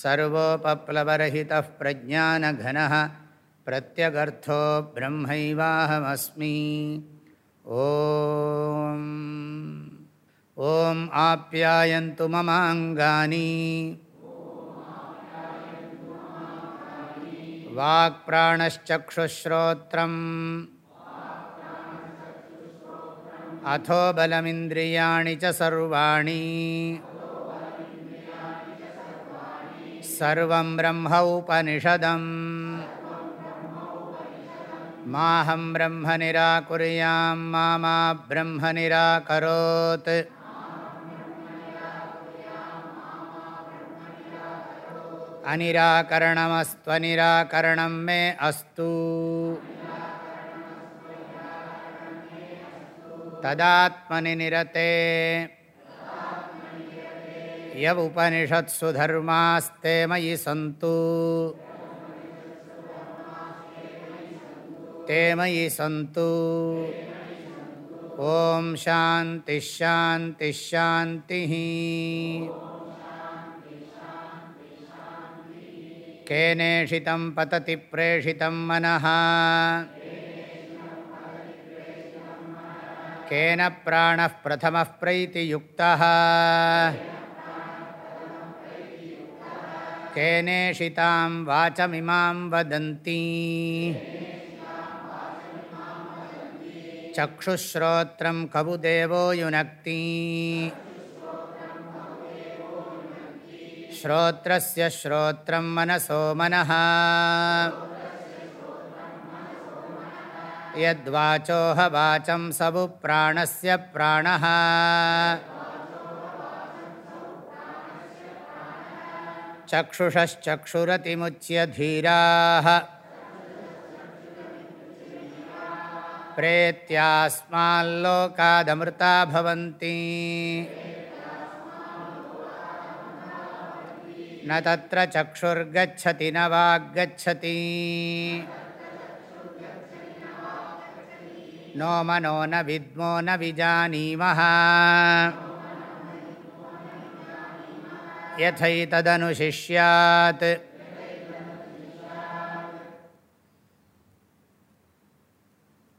सर्वोपप्लवरहितः प्रज्ञानघनः प्रत्यगर्थो ब्रह्मैवाहमस्मि ॐ आप्यायन्तु ममाङ्गानि वाक्प्राणश्चक्षुश्रोत्रम् अथो बलमिन्द्रियाणि च सर्वाणि सर्वं ब्रह्म उपनिषदम् माहं ब्रह्म निराकुर्यां मा मा ब्रह्म निराकरोत् अनिराकरणमस्त्वनिराकरणं मे अस्तु तदात्मनि निरते य उपनिषत्सु धर्मास्ते मयि सन्तु। ते मयि सन्तु। ॐ शान्तिश्शान्तिश्शान्तिः केनेषितं पतति प्रेषितं मनः। केन प्राणः प्रथमः प्रैतियुक्तः। केनेषितां वाचमिमां वदन्ति चक्षुश्रोत्रं कबुदेवो युनक्ति श्रोत्रस्य श्रोत्रं मनसो मनः यद्वाचोह वाचं सबु प्राणस्य प्राणः चक्षुषश्चक्षुरतिमुच्य धीराः प्रेत्यास्माल्लोकादमृता भवन्ति न तत्र चक्षुर्गच्छति, न वाग्गच्छति। नो मनो न विद्मो न विजानीमः। यथैतदनुशिष्यात्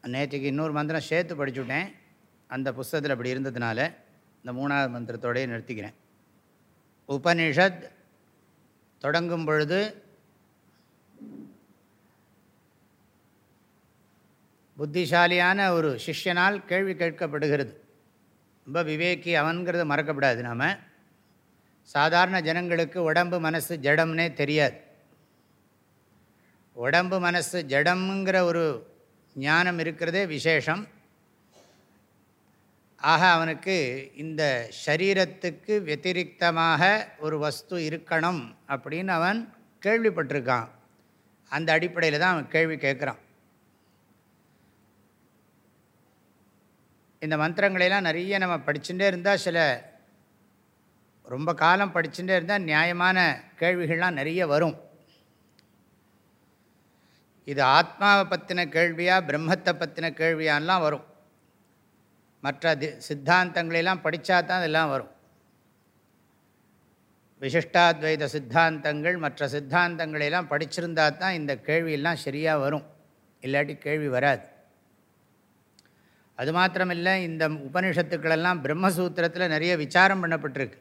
நேற்றுக்கு இன்னொரு மந்திரம் சேர்த்து படிச்சுட்டேன் அந்த புஸ்தகத்தில் அப்படி இருந்ததுனால இந்த மூணாவது மந்திரத்தோடய நிறுத்திக்கிறேன் உபனிஷத் தொடங்கும் பொழுது புத்திசாலியான ஒரு சிஷ்யனால் கேள்வி கேட்கப்படுகிறது ரொம்ப விவேக்கி அவன்கிறத மறக்கப்படாது நாம் சாதாரண ஜனங்களுக்கு உடம்பு மனசு ஜடம்னே தெரியாது. உடம்பு மனசு ஜடம்ங்கிற ஒரு ஞானம் இருக்கிறதே விசேஷம். ஆக அவனுக்கு இந்த சரீரத்துக்கு வத்திரிக்தமாக ஒரு வஸ்து இருக்கணும் அப்படின்னு அவன் கேள்விப்பட்டிருக்கான். அந்த அடிப்படையில் தான் அவன் கேள்வி கேட்குறான். இந்த மந்திரங்களையெல்லாம் நிறைய நம்ம படிச்சுட்டே இருந்தால் சில ரொம்ப காலம் படிச்சுட்டே இருந்தால் நியாயமான கேள்விகள்லாம் நிறைய வரும். இது ஆத்மாவை பற்றின கேள்வியாக பிரம்மத்தை பற்றின கேள்வியான்லாம் வரும். மற்ற தி சித்தாந்தங்களெல்லாம் படித்தா தான் இதெல்லாம் வரும். விசிஷ்டாத்வைத சித்தாந்தங்கள் மற்ற சித்தாந்தங்களெல்லாம் படிச்சிருந்தா தான் இந்த கேள்வியெல்லாம் சரியாக வரும். இல்லாட்டி கேள்வி வராது. அது மாத்திரமில்லை இந்த உபனிஷத்துக்களெல்லாம் பிரம்மசூத்திரத்தில் நிறைய விசாரம் பண்ணப்பட்டிருக்கு.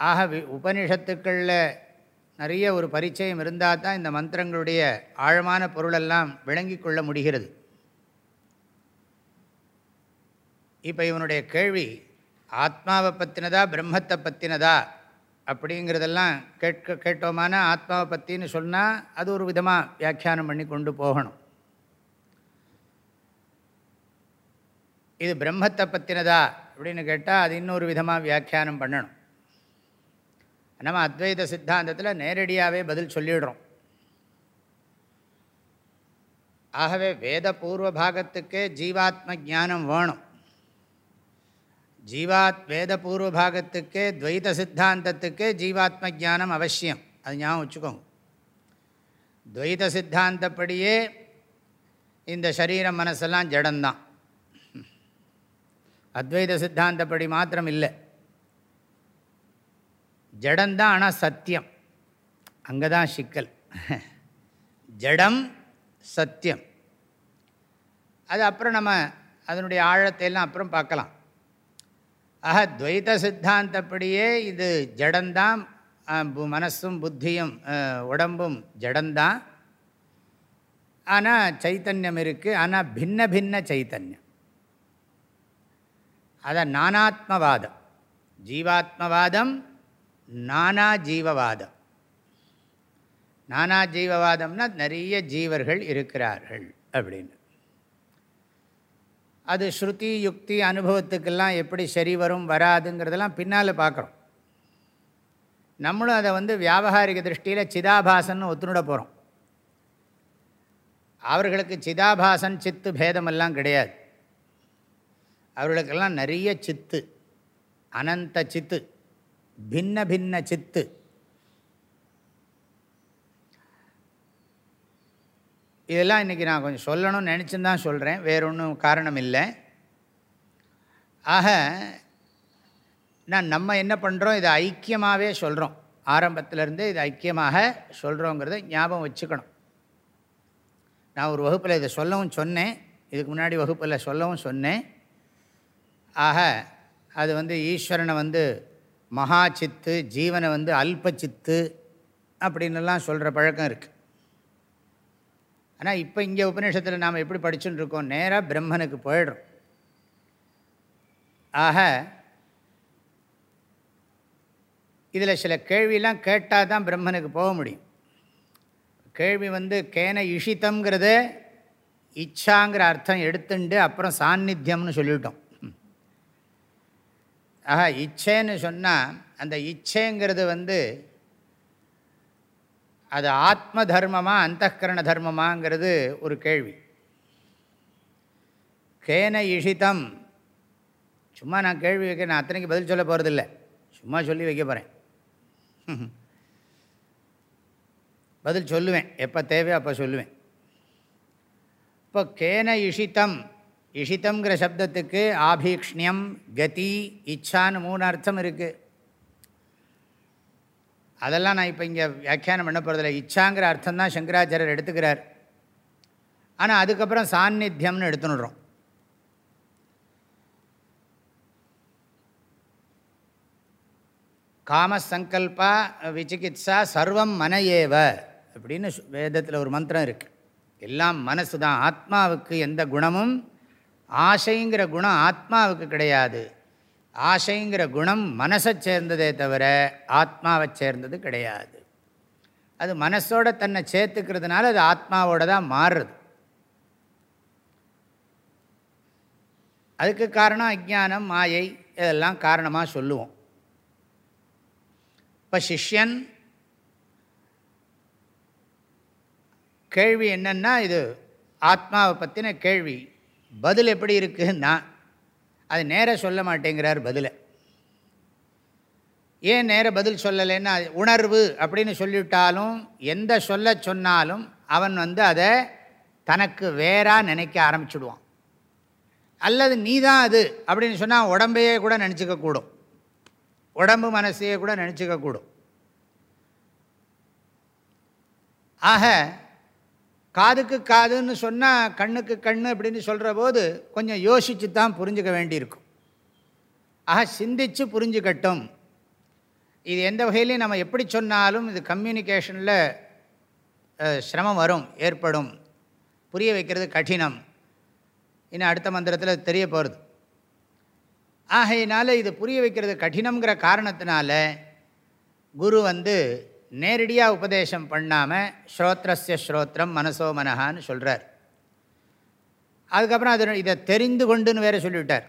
ஆக வி உபனிஷத்துக்களில் நிறைய ஒரு பரிச்சயம் இருந்தால் தான் இந்த மந்திரங்களுடைய ஆழமான பொருளெல்லாம் விளங்கி கொள்ள முடிகிறது. இப்போ இவனுடைய கேள்வி ஆத்மாவை பற்றினதா பிரம்மத்தை பற்றினதா? அப்படிங்கிறதெல்லாம் கேட்க கேட்டோமான ஆத்மாவை பற்றின்னு சொன்னால் அது ஒரு விதமாக வியாக்கியானம் பண்ணி கொண்டு போகணும். இது பிரம்மத்தை பற்றினதா அப்படின்னு கேட்டால் அது இன்னொரு விதமாக வியாக்கியானம் பண்ணணும். நம்ம அத்வைத சித்தாந்தத்தில் நேரடியாகவே பதில் சொல்லிடுறோம். ஆகவே வேத பூர்வ பாகத்துக்கே ஜீவாத்ம ஜானம் வேணும். ஜீவாத் வேத பூர்வ பாகத்துக்கே துவைத சித்தாந்தத்துக்கே ஜீவாத்ம ஜானம் அவசியம். அது ஞாபகம் வச்சுக்கோங்க. துவைத சித்தாந்தப்படியே இந்த சரீரம் மனசெல்லாம் ஜடந்தான். அத்வைத சித்தாந்தப்படி மாத்திரம் இல்லை. ஜடந்தான் ஆனால் சத்தியம். அங்கே தான் சிக்கல். ஜடம் சத்தியம். அது அப்புறம் நம்ம அதனுடைய ஆழத்தை எல்லாம் அப்புறம் பார்க்கலாம். ஆக துவைத சித்தாந்தப்படியே இது ஜடந்தான் மனசும் புத்தியும் உடம்பும் ஜடந்தான் ஆனால் சைத்தன்யம் இருக்குது ஆனால் பின்ன பின்ன சைத்தன்யம். அதை நானாத்மவாதம் ஜீவாத்மவாதம் நானா ஜீவவாதம். நானா ஜீவவாதம்னா நிறைய ஜீவர்கள் இருக்கிறார்கள் அப்படின்னு. அது ஸ்ருதி யுக்தி அனுபவத்துக்கெல்லாம் எப்படி சரி வரும் வராதுங்கிறதெல்லாம் பின்னால் பார்க்குறோம். நம்மளும் அதை வந்து வியாபகாரிக திருஷ்டியில் சிதாபாசன் ஒத்துணுட போகிறோம் அவர்களுக்கு சிதாபாசன் சித்து பேதமெல்லாம் கிடையாது. அவர்களுக்கெல்லாம் நிறைய சித்து அனந்த சித்து. பின்ன பின்ன சித்து இதெல்லாம் இன்றைக்கி நான் கொஞ்சம் சொல்லணும்னு நினச்சின்னு தான் சொல்கிறேன் வேற ஒன்றும் காரணம் இல்லை ஆக நான் நம்ம என்ன பண்ணுறோம் இதை ஐக்கியமாகவே சொல்கிறோம் ஆரம்பத்திலேருந்தே இது ஐக்கியமாக சொல்கிறோங்கிறத ஞாபகம் வச்சுக்கணும் நான் ஒரு வகுப்பில் இதை சொல்லவும் சொன்னேன் இதுக்கு முன்னாடி வகுப்பில் சொல்லவும் சொன்னேன் ஆக அது வந்து ஈஸ்வரனை வந்து மகா சித்து ஜீவனை வந்து அல்ப சித்து அப்படின்னுலாம் சொல்கிற பழக்கம் இருக்குது ஆனால் இப்போ இங்கே உபநிஷத்தில் நாம் எப்படி படிச்சுன்னு இருக்கோம்? நேராக பிரம்மனுக்கு போயிடுறோம். ஆக இதில் சில கேள்வியெலாம் கேட்டால் தான் பிரம்மனுக்கு போக முடியும். கேள்வி வந்து கேன இஷித்தங்கிறத இச்சாங்கிற அர்த்தம் எடுத்துண்டு அப்புறம் சாநித்தியம்னு சொல்லிவிட்டோம். ஆஹா இச்சைன்னு சொன்னால் அந்த இச்சைங்கிறது வந்து அது ஆத்ம தர்மமா அந்தகரண தர்மமாங்கிறது ஒரு கேள்வி. கேன இஷிதம். சும்மா நான் கேள்வி வைக்க நான் அத்தனைக்கு பதில் சொல்ல போகிறதில்ல சும்மா சொல்லி வைக்க போகிறேன் பதில் சொல்லுவேன். எப்போ தேவையோ அப்போ சொல்லுவேன். இப்போ கேன இஷிதம். இஷிதங்கிற சப்தத்துக்கு ஆபீக்ஷ்ணியம் கதி இச்சான்னு மூணு அர்த்தம் இருக்குது அதெல்லாம் நான் இப்போ இங்கே வியாக்கியானம் பண்ண போகிறதில்ல இச்சாங்கிற அர்த்தம் தான் சங்கராச்சாரியர் எடுத்துக்கிறார். ஆனால் அதுக்கப்புறம் சாநித்தியம்னு எடுத்துனுடுறோம். காமசங்கல்பா விசிகித்சா சர்வம் மன ஏவ அப்படின்னு வேதத்தில் ஒரு மந்திரம் இருக்குது எல்லாம் மனசு தான் ஆத்மாவுக்கு எந்த குணமும் ஆசைங்கிற குணம் ஆத்மாவுக்கு கிடையாது. ஆசைங்கிற குணம் மனசை சேர்ந்ததே தவிர ஆத்மாவை சேர்ந்தது கிடையாது. அது மனசோட தன்னை சேர்த்துக்கிறதுனால அது ஆத்மாவோட தான் மாறுறது. அதுக்கு காரணம் அஜானம் மாயை இதெல்லாம் காரணமாக சொல்லுவோம். இப்போ சிஷ்யன் கேள்வி என்னென்னா இது ஆத்மாவை பற்றின கேள்வி. பதில் எப்படி இருக்குன்னா அது நேர சொல்ல மாட்டேங்கிறார் பதிலை. ஏன் நேர பதில் சொல்லலைன்னா உணர்வு அப்படின்னு சொல்லிவிட்டாலும் எந்த சொல்ல சொன்னாலும் அவன் வந்து அதை தனக்கு வேறாக நினைக்க ஆரம்பிச்சுடுவான். அல்லது நீ தான் அது அப்படின்னு சொன்னால் உடம்பையே கூட நினச்சிக்கக்கூடும் உடம்பு மனசையே கூட நினச்சிக்கக்கூடும் ஆக காதுக்கு காதுன்னு சொன்னால் கண்ணுக்கு கண் அப்படின்னு சொல்கிற போது கொஞ்சம் யோசித்து தான் புரிஞ்சுக்க வேண்டியிருக்கும். ஆக சிந்தித்து புரிஞ்சுக்கட்டும். இது எந்த வகையிலையும் நம்ம எப்படி சொன்னாலும் இது கம்யூனிகேஷனில் சிரமம் வரும் ஏற்படும். புரிய வைக்கிறது கடினம். இன்னும் அடுத்த மந்திரத்தில் தெரிய போகிறது ஆகையினால இது புரிய வைக்கிறது கடினங்கிற காரணத்தினால குரு வந்து நேரடியாக உபதேசம் பண்ணாமல் ஸ்ரோத்ரஸ்ய ஸ்ரோத்திரம் மனசோ மனஹான்னு சொல்கிறார் அதுக்கப்புறம் அது இதை தெரிந்து கொண்டுன்னு வேறு சொல்லிவிட்டார்.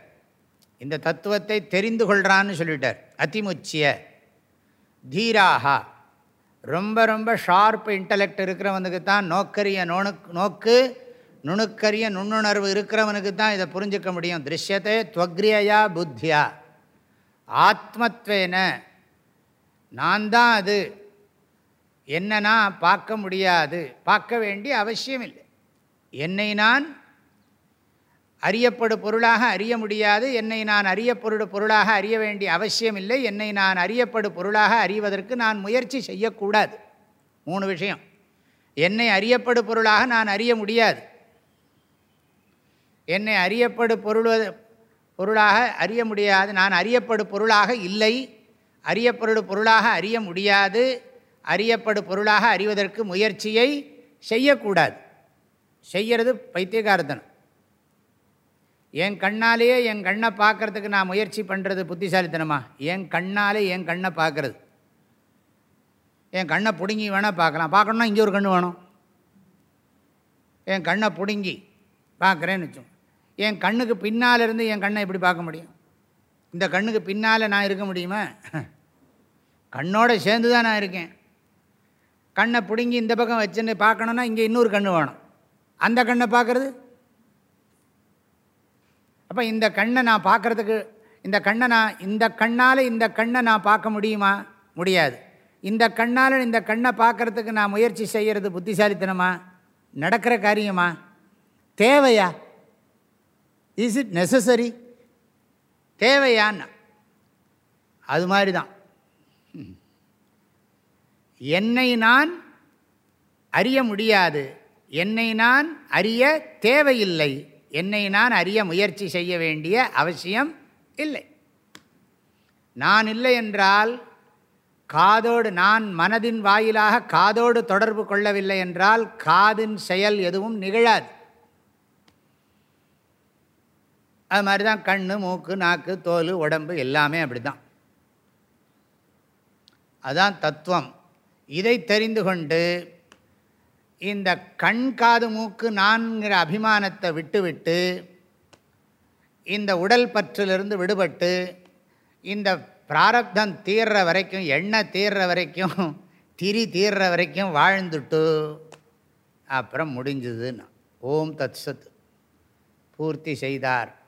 இந்த தத்துவத்தை தெரிந்து கொள்கிறான்னு சொல்லிவிட்டார். அதிமுச்சிய தீராகா ரொம்ப ரொம்ப ஷார்ப் இன்டலெக்ட் இருக்கிறவனுக்கு தான் நோக்கரிய நோணுக் நோக்கு நுணுக்கரிய நுண்ணுணர்வு இருக்கிறவனுக்கு தான் இதை புரிஞ்சிக்க முடியும். திருஷ்யத்தை துவக்ரியா புத்தியா. ஆத்மத்வேன. நான் தான் அது. என்னன்னா பார்க்க முடியாது. பார்க்க வேண்டிய அவசியம் இல்லை என்னை நான் அறியப்படு பொருளாக அறிய முடியாது. என்னை நான் அறியப்பொரு பொருளாக அறிய வேண்டிய அவசியம் இல்லை என்னை நான் அறியப்படு பொருளாக அறிவதற்கு நான் முயற்சி செய்யக்கூடாது. மூணு விஷயம். என்னை அறியப்படு பொருளாக நான் அறிய முடியாது. என்னை அறியப்படு பொருள் பொருளாக அறிய முடியாது. நான் அறியப்படு பொருளாக இல்லை. அறியப்படு பொருளாக அறிய முடியாது. அறியப்படு பொருளாக அறிவதற்கு முயற்சியை செய்யக்கூடாது. செய்கிறது பைத்தியகார்த்தனம். என் கண்ணாலேயே என் கண்ணை பார்க்குறதுக்கு நான் முயற்சி பண்ணுறது புத்திசாலித்தனமா? என் கண்ணாலே என் கண்ணை பார்க்குறது. என் கண்ணை பிடுங்கி வேணால் பார்க்கலாம். பார்க்கணுன்னா இங்கே ஒரு கண்ணு வேணும். என் கண்ணை பிடுங்கி பார்க்குறேன்னு வச்சோம் என் கண்ணுக்கு பின்னால் இருந்து என் கண்ணை எப்படி பார்க்க முடியும்? இந்த கண்ணுக்கு பின்னால் நான் இருக்க முடியுமா? கண்ணோட சேர்ந்து தான் நான் இருக்கேன். கண்ணை பிடுங்கி இந்த பக்கம் வச்சுன்னு பார்க்கணுன்னா இங்கே இன்னொரு கண்ணு வேணும். அந்த கண்ணை பார்க்குறது? அப்போ இந்த கண்ணை நான் பார்க்குறதுக்கு இந்த கண்ணை நான் இந்த கண்ணால் இந்த கண்ணை நான் பார்க்க முடியுமா? முடியாது. இந்த கண்ணால் இந்த கண்ணை பார்க்குறதுக்கு நான் முயற்சி செய்கிறது புத்திசாலித்தனமா? நடக்கிற காரியமா? தேவையா? இஸ் இட் நெசசரி தேவையான்னு. அது மாதிரி தான் என்னை நான் அறிய முடியாது. என்னை நான் அறிய தேவையில்லை. என்னை நான் அறிய முயற்சி செய்ய வேண்டிய அவசியம் இல்லை. நான் இல்லை என்றால் காதோடு நான் மனதின் வாயிலாக காதோடு தொடர்பு கொள்ளவில்லை என்றால் காதின் செயல் எதுவும் நிகழாது. அது மாதிரி தான் கண் மூக்கு நாக்கு தோல் உடம்பு எல்லாமே அப்படி தான் அதுதான் தத்துவம். இதை தெரிந்து கொண்டு இந்த கண் காது மூக்கு நான்கிற அபிமானத்தை விட்டுவிட்டு இந்த உடல் பற்றிலிருந்து விடுபட்டு இந்த பிராரப்தம் தீர்ற வரைக்கும் எண்ணெய் தீர்ற வரைக்கும் திரி தீர்ற வரைக்கும் வாழ்ந்துட்டு அப்புறம் முடிஞ்சதுன்னு. ஓம் தத் சத் பூர்த்தி செய்தார்.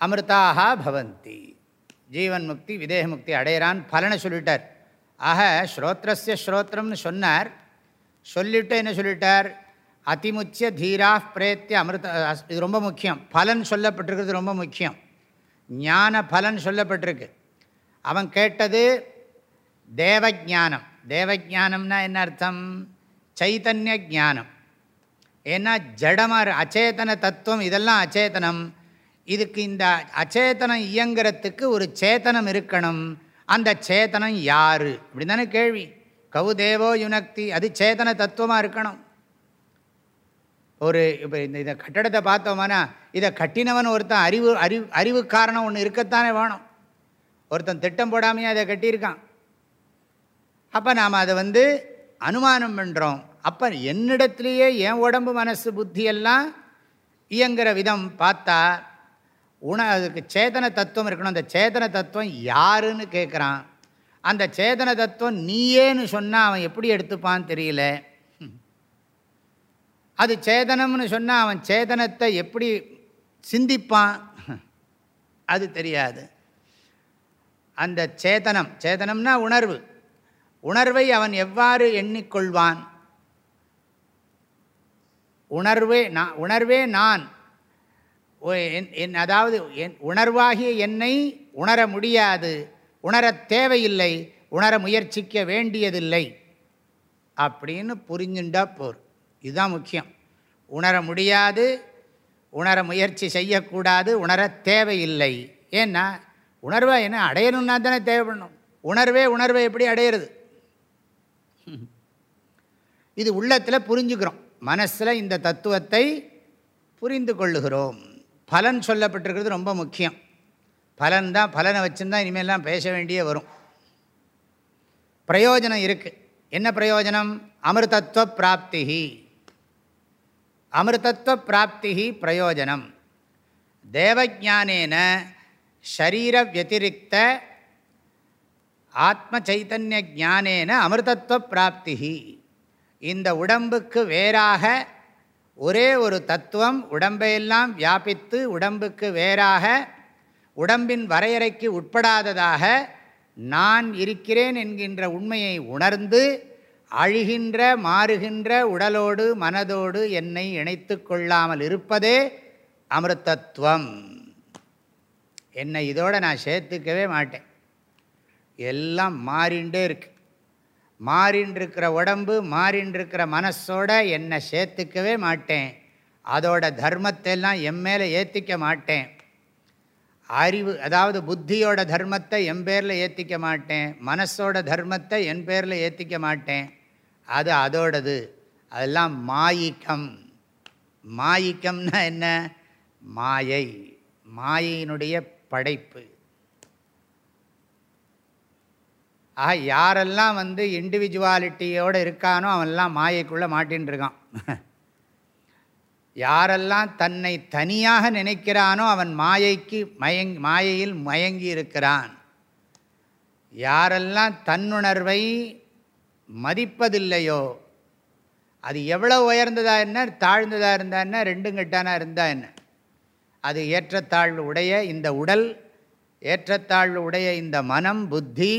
அமிர்தாக பவந்தி. ஜீவன் முக்தி விதேக முக்தி அடையிறான் பலனை சொல்லிட்டார். ஆக ஸ்ரோத்ரஸ்ய ஸ்ரோத்திரம்னு சொன்னார். சொல்லிவிட்டு என்ன சொல்லிட்டார்? அதிமுச்சிய தீரா பிரேத்திய அமிர்த இது ரொம்ப முக்கியம். பலன் சொல்லப்பட்டிருக்கிறது ரொம்ப முக்கியம். ஞான பலன் சொல்லப்பட்டிருக்கு. அவன் கேட்டது தேவஜானம். தேவஜானம்னா என்ன அர்த்தம்? சைத்தன்ய ஜானம் ஏன்னா ஜடமாக அச்சேதன தத்துவம் இதெல்லாம் அச்சேதனம். இதுக்கு இந்த அச்சேதனம் இயங்கிறதுக்கு ஒரு சேத்தனம் இருக்கணும். அந்த சேத்தனம் யார்? அப்படி தானே கேள்வி. கவு தேவோ யுனக்தி அது சேத்தன தத்துவமாக இருக்கணும். ஒரு இப்போ இந்த இதை கட்டடத்தை பார்த்தோம்னா இதை கட்டினவன் ஒருத்தன் அறிவு அறிவு அறிவு காரணம் ஒன்று இருக்கத்தானே வேணும். ஒருத்தன் திட்டம் போடாமையே அதை கட்டியிருக்கான். அப்போ நாம் அதை வந்து அனுமானம் பண்ணுறோம் அப்போ என்னிடத்துலையே என் உடம்பு மனசு புத்தியெல்லாம் இயங்குகிற விதம் பார்த்தா உண அதுக்கு சேதன தத்துவம் இருக்கணும். அந்த சேதன தத்துவம் யாருன்னு கேட்குறான் அந்த சேதன தத்துவம் நீயேன்னு சொன்னால் அவன் எப்படி எடுத்துப்பான்னு தெரியல. அது சேதனம்னு சொன்னால் அவன் சேதனத்தை எப்படி சிந்திப்பான்? அது தெரியாது. அந்த சேதனம் சேதனம்னா உணர்வு. உணர்வை அவன் எவ்வாறு எண்ணிக்கொள்வான்? உணர்வே நான் உணர்வே நான். என் அதாவது என் உணர்வாகிய என்னை உணர முடியாது உணர தேவையில்லை உணர முயற்சிக்க வேண்டியதில்லை. அப்படின்னு புரிஞ்சுண்டா போர். இதுதான் முக்கியம். உணர முடியாது உணர முயற்சி செய்யக்கூடாது உணர தேவையில்லை. ஏன்னா உணர்வை என்ன? அடையணும்னா தானே தேவைப்படணும். உணர்வே உணர்வை எப்படி அடையிறது? இது உள்ளத்தில் புரிஞ்சுக்கிறோம். மனசில் இந்த தத்துவத்தை புரிந்து கொள்ளுகிறோம். பலன் சொல்லப்பட்டிருக்கிறது ரொம்ப முக்கியம். பலன் தான் பலனை வச்சுருந்தா இனிமேலாம் பேச வேண்டிய வரும். பிரயோஜனம் இருக்குது என்ன பிரயோஜனம்? அமிர்தத்துவ பிராப்தி அமிர்தத்துவ பிராப்தி பிரயோஜனம். தேவஜானேன ஷரீர வத்திரிக்த ஆத்ம சைத்தன்ய ஜானேன அமிர்தத்துவ பிராப்தி இந்த உடம்புக்கு வேறாக ஒரே ஒரு தத்துவம் உடம்பையெல்லாம் வியாபித்து உடம்புக்கு வேறாக உடம்பின் வரையறைக்கு உட்படாததாக நான் இருக்கிறேன் என்கின்ற உண்மையை உணர்ந்து அழிகின்ற மாறுகின்ற உடலோடு மனதோடு என்னை இணைத்து கொள்ளாமல் இருப்பதே அமிர்தத்துவம். என்னை இதோடு நான் சேர்த்துக்கவே மாட்டேன். எல்லாம் மாறிண்டே இருக்கு. மாறின்றிருக்கிற உடம்பு மாறின்றிருக்கிற மனசோட என்னை சேர்த்துக்கவே மாட்டேன். அதோட தர்மத்தை எல்லாம் என் மேலே ஏற்றிக்க மாட்டேன். அறிவு அதாவது புத்தியோட தர்மத்தை என் பேரில் ஏற்றிக்க மாட்டேன். மனசோட தர்மத்தை என் பேரில் ஏற்றிக்க மாட்டேன். அது அதோடது. அதெல்லாம் மாயிக்கம். மாயிக்கம்னா என்ன? மாயை. மாயினுடைய படைப்பு. ஆக யாரெல்லாம் வந்து இண்டிவிஜுவாலிட்டியோடு இருக்கானோ அவன்லாம் மாயைக்குள்ளே மாட்டின்னு இருக்கான் யாரெல்லாம் தன்னை தனியாக நினைக்கிறானோ அவன் மாயைக்கு மயங் மாயையில் மயங்கி இருக்கிறான் யாரெல்லாம் தன்னுணர்வை மதிப்பதில்லையோ அது எவ்வளோ உயர்ந்ததாக என்ன தாழ்ந்ததாக இருந்தா என்ன ரெண்டும் கெட்டானா இருந்தால் என்ன? அது ஏற்றத்தாழ்வு உடைய இந்த உடல் ஏற்றத்தாழ்வு உடைய இந்த மனம் புத்தி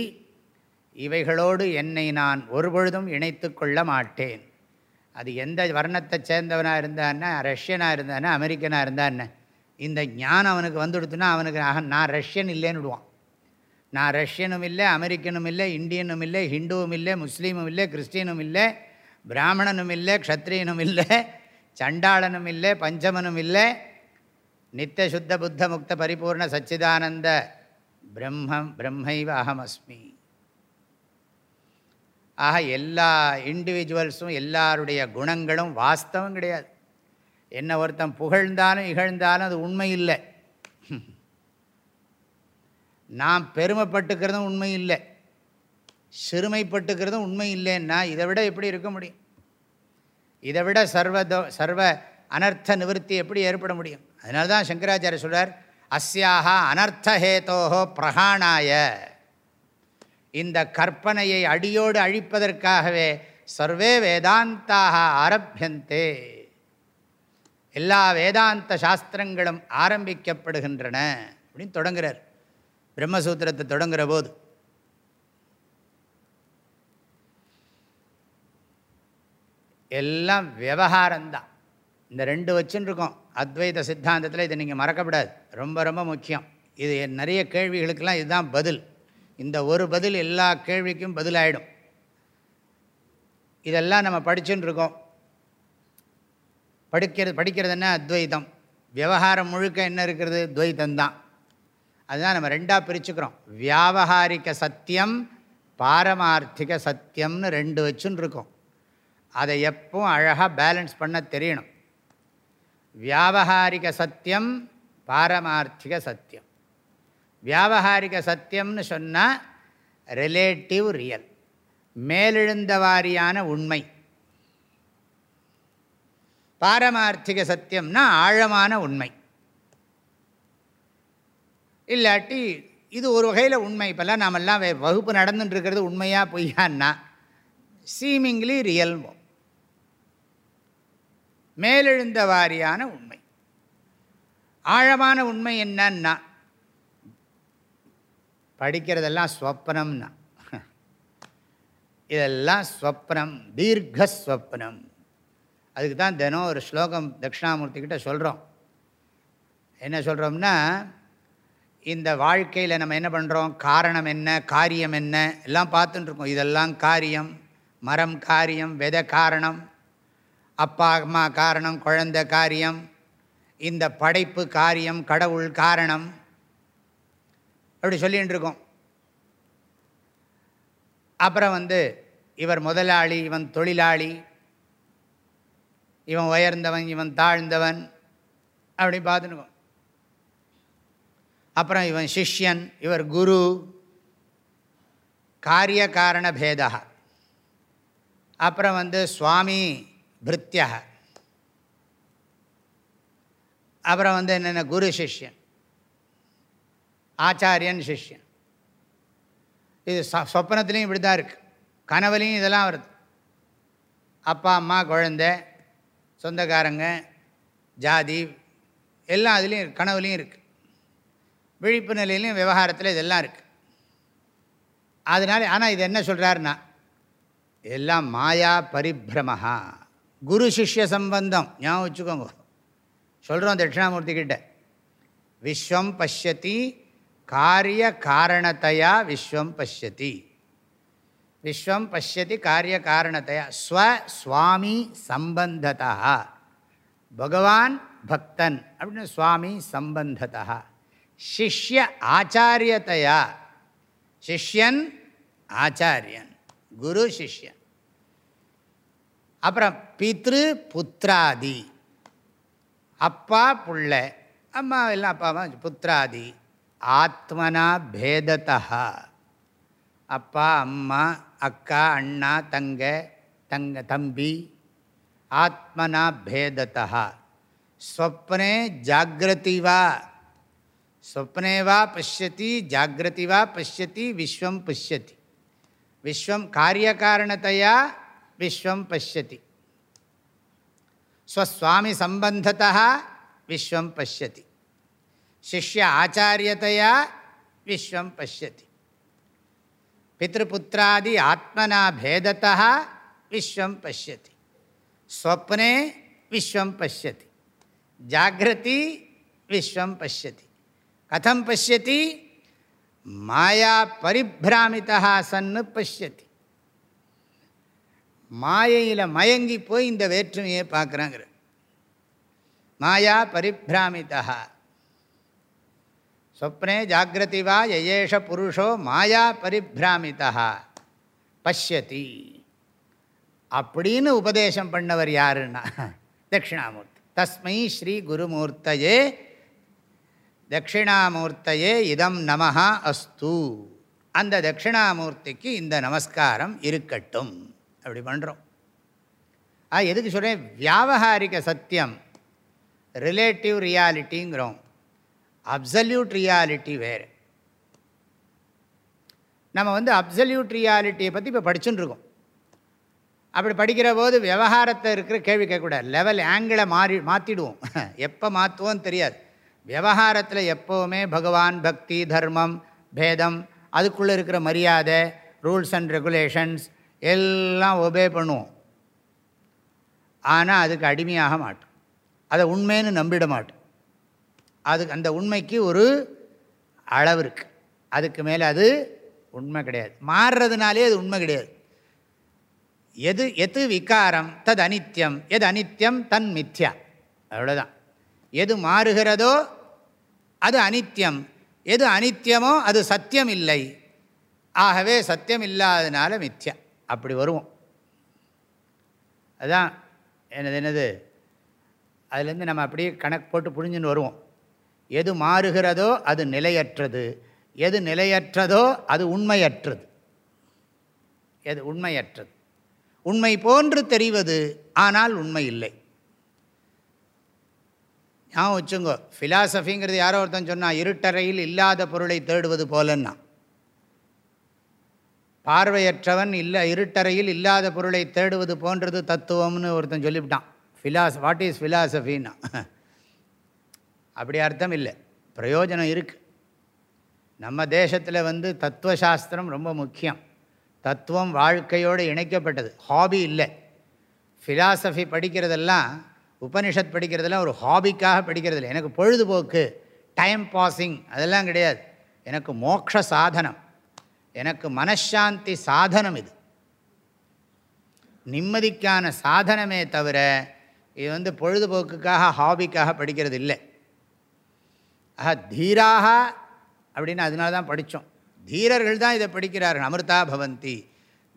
இவைகளோடு என்னை நான் ஒருபொழுதும் இணைத்து கொள்ள மாட்டேன் அது எந்த வர்ணத்தை சேர்ந்தவனாக இருந்தான்னா ரஷ்யனாக இருந்தானே அமெரிக்கனாக இருந்தான்னு இந்த ஞானம் அவனுக்கு வந்துடுத்துனா அவனுக்கு நான் ரஷ்யன் இல்லைன்னு விடுவான். நான் ரஷ்யனும் இல்லை அமெரிக்கனும் இல்லை இந்தியனும் இல்லை ஹிந்துவும் இல்லை முஸ்லீமும் இல்லை கிறிஸ்டியனும் இல்லை பிராமணனும் இல்லை க்ஷத்ரியனும் இல்லை சண்டாளனும் இல்லை பஞ்சமனும் இல்லை நித்திய சுத்த புத்த முக்த பரிபூர்ண சச்சிதானந்த பிரம்மம் பிரம்மைவ அகமஸ்மி ஆக எல்லா இண்டிவிஜுவல்ஸும் எல்லாருடைய குணங்களும் வாஸ்தவம் கிடையாது. என்ன ஒருத்தன் புகழ்ந்தாலும் இகழ்ந்தாலும் அது உண்மை இல்லை. நாம் பெருமைப்பட்டுக்கிறதும் உண்மை இல்லை. சிறுமைப்பட்டுக்கிறதும் உண்மை இல்லைன்னா இதை விட எப்படி இருக்க முடியும்? இதை விட சர்வதோ சர்வ அனர்த்த நிவர்த்தி எப்படி ஏற்பட முடியும்? அதனால தான் சங்கராச்சாரிய சொல்கிறார் அஸ்யாக அனர்த்தஹேதோஹோ பிரகாணாய. இந்த கற்பனையை அடியோடு அழிப்பதற்காகவே சர்வே வேதாந்தாக ஆரம்பியந்தே. எல்லா வேதாந்த சாஸ்திரங்களும் ஆரம்பிக்கப்படுகின்றன அப்படின்னு தொடங்குறார். பிரம்மசூத்திரத்தை தொடங்குகிற போது. எல்லாம் விவகாரம்தான். இந்த ரெண்டு வச்சுன்னு இருக்கோம் அத்வைத சித்தாந்தத்தில் இதை நீங்கள் மறக்கப்படாது ரொம்ப ரொம்ப முக்கியம். இது நிறைய கேள்விகளுக்கெல்லாம் இதுதான் பதில். இந்த ஒரு பதில் எல்லா கேள்விக்கும் பதிலாயிடும். இதெல்லாம் நம்ம படிச்சுன்னு இருக்கோம் படிக்கிறது படிக்கிறது என்ன? அத்வைதம். விவகாரம் முழுக்க என்ன இருக்கிறது? துவைத்தந்தான் அதுதான் நம்ம ரெண்டாக பிரிச்சுக்கிறோம். வியாபகாரிக சத்தியம் பாரமார்த்திக சத்தியம்னு ரெண்டு வச்சுன்னு இருக்கோம் அதை எப்பவும் அழகாக பேலன்ஸ் பண்ண தெரியணும். வியாபகாரிக சத்தியம் பாரமார்த்திக சத்தியம். வியாபகாரிக சத்தியம்னு சொன்னால் ரிலேட்டிவ் ரியல் மேலெழுந்த வாரியான உண்மை. பாரமார்த்திக சத்தியம்னா ஆழமான உண்மை. இல்லாட்டி இது ஒரு வகையில் உண்மை. இப்போல்லாம் நாமெல்லாம் வகுப்பு நடந்துட்டுருக்கிறது உண்மையாக பொய்யான்னா சீமிங்லி ரியல் மேலெழுந்த வாரியான உண்மை. ஆழமான உண்மை என்னன்னா படிக்கிறதெல்லாம் ஸ்வப்னம்னா. இதெல்லாம் ஸ்வப்னம் தீர்க்கஸ்வப்னம் அதுக்கு தான் தினம் ஒரு ஸ்லோகம் தட்சிணாமூர்த்திக்கிட்ட சொல்கிறோம் என்ன சொல்கிறோம்னா இந்த வாழ்க்கையில் நம்ம என்ன பண்ணுறோம் காரணம் என்ன? காரியம் என்ன? எல்லாம் பார்த்துட்டுருக்கோம் இதெல்லாம் காரியம். மரம் காரியம் வித காரணம். அப்பா அம்மா காரணம் குழந்த காரியம். இந்த படைப்பு காரியம் கடவுள் காரணம். அப்படி சொல்லிகிட்டு இருக்கோம் அப்புறம் வந்து இவர் முதலாளி இவன் தொழிலாளி இவன் உயர்ந்தவன் இவன் தாழ்ந்தவன் அப்படி பார்த்துருக்கோம் அப்புறம் இவன் சிஷ்யன் இவர் குரு. காரிய காரண பேதா. அப்புறம் வந்து சுவாமி பிருத்தியா அப்புறம் வந்து என்னென்ன குரு சிஷ்யன். ஆச்சாரியன் சிஷ்யன். இது ச சொப்பனத்துலேயும் இப்படி தான் இருக்குது கனவுலையும் இதெல்லாம் வருது. அப்பா அம்மா குழந்தை சொந்தக்காரங்க ஜாதி எல்லாம் அதுலேயும் கனவுலேயும் இருக்குது விழிப்பு நிலையிலையும் விவகாரத்தில் இதெல்லாம் இருக்குது அதனால் ஆனால் இது என்ன சொல்கிறாருன்னா எல்லாம் மாயா பரிபிரமஹா. குரு சிஷ்ய சம்பந்தம். ஞாபகம் வச்சுக்கோங்க. சொல்கிறோம் தட்சிணாமூர்த்தி கிட்ட. விஸ்வம் பசியதி காரிய காரணத்தையா விஸ்வம் பசியதி விஸ்வம் பசியதி காரிய காரணத்தையா ஸ்வ சுவாமி சம்பந்ததா. பகவான் பக்தன் அப்படின்னு சுவாமி சம்பந்ததா. சிஷ்ய ஆச்சாரியத்தையா? சிஷ்யன் ஆச்சாரியன். குரு சிஷ்யன். அப்புறம் பித்ரு புத்திராதி அப்பா புள்ள. அம்மா எல்லாம் அப்பா அம்மா புத்திராதி ஆத்மனா பேதத்தா அப்பா அம்மா அக்கா அண்ணா தங்க தங்க தம்பி ஆத்மனா பேதத்தா ஸ்வப்னே ஜாகிரதி வா ஸ்வப்னே வா பசியதி ஜாகிரதி வா பசியதி விஸ்வம் பசியதி விஸ்வம் காரியகாரணத்தையா விஸ்வம் பசியதி ஸ்வஸ்வாமி சம்பந்தத்தா விஸ்வம் பசியதி சிஷ்ய ஆச்சாரியதையா விஸ்வம் பசியதி பித்ருபுத்திராதி ஆத்மனா பேதத்தா விஸ்வம் பசியதி ஸ்வப்னே விஸ்வம் பசியதி ஜாகிரதி விஸ்வம் பசியதி கதம் பசியதி மாயா பரிபிராமிதா சன்னு பசியதி மாயையில் மயங்கி போய் இந்த வேற்றுமையை பார்க்குறாங்கிற மாயா பரிபிராமிதா ஸ்வப்னே ஜாகிரதி வா யயேஷ புருஷோ மாயா பரிபிராமிதா பஷ்யதி அப்படின்னு உபதேசம் பண்ணவர் யாருன்னா தட்சிணாமூர்த்தி தஸ்மை ஸ்ரீ குருமூர்த்தையே தட்சிணாமூர்த்தையே இதம் நமஹா அஸ்து அந்த தட்சிணாமூர்த்திக்கு இந்த நமஸ்காரம் இருக்கட்டும். அப்படி பண்ணுறோம் ஆ எதுக்கு சொல்கிறேன் வியாபகாரிக சத்தியம் ரிலேட்டிவ் ரியாலிட்டிங்கிறோம் அப்சல்யூட் ரியாலிட்டி வேறு. நம்ம வந்து அப்சல்யூட் ரியாலிட்டியை பற்றி இப்போ படிச்சுட்டுருக்கோம் அப்படி படிக்கிற போது விவகாரத்தை இருக்கிற கேள்வி கேட்கக்கூடாது. லெவல் ஆங்கிளை மாறி மாற்றிடுவோம் எப்போ மாற்றுவோம் தெரியாது. விவகாரத்தில் எப்போவுமே பகவான் பக்தி தர்மம் பேதம் அதுக்குள்ளே இருக்கிற மரியாதை ரூல்ஸ் அண்ட் ரெகுலேஷன்ஸ் எல்லாம் ஒபே பண்ணுவோம். ஆனால் அதுக்கு அடிமையாக மாட்டோம். அதை உண்மைன்னு நம்பிட மாட்டோம். அதுக்கு அந்த உண்மைக்கு ஒரு அளவு இருக்குது அதுக்கு மேலே அது உண்மை கிடையாது. மாறுறதுனாலே அது உண்மை கிடையாது. எது எது விகாரம் தது அனித்யம் எது அனித்யம் தன் மித்யா. அவ்வளோதான் எது மாறுகிறதோ அது அனித்யம். எது அனித்யமோ அது சத்தியம் இல்லை ஆகவே சத்தியம் இல்லாதனால மித்யா. அப்படி வருவோம். அதுதான் என்னது என்னது? அதுலேருந்து நம்ம அப்படியே கணக்கு போட்டு புரிஞ்சுன்னு வருவோம். எது மாறுகிறதோ அது நிலையற்றது. எது நிலையற்றதோ அது உண்மையற்றது. எது உண்மையற்றது. உண்மை போன்று தெரிவது ஆனால் உண்மை இல்லை. ஞாபகம் வச்சுங்கோ ஃபிலாசபிங்கிறது யாரோ ஒருத்தன் சொன்னால் இருட்டறையில் இல்லாத பொருளை தேடுவது போலன்னா. பார்வையற்றவன் இல்லை இருட்டறையில் இல்லாத பொருளை தேடுவது போன்றது தத்துவம்னு ஒருத்தன் சொல்லிவிட்டான். ஃபிலாஸ் வாட் இஸ் ஃபிலாசபின்னா அப்படி அர்த்தம் இல்லை. பிரயோஜனம் இருக்குது நம்ம தேசத்தில் வந்து தத்துவசாஸ்திரம் ரொம்ப முக்கியம். தத்துவம் வாழ்க்கையோடு இணைக்கப்பட்டது. ஹாபி இல்லை. ஃபிலாசபி படிக்கிறதெல்லாம் உபனிஷத் படிக்கிறதெல்லாம் ஒரு ஹாபிக்காக படிக்கிறது இல்லை. எனக்கு பொழுதுபோக்கு டைம் பாஸிங் அதெல்லாம் கிடையாது. எனக்கு மோக்ஷ சாதனம். எனக்கு மனசாந்தி சாதனம் இது. நிம்மதிக்கான சாதனமே தவிர இது வந்து பொழுதுபோக்குக்காக ஹாபிக்காக படிக்கிறது இல்லை. ஆஹா தீராக அப்படின்னு அதனால தான் படித்தோம் தீரர்கள் தான் இதை படிக்கிறார்கள். அமிர்தா பவந்தி.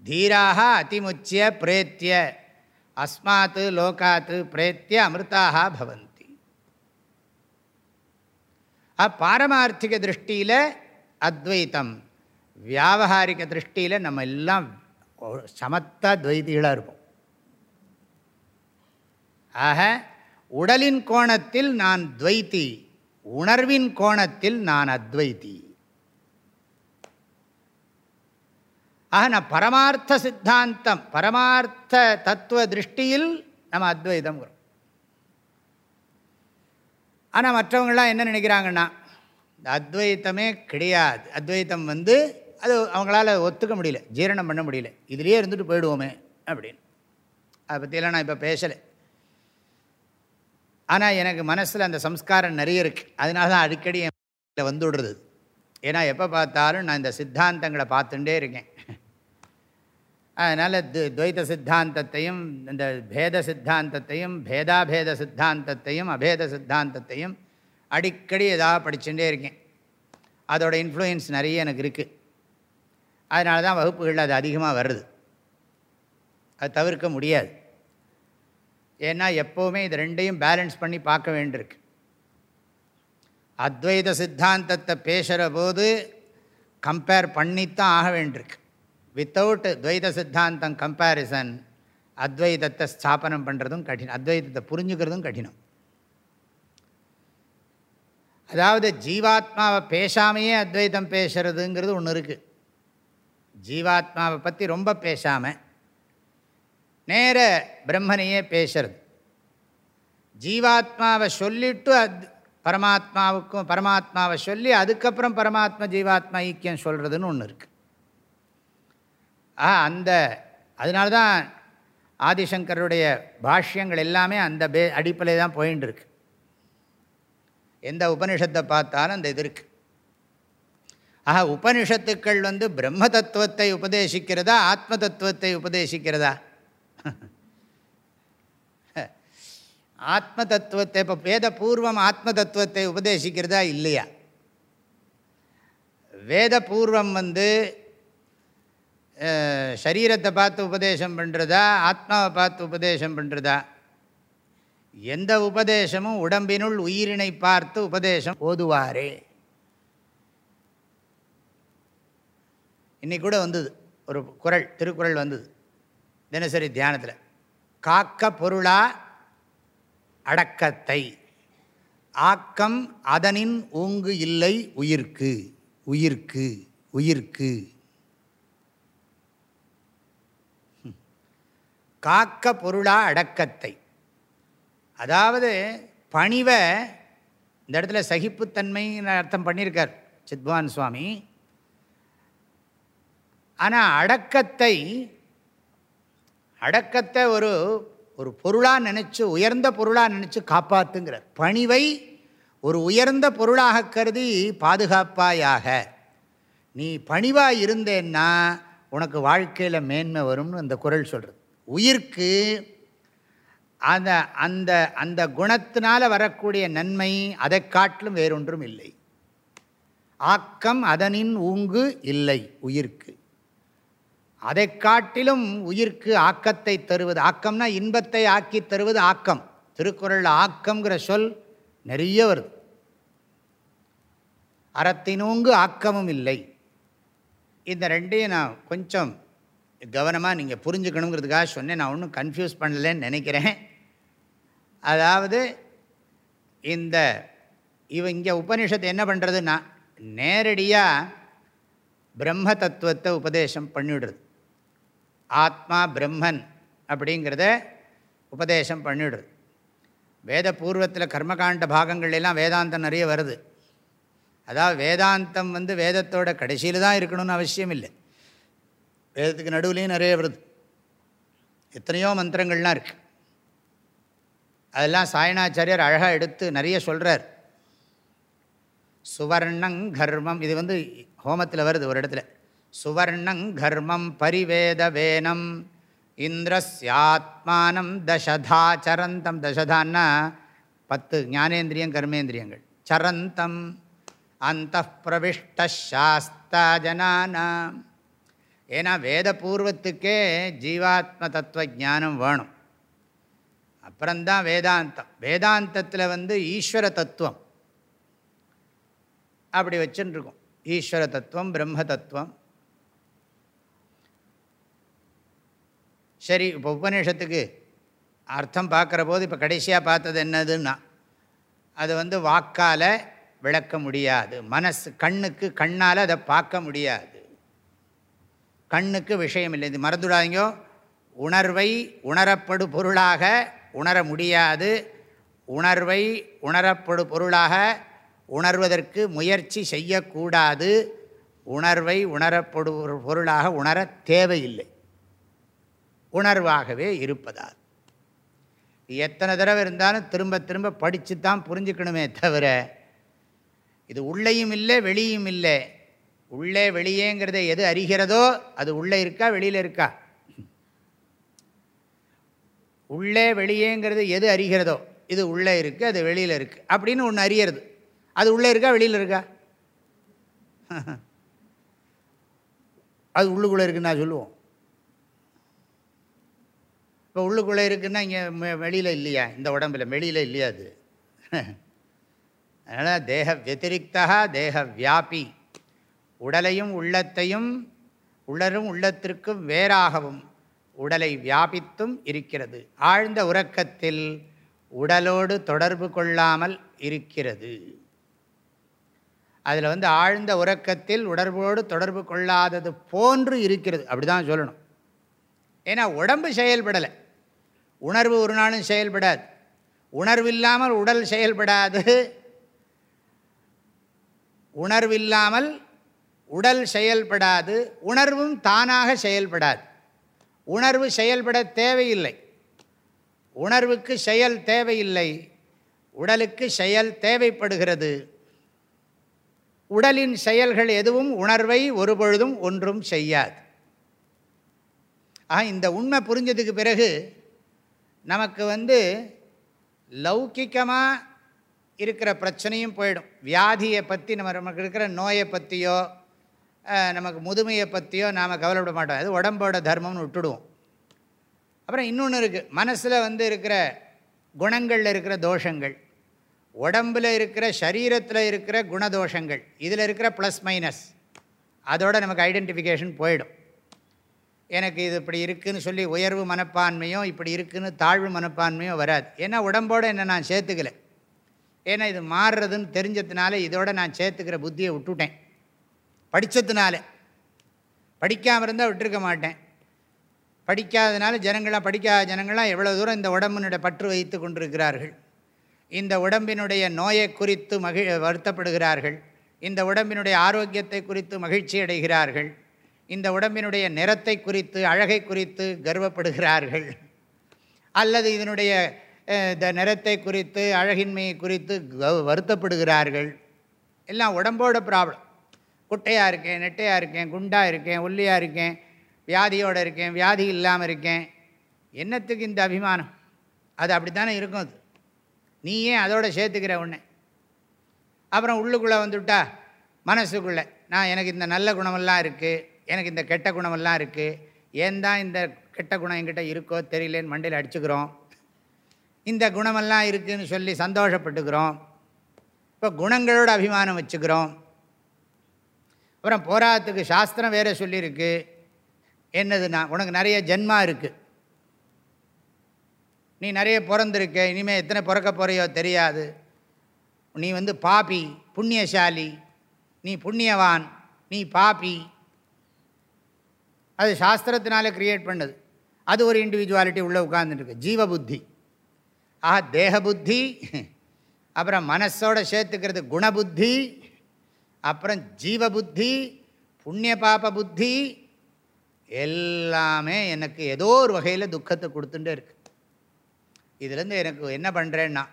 தீராக அதிமுச்சிய பிரேத்திய. அஸ்மாத்து லோகாத்து பிரேத்திய அமிர்தாக பவந்தி. பாரமார்த்திக திருஷ்டியில் அத்வைத்தம். வியாபகாரிக திருஷ்டியில் நம்ம எல்லாம் சமத்தா துவைதிகளாக இருப்போம். ஆக உடலின் கோணத்தில் நான் துவைத்தி. உணர்வின் கோணத்தில் நான் அத்வைதி. ஆக நான் பரமார்த்த சித்தாந்தம் பரமார்த்த தத்துவ திருஷ்டியில் நம்ம அத்வைதம் வரும். ஆனால் மற்றவங்களாம் என்ன நினைக்கிறாங்கன்னா இந்த அத்வைத்தமே கிடையாது. அத்வைத்தம் வந்து அது அவங்களால ஒத்துக்க முடியல ஜீரணம் பண்ண முடியல. இதுலேயே இருந்துட்டு போயிடுவோமே அப்படின்னு. அதை பற்றியெல்லாம் நான் இப்போ பேசலை. ஆனால் எனக்கு மனசில் அந்த சம்ஸ்காரம் நிறைய இருக்குது அதனால தான் அடிக்கடி என் வந்து விடுறது. ஏன்னா எப்போ பார்த்தாலும் நான் இந்த சித்தாந்தங்களை பார்த்துட்டே இருக்கேன். அதனால் து துவைத சித்தாந்தத்தையும் இந்த பேத சித்தாந்தத்தையும் பேதாபேத சித்தாந்தத்தையும் அபேத சித்தாந்தத்தையும் அடிக்கடி ஏதாவது படிச்சுட்டே இருக்கேன். அதோட இன்ஃப்ளூயன்ஸ் நிறைய எனக்கு இருக்குது அதனால தான் வகுப்புகளில் அது அதிகமாக வருது. அது தவிர்க்க முடியாது. ஏன்னா எப்போவுமே இது ரெண்டையும் பேலன்ஸ் பண்ணி பார்க்க வேண்டியிருக்கு. அத்வைத சித்தாந்தத்தை பேசுகிற போது கம்பேர் பண்ணித்தான் ஆக வேண்டியிருக்கு. வித்தவுட் துவைத சித்தாந்தம் கம்பேரிசன் அத்வைதத்தை ஸ்தாபனம் பண்ணுறதும் கடினம். அத்வைதத்தை புரிஞ்சுக்கிறதும் கடினம். அதாவது ஜீவாத்மாவை பேசாமையே அத்வைதம் பேசுகிறதுங்கிறது ஒன்று இருக்குது ஜீவாத்மாவை பற்றி ரொம்ப பேசாமல் நேர பிரம்மனையே பேசுறது. ஜீவாத்மாவை சொல்லிட்டு அது பரமாத்மாவுக்கும் பரமாத்மாவை சொல்லி அதுக்கப்புறம் பரமாத்மா ஜீவாத்மா ஐக்கியம் சொல்கிறதுன்னு ஒன்று இருக்குது ஆ அந்த அதனால தான் ஆதிசங்கருடைய பாஷ்யங்கள் எல்லாமே அந்த பே அடிப்படையில் தான் போயின்னு இருக்கு. எந்த உபனிஷத்தை பார்த்தாலும் அந்த இது இருக்குது ஆஹா உபனிஷத்துக்கள் வந்து பிரம்ம தத்துவத்தை உபதேசிக்கிறதா ஆத்ம தத்துவத்தை உபதேசிக்கிறதா? ஆத்ம தத்துவத்தை இப்போ வேத பூர்வம் ஆத்ம தத்துவத்தை உபதேசிக்கிறதா இல்லையா? வேத பூர்வம் வந்து சரீரத்தை பார்த்து உபதேசம் பண்ணுறதா ஆத்மாவை பார்த்து உபதேசம் பண்ணுறதா எந்த உபதேசமும் உடம்பினுள் உயிரினை பார்த்து உபதேசம் ஓதுவாரே இன்னைக்கு கூட வந்தது ஒரு குரல் திருக்குறள் வந்தது. தினசரி தியானத்தில். காக்க பொருளா அடக்கத்தை. ஆக்கம் அதனின் ஊங்கு இல்லை உயிர்க்கு. உயிர்க்கு உயிர்க்கு. காக்க பொருளா அடக்கத்தை. அதாவது பணிவை இந்த இடத்துல சகிப்புத்தன்மைன்னு அர்த்தம் பண்ணியிருக்கார் சித்வான் சுவாமி. ஆனால் அடக்கத்தை அடக்கத்தை ஒரு ஒரு பொருளாக நினச்சி உயர்ந்த பொருளாக நினச்சி காப்பாற்றுங்கிறார் பணிவை ஒரு உயர்ந்த பொருளாக கருதி பாதுகாப்பாயாக. நீ பணிவாக இருந்தேன்னா உனக்கு வாழ்க்கையில் மேன்மை வரும்னு அந்த குரல் சொல்கிறது உயிர்க்கு அந்த அந்த அந்த குணத்தினால் வரக்கூடிய நன்மை அதை காட்டிலும் வேறொன்றும் இல்லை. ஆக்கம் அதனின் ஊங்கு இல்லை உயிர்க்கு. அதை காட்டிலும் உயிர்க்கு ஆக்கத்தை தருவது ஆக்கம்னா இன்பத்தை ஆக்கி தருவது ஆக்கம். திருக்குறளில் ஆக்கம்ங்கிற சொல் நிறைய வருது. அறத்தினூங்கு ஆக்கமும் இல்லை. இந்த ரெண்டையும் நான் கொஞ்சம் கவனமாக நீங்கள் புரிஞ்சுக்கணுங்கிறதுக்காக சொன்னேன். நான் ஒன்றும் கன்ஃபியூஸ் பண்ணலன்னு நினைக்கிறேன். அதாவது இந்த இவ இங்கே உபனிஷத்து என்ன பண்ணுறதுன்னா நேரடியாக பிரம்ம தத்துவத்தை உபதேசம் பண்ணிவிடுறது ஆத்மா பிரம்மன் அப்படிங்கிறத உபதேசம் பண்ணிடுது வேத பூர்வத்தில் கர்மகாண்ட பாகங்கள்லாம் வேதாந்தம் நிறைய வருது. அதாவது வேதாந்தம் வந்து வேதத்தோட கடைசியில் தான் இருக்கணும்னு அவசியம் இல்லை. வேதத்துக்கு நடுவுலேயும் நிறைய வருது. எத்தனையோ மந்திரங்கள்லாம் இருக்குது அதெல்லாம் சாயணாச்சாரியர் அழகாக எடுத்து நிறைய சொல்கிறார் சுவர்ணங் கர்மம் இது வந்து ஹோமத்தில் வருது ஒரு இடத்துல. சுவர்ணங் கர்மம் பரிவேத வேனம் இந்திரஸ்யாத்மானம் தசதா சரந்தம் தசதான்னா பத்து ஞானேந்திரியம் கர்மேந்திரியங்கள். சரந்தம் அந்த பிரவிஷ்டாஸ்தாஜனானாம் ஏன்னா வேத பூர்வத்துக்கே ஜீவாத்ம தத்துவ ஞானம் வேணும். அப்புறம்தான் வேதாந்தம். வேதாந்தத்தில் வந்து ஈஸ்வர தத்துவம். அப்படி வச்சுருக்கோம் ஈஸ்வர தத்துவம் பிரம்ம தத்துவம். சரி இப்போ உபநிஷத்துக்கு அர்த்தம் பார்க்குற போது இப்போ கடைசியாக பார்த்தது என்னதுன்னா அது வந்து வாக்கால் விளக்க முடியாது. மனசு கண்ணுக்கு கண்ணால் அதை பார்க்க முடியாது. கண்ணுக்கு விஷயம் இல்லை. இது மறந்துடாதீங்கோ. உணர்வை உணரப்படு பொருளாக உணர முடியாது. உணர்வை உணரப்படு பொருளாக உணர்வதற்கு முயற்சி செய்யக்கூடாது. உணர்வை உணரப்படு பொருளாக உணர தேவையில்லை. உணர்வாகவே இருப்பதால். எத்தனை தடவை இருந்தாலும் திரும்ப திரும்ப படித்து தான் புரிஞ்சுக்கணுமே தவிர இது உள்ளேயும் இல்லை வெளியும் இல்லை. உள்ளே வெளியேங்கிறத எது அறிகிறதோ அது உள்ளே இருக்கா வெளியில் இருக்கா? உள்ளே வெளியேங்கிறது எது அறிகிறதோ இது உள்ளே இருக்குது அது வெளியில் இருக்குது அப்படின்னு ஒன்று அறியறது. அது உள்ளே இருக்கா வெளியில் இருக்கா? அது உள்ளுக்குள்ளே இருக்குன்னு நான் சொல்லுவோம். இப்போ உள்ளுக்குள்ளே இருக்குன்னா இங்கே வெளியில் இல்லையா? இந்த உடம்பில் வெளியில் இல்லையா அது? அதனால் தேக வத்திரிகா தேக வியாபி. உடலையும் உள்ளத்தையும் உடலும் உள்ளத்திற்கும் வேறாகவும் உடலை வியாபித்தும் இருக்கிறது. ஆழ்ந்த உறக்கத்தில் உடலோடு தொடர்பு கொள்ளாமல் இருக்கிறது. அதில் வந்து ஆழ்ந்த உறக்கத்தில் உடற்போடு தொடர்பு கொள்ளாதது போன்று இருக்கிறது. அப்படி தான் சொல்லணும். ஏன்னா உடம்பு செயல்படலை. உணர்வு ஒரு நாளும் செயல்படாது. உணர்வில்லாமல் உடல் செயல்படாது. உணர்வில்லாமல் உடல் செயல்படாது. உணர்வும் தானாக செயல்படாது. உணர்வு செயல்பட தேவையில்லை. உணர்வுக்கு செயல் தேவையில்லை. உடலுக்கு செயல் தேவைப்படுகிறது. உடலின் செயல்கள் எதுவும் உணர்வை ஒருபொழுதும் ஒன்றும் செய்யாது. ஆக இந்த உண்மை புரிஞ்சதுக்கு பிறகு நமக்கு வந்து லௌக்கிகமாக இருக்கிற பிரச்சனையும் போயிடும். வியாதியை பற்றி நம்ம நமக்கு இருக்கிற நோயை பற்றியோ நமக்கு முதுமையை பற்றியோ நாம் கவலைப்பட மாட்டோம். அது உடம்போட தர்மம்னு விட்டுடுவோம். அப்புறம் இன்னொன்று இருக்குது மனசில் வந்து இருக்கிற குணங்களில் இருக்கிற தோஷங்கள் உடம்பில் இருக்கிற சரீரத்தில் இருக்கிற குணதோஷங்கள் இதில் இருக்கிற ப்ளஸ் மைனஸ் அதோட நமக்கு ஐடென்டிஃபிகேஷன் போயிடும். எனக்கு இது இப்படி இருக்குதுன்னு சொல்லி உயர்வு மனப்பான்மையும் இப்படி இருக்குதுன்னு தாழ்வு மனப்பான்மையோ வராது. ஏன்னா உடம்போடு என்னை நான் சேர்த்துக்கல. ஏன்னா இது மாறுறதுன்னு தெரிஞ்சதுனால இதோட நான் சேர்த்துக்கிற புத்தியை விட்டுவிட்டேன் படித்ததுனால படிக்காமல் இருந்தால் விட்டுருக்க மாட்டேன். படிக்காதனால ஜனங்களாம் படிக்காத ஜனங்களாம் எவ்வளோ தூரம் இந்த உடம்பினுடைய பற்று வைத்து கொண்டிருக்கிறார்கள். இந்த உடம்பினுடைய நோயை குறித்து மகிழ் வருத்தப்படுகிறார்கள். இந்த உடம்பினுடைய ஆரோக்கியத்தை குறித்து மகிழ்ச்சி அடைகிறார்கள். இந்த உடம்பினுடைய நிறத்தை குறித்து அழகை குறித்து கர்வப்படுகிறார்கள். அல்லது இதனுடைய இந்த நிறத்தை குறித்து அழகின்மையை குறித்து வருத்தப்படுகிறார்கள். எல்லாம் உடம்போட ப்ராப்ளம் குட்டையாக இருக்கேன் நெட்டையாக இருக்கேன் குண்டாக இருக்கேன் ஒல்லியாக இருக்கேன் வியாதியோடு இருக்கேன் வியாதி இல்லாமல் இருக்கேன். என்னத்துக்கு இந்த அபிமானம்? அது அப்படி தானே இருக்கும் அது. நீ ஏன் அதோட சேர்த்துக்கிற உன்னை? அப்புறம் உள்ளுக்குள்ளே வந்துவிட்டா மனசுக்குள்ளே நான் எனக்கு இந்த நல்ல குணமெல்லாம் இருக்குது எனக்கு இந்த கெட்ட குணமெல்லாம் இருக்குது ஏன் தான் இந்த கெட்ட குணம் என்கிட்ட இருக்கோ தெரியலேன்னு மண்டையில் அடிச்சுக்கிறோம். இந்த குணமெல்லாம் இருக்குதுன்னு சொல்லி சந்தோஷப்பட்டுக்கிறோம். இப்போ குணங்களோட அபிமானம் வச்சுக்கிறோம். அப்புறம் போராட்டத்துக்கு சாஸ்திரம் வேறு சொல்லியிருக்கு. என்னதுன்னா உனக்கு நிறைய ஜென்மா இருக்குது நீ நிறைய பிறந்திருக்க இனிமேல் எத்தனை பிறக்க போகிறையோ தெரியாது. நீ வந்து பாபி புண்ணியசாலி. நீ புண்ணியவான். நீ பாப்பி அது சாஸ்திரத்தினால க்ரியேட் பண்ணது. அது ஒரு இண்டிவிஜுவாலிட்டி உள்ளே உட்கார்ந்துட்டுருக்கு. ஜீவ புத்தி ஆஹா தேக புத்தி அப்புறம் மனசோட சேர்த்துக்கிறது குணபுத்தி அப்புறம் ஜீவ புத்தி புண்ணிய பாப புத்தி எல்லாமே எனக்கு ஏதோ ஒரு வகையில் துக்கத்தை கொடுத்துட்டே இருக்கு. இதுலேருந்து எனக்கு என்ன பண்ணுறேன்னா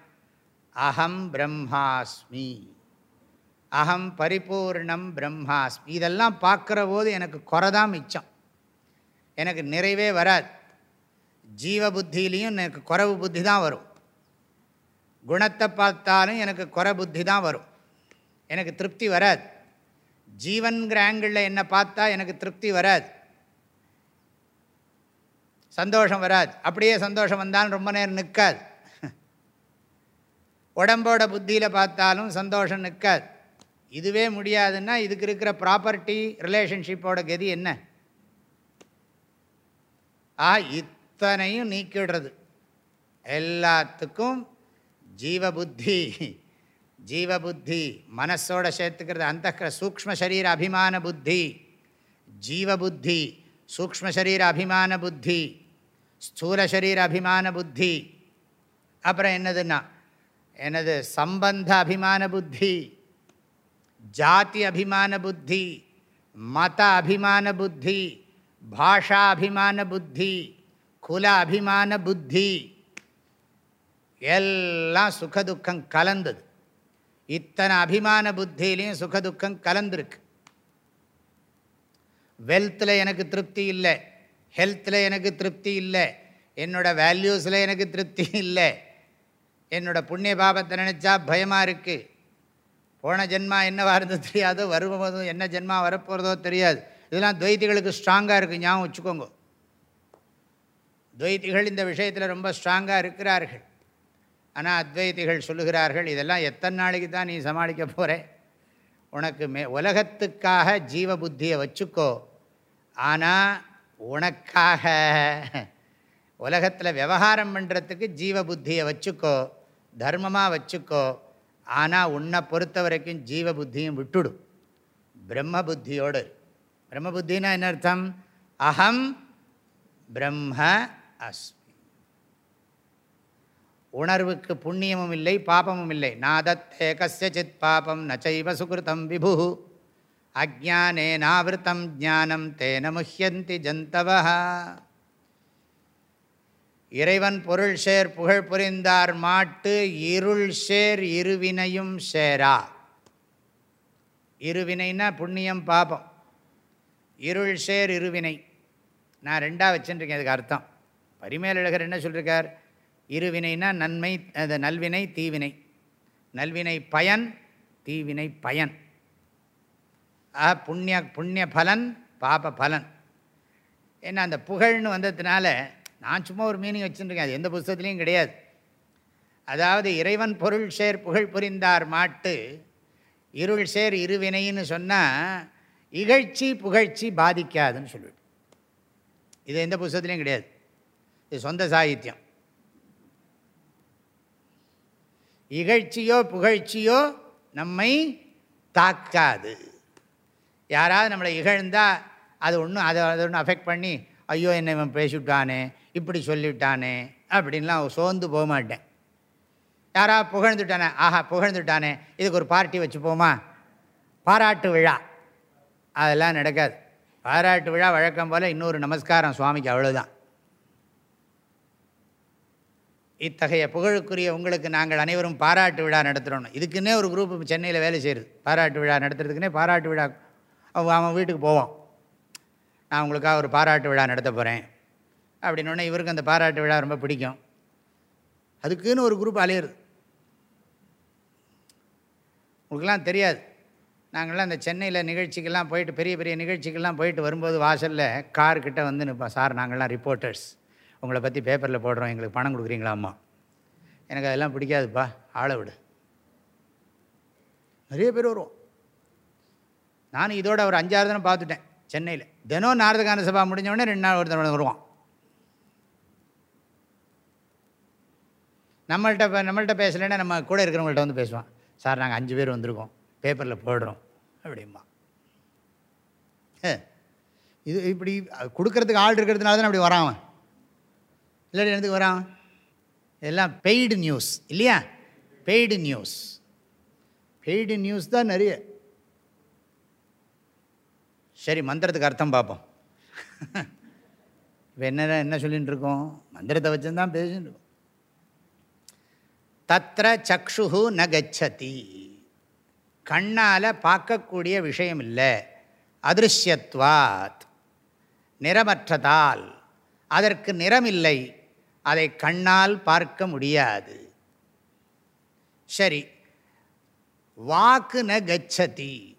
அகம் பிரம்மாஸ்மி. அகம் பரிபூர்ணம் பிரம்மாஸ்மி. இதெல்லாம் பார்க்குற போது எனக்கு குறை தான் மிச்சம். எனக்கு நிறைவே வராது. ஜீவ புத்தியிலையும் எனக்கு குறவு புத்தி தான் வரும். குணத்தை பார்த்தாலும் எனக்கு குறை புத்தி தான் வரும். எனக்கு திருப்தி வராது. ஜீவன்கிற ஆங்கிளில் என்னை பார்த்தா எனக்கு திருப்தி வராது. சந்தோஷம் வராது. அப்படியே சந்தோஷம் வந்தாலும் ரொம்ப நேரம் நிற்காது. உடம்போட புத்தியில் பார்த்தாலும் சந்தோஷம் நிற்காது. இதுவே முடியாதுன்னா இதுக்கு இருக்கிற ப்ராப்பர்ட்டி ரிலேஷன்ஷிப்போட கதி என்ன? ஆ இத்தனையும் நீக்கிடுறது. எல்லாத்துக்கும் ஜீவபுத்தி ஜீவபுத்தி மனசோட சேர்த்துக்கிறது அந்த சூக்ம சரீர அபிமான புத்தி ஜீவபுத்தி சூக்ம சரீர அபிமான புத்தி ஸ்தூல சரீர அபிமான புத்தி. அப்புறம் என்னதுன்னா எனது சம்பந்த அபிமான புத்தி ஜாதி அபிமான புத்தி மத அபிமான புத்தி பாஷா அபிமான புத்தி குல அபிமான புத்தி எல்லாம் சுகதுக்கம் கலந்தது. இத்தனை அபிமான புத்தியிலையும் சுகதுக்கம் கலந்துருக்கு. வெல்த்தில் எனக்கு திருப்தி இல்லை ஹெல்த்தில் எனக்கு திருப்தி இல்லை என்னோட வேல்யூஸில் எனக்கு திருப்தி இல்லை என்னோடய புண்ணிய பாபத்தை நினச்சா பயமாக இருக்குது போன ஜென்மா என்னவாக இருந்தது தெரியாதோ வரும்போதும் என்ன ஜென்மா வரப்போகிறதோ தெரியாது. இதெல்லாம் துவைத்திகளுக்கு ஸ்ட்ராங்காக இருக்குது ஞாபகம் வச்சுக்கோங்க. துவைத்திகள் இந்த விஷயத்தில் ரொம்ப ஸ்ட்ராங்காக இருக்கிறார்கள். ஆனால் அத்வைத்திகள் சொல்லுகிறார்கள் இதெல்லாம் எத்தனை நாளைக்கு தான் நீ சமாளிக்க போகிற உனக்கு மே உலகத்துக்காக ஜீவ புத்தியை வச்சுக்கோ. ஆனால் உனக்காக உலகத்தில் விவகாரம் பண்ணுறதுக்கு ஜீவ புத்தியை வச்சுக்கோ. தர்மமாக வச்சுக்கோ. ஆனால் உன்னை பொறுத்த வரைக்கும் ஜீவ புத்தியும் விட்டுடும். பிரம்ம புத்தியோடு பிரம்ம புத்தினா என்ன அர்த்தம்? அகம் பிரம்ம அஸ்மி. உணர்வுக்கு புண்ணியமும் இல்லை பாபமும் இல்லை. நாதத்தே கசித் பாபம் நச்சைவ சுகிருதம் விபு அஜானே நாவிருத்தம் ஜானம் தேன முஹியந்தி ஜந்தவா இறைவன் பொருள் சேர் புகழ் புரிந்தார் மாட்டு இருள் சேர் இருவினையும் சேரா. இருவினைனா புண்ணியம் பாபம். இருள் சேர் இருவினை. நான் ரெண்டாக வச்சுருக்கேன் அதுக்கு அர்த்தம். பரிமேலழகர் என்ன சொல்லியிருக்கார் இருவினைனா நன்மை அது நல்வினை தீவினை. நல்வினை பயன் தீவினை பயன். ஆ புண்ணிய புண்ணிய பலன் பாப பலன். ஏன்னா அந்த புகழ்னு வந்ததுனால நான் சும்மா ஒரு மீனிங் வச்சுருக்கேன் அது எந்த புஸ்தத்துலேயும் கிடையாது. அதாவது இறைவன் பொருள் சேர் புகழ் புரிந்தார் மாட்டு இருள் சேர் இருவினைன்னு சொன்னால் இகழ்ச்சி புகழ்ச்சி பாதிக்காதுன்னு சொல்லிவிட்டு இது எந்த புஸ்தத்துலேயும் கிடையாது. இது சொந்த சாகித்யம். இகழ்ச்சியோ புகழ்ச்சியோ நம்மை தாக்காது. யாராவது நம்மளை இகழ்ந்தால் அது ஒன்றும் அதை அதை ஒன்றும் அஃபெக்ட் பண்ணி ஐயோ என்னை இவன் பேசிவிட்டானே இப்படி சொல்லிவிட்டானே அப்படின்லாம் சோர்ந்து போக மாட்டேன். யாராவது புகழ்ந்துட்டானே ஆஹா புகழ்ந்துட்டானே இதுக்கு ஒரு பார்ட்டி வச்சுப்போமா? பாராட்டு விழா. அதெல்லாம் நடக்காது. பாராட்டு விழா வழக்கம் போல் இன்னொரு நமஸ்காரம் சுவாமிக்கு அவ்வளோதான் இத்தகைய புகழுக்குரிய உங்களுக்கு நாங்கள் அனைவரும் பாராட்டு விழா நடத்துகிறோம் இதுக்குன்னே ஒரு குரூப் சென்னையில் வேலை செய்கிறது பாராட்டு விழா நடத்துறதுக்குன்னே பாராட்டு விழா. அவன் வீட்டுக்கு போவோம். நான் உங்களுக்காக ஒரு பாராட்டு விழா நடத்த போகிறேன் அப்படின்னோடனே இவருக்கு அந்த பாராட்டு விழா ரொம்ப பிடிக்கும். அதுக்குன்னு ஒரு குரூப் அலையிறது. உங்களுக்கெல்லாம் தெரியாது. நாங்கள்லாம் அந்த சென்னையில் நிகழ்ச்சிக்கெல்லாம் போயிட்டு பெரிய பெரிய நிகழ்ச்சிக்கெல்லாம் போயிட்டு வரும்போது வாசலில் கார்கிட்ட வந்து நிற்போம் சார் நாங்கள்லாம் ரிப்போர்ட்டர்ஸ் உங்களை பற்றி பேப்பரில் போடுறோம். எங்களுக்கு பணம் கொடுக்குறீங்களாம்மா எனக்கு அதெல்லாம் பிடிக்காதுப்பா. ஆளை விடு. நிறைய பேர் வருவோம். நானும் இதோட ஒரு அஞ்சாறு தினம் பார்த்துட்டேன் சென்னையில். தினம் நாரதகான சபா முடிஞ்சவொடனே ரெண்டு நாள் ஒரு தடவை வருவான் நம்மள்கிட்ட நம்மள்கிட்ட பேசலைன்னா நம்ம கூட இருக்கிறவங்கள்ட்ட வந்து பேசுவான் சார் நாங்கள் அஞ்சு பேர் வந்திருக்கோம். பேப்பரில் போடுறோம் அப்படிம்பா. இது இப்படி கொடுக்கறதுக்கு ஆள் இருக்கிறதுனால தான் அப்படி வரான் இல்லை இல்லாட்டி வரான் எல்லாம் பெய்டு நியூஸ் இல்லையா? பெய்டு நியூஸ் பெய்டு நியூஸ் தான் நிறைய. சரி மந்திரத்துக்கு அர்த்தம் பார்ப்போம். இப்போ என்ன என்ன சொல்லிகிட்டு இருக்கோம்? மந்திரத்தை வச்சுருந்தான் பேசிட்டு இருக்கோம். தத்திர சக்ஷு ந கச்சதி. கண்ணால் பார்க்கக்கூடிய விஷயம் இல்லை அதிருஷ்யத்வாத். நிறமற்றதால். அதற்கு நிறமில்லை. அதை கண்ணால் பார்க்க முடியாது. சரி. வாக்கு ந கச்சதி.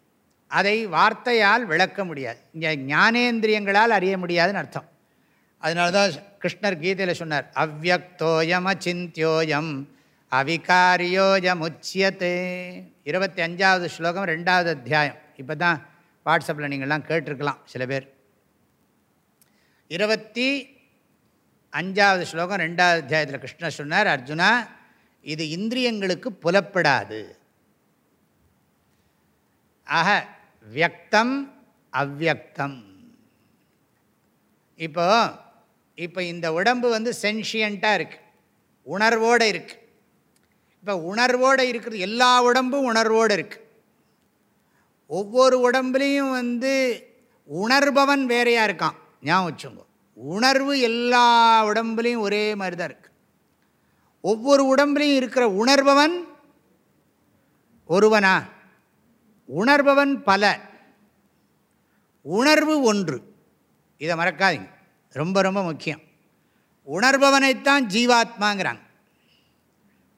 அதை வார்த்தையால் விளக்க முடியாது. இங்கே ஞானேந்திரியங்களால் அறிய முடியாதுன்னு அர்த்தம். அதனால தான் கிருஷ்ணர் கீதையில் சொன்னார் அவ்வக்தோயம் அச்சிந்தியோயம் அவிகாரியோயம் உச்சியத்தே இருபத்தி அஞ்சாவது ஸ்லோகம் ரெண்டாவது அத்தியாயம். இப்போ தான் வாட்ஸ்அப்பில் நீங்கள்லாம் கேட்டிருக்கலாம் சில பேர். இருபத்தி அஞ்சாவது ஸ்லோகம் ரெண்டாவது அத்தியாயத்தில் கிருஷ்ணர் சொன்னார் அர்ஜுனா இது இந்திரியங்களுக்கு புலப்படாது. ஆக வியக்தம் அவ்வக்தம் இப்போ இப்போ இந்த உடம்பு வந்து சென்ஷியண்ட்டாக இருக்குது உணர்வோடு இருக்குது இப்போ உணர்வோடு இருக்கிறது எல்லா உடம்பும் உணர்வோடு இருக்குது ஒவ்வொரு உடம்புலேயும் வந்து உணர்பவன் வேறையாக இருக்கான். ஞாபகம் வச்சுங்க உணர்வு எல்லா உடம்புலேயும் ஒரே மாதிரி தான் இருக்குது ஒவ்வொரு உடம்புலையும் இருக்கிற உணர்பவன் ஒருவனா? உணர்பவன் பல. உணர்வு ஒன்று. இதை மறக்காதீங்க. ரொம்ப ரொம்ப முக்கியம். உணர்பவனைத்தான் ஜீவாத்மாங்கிறாங்க.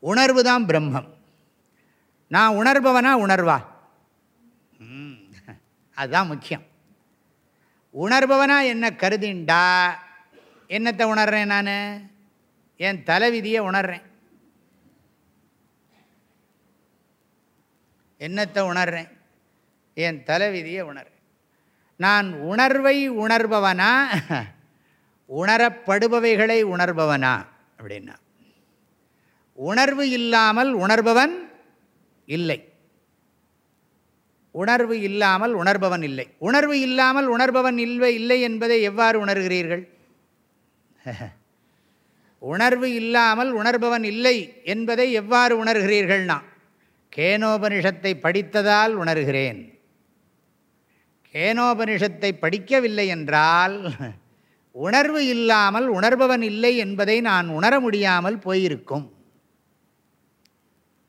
உணர்வு தான் பிரம்மம். நான் உணர்பவனா உணர்வா? ம், அதுதான் முக்கியம். உணர்பவனா என்ன கருதிண்டா? என்னத்தை உணர்றேன் நான்? என் தலைவிதியை உணர்றேன். என்னத்தை உணர்றேன்? என் தலைவிதியை உணர்றேன். நான் உணர்வை உணர்பவனா? உணரப்படுபவைகளை உணர்பவனா? அப்படின்னா உணர்வு இல்லாமல் உணர்பவன் இல்லை. உணர்வு இல்லாமல் உணர்பவன் இல்லை. உணர்வு இல்லாமல் உணர்பவன் இல்லை இல்லை என்பதை எவ்வாறு உணர்கிறீர்கள்? உணர்வு இல்லாமல் உணர்பவன் இல்லை என்பதை எவ்வாறு உணர்கிறீர்கள்னா கேனோபனிஷத்தை படித்ததால் உணர்கிறேன். கேனோபனிஷத்தை படிக்கவில்லை என்றால் உணர்வு இல்லாமல் உணர்பவன் இல்லை என்பதை நான் உணர முடியாமல் போயிருக்கும்.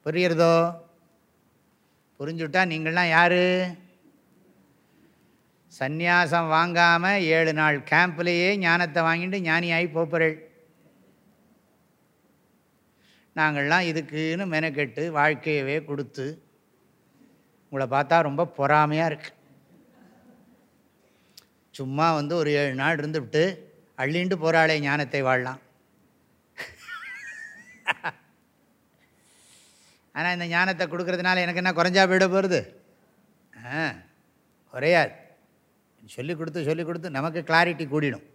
புரியுறதோ? புரிஞ்சுட்டா நீங்கள்லாம் யார்? சந்நியாசம் வாங்காமல் ஏழு நாள் கேம்ப்லேயே ஞானத்தை வாங்கிட்டு ஞானியாகி போப்பறள். நாங்கள்லாம் இதுக்குன்னு மெனக்கெட்டு வாழ்க்கையவே கொடுத்து உங்களை பார்த்தா ரொம்ப பொறாமையாக இருக்கு. சும்மா வந்து ஒரு ஏழு நாள் இருந்துவிட்டு அள்ளிண்டு போகிறாளே ஞானத்தை வாழலாம். ஆனால் இந்த ஞானத்தை கொடுக்கறதுனால எனக்கு என்ன குறைஞ்சா போயிட போகிறது ஆ குறையாது. சொல்லி கொடுத்து சொல்லி கொடுத்து நமக்கு கிளாரிட்டி கூடிடும்.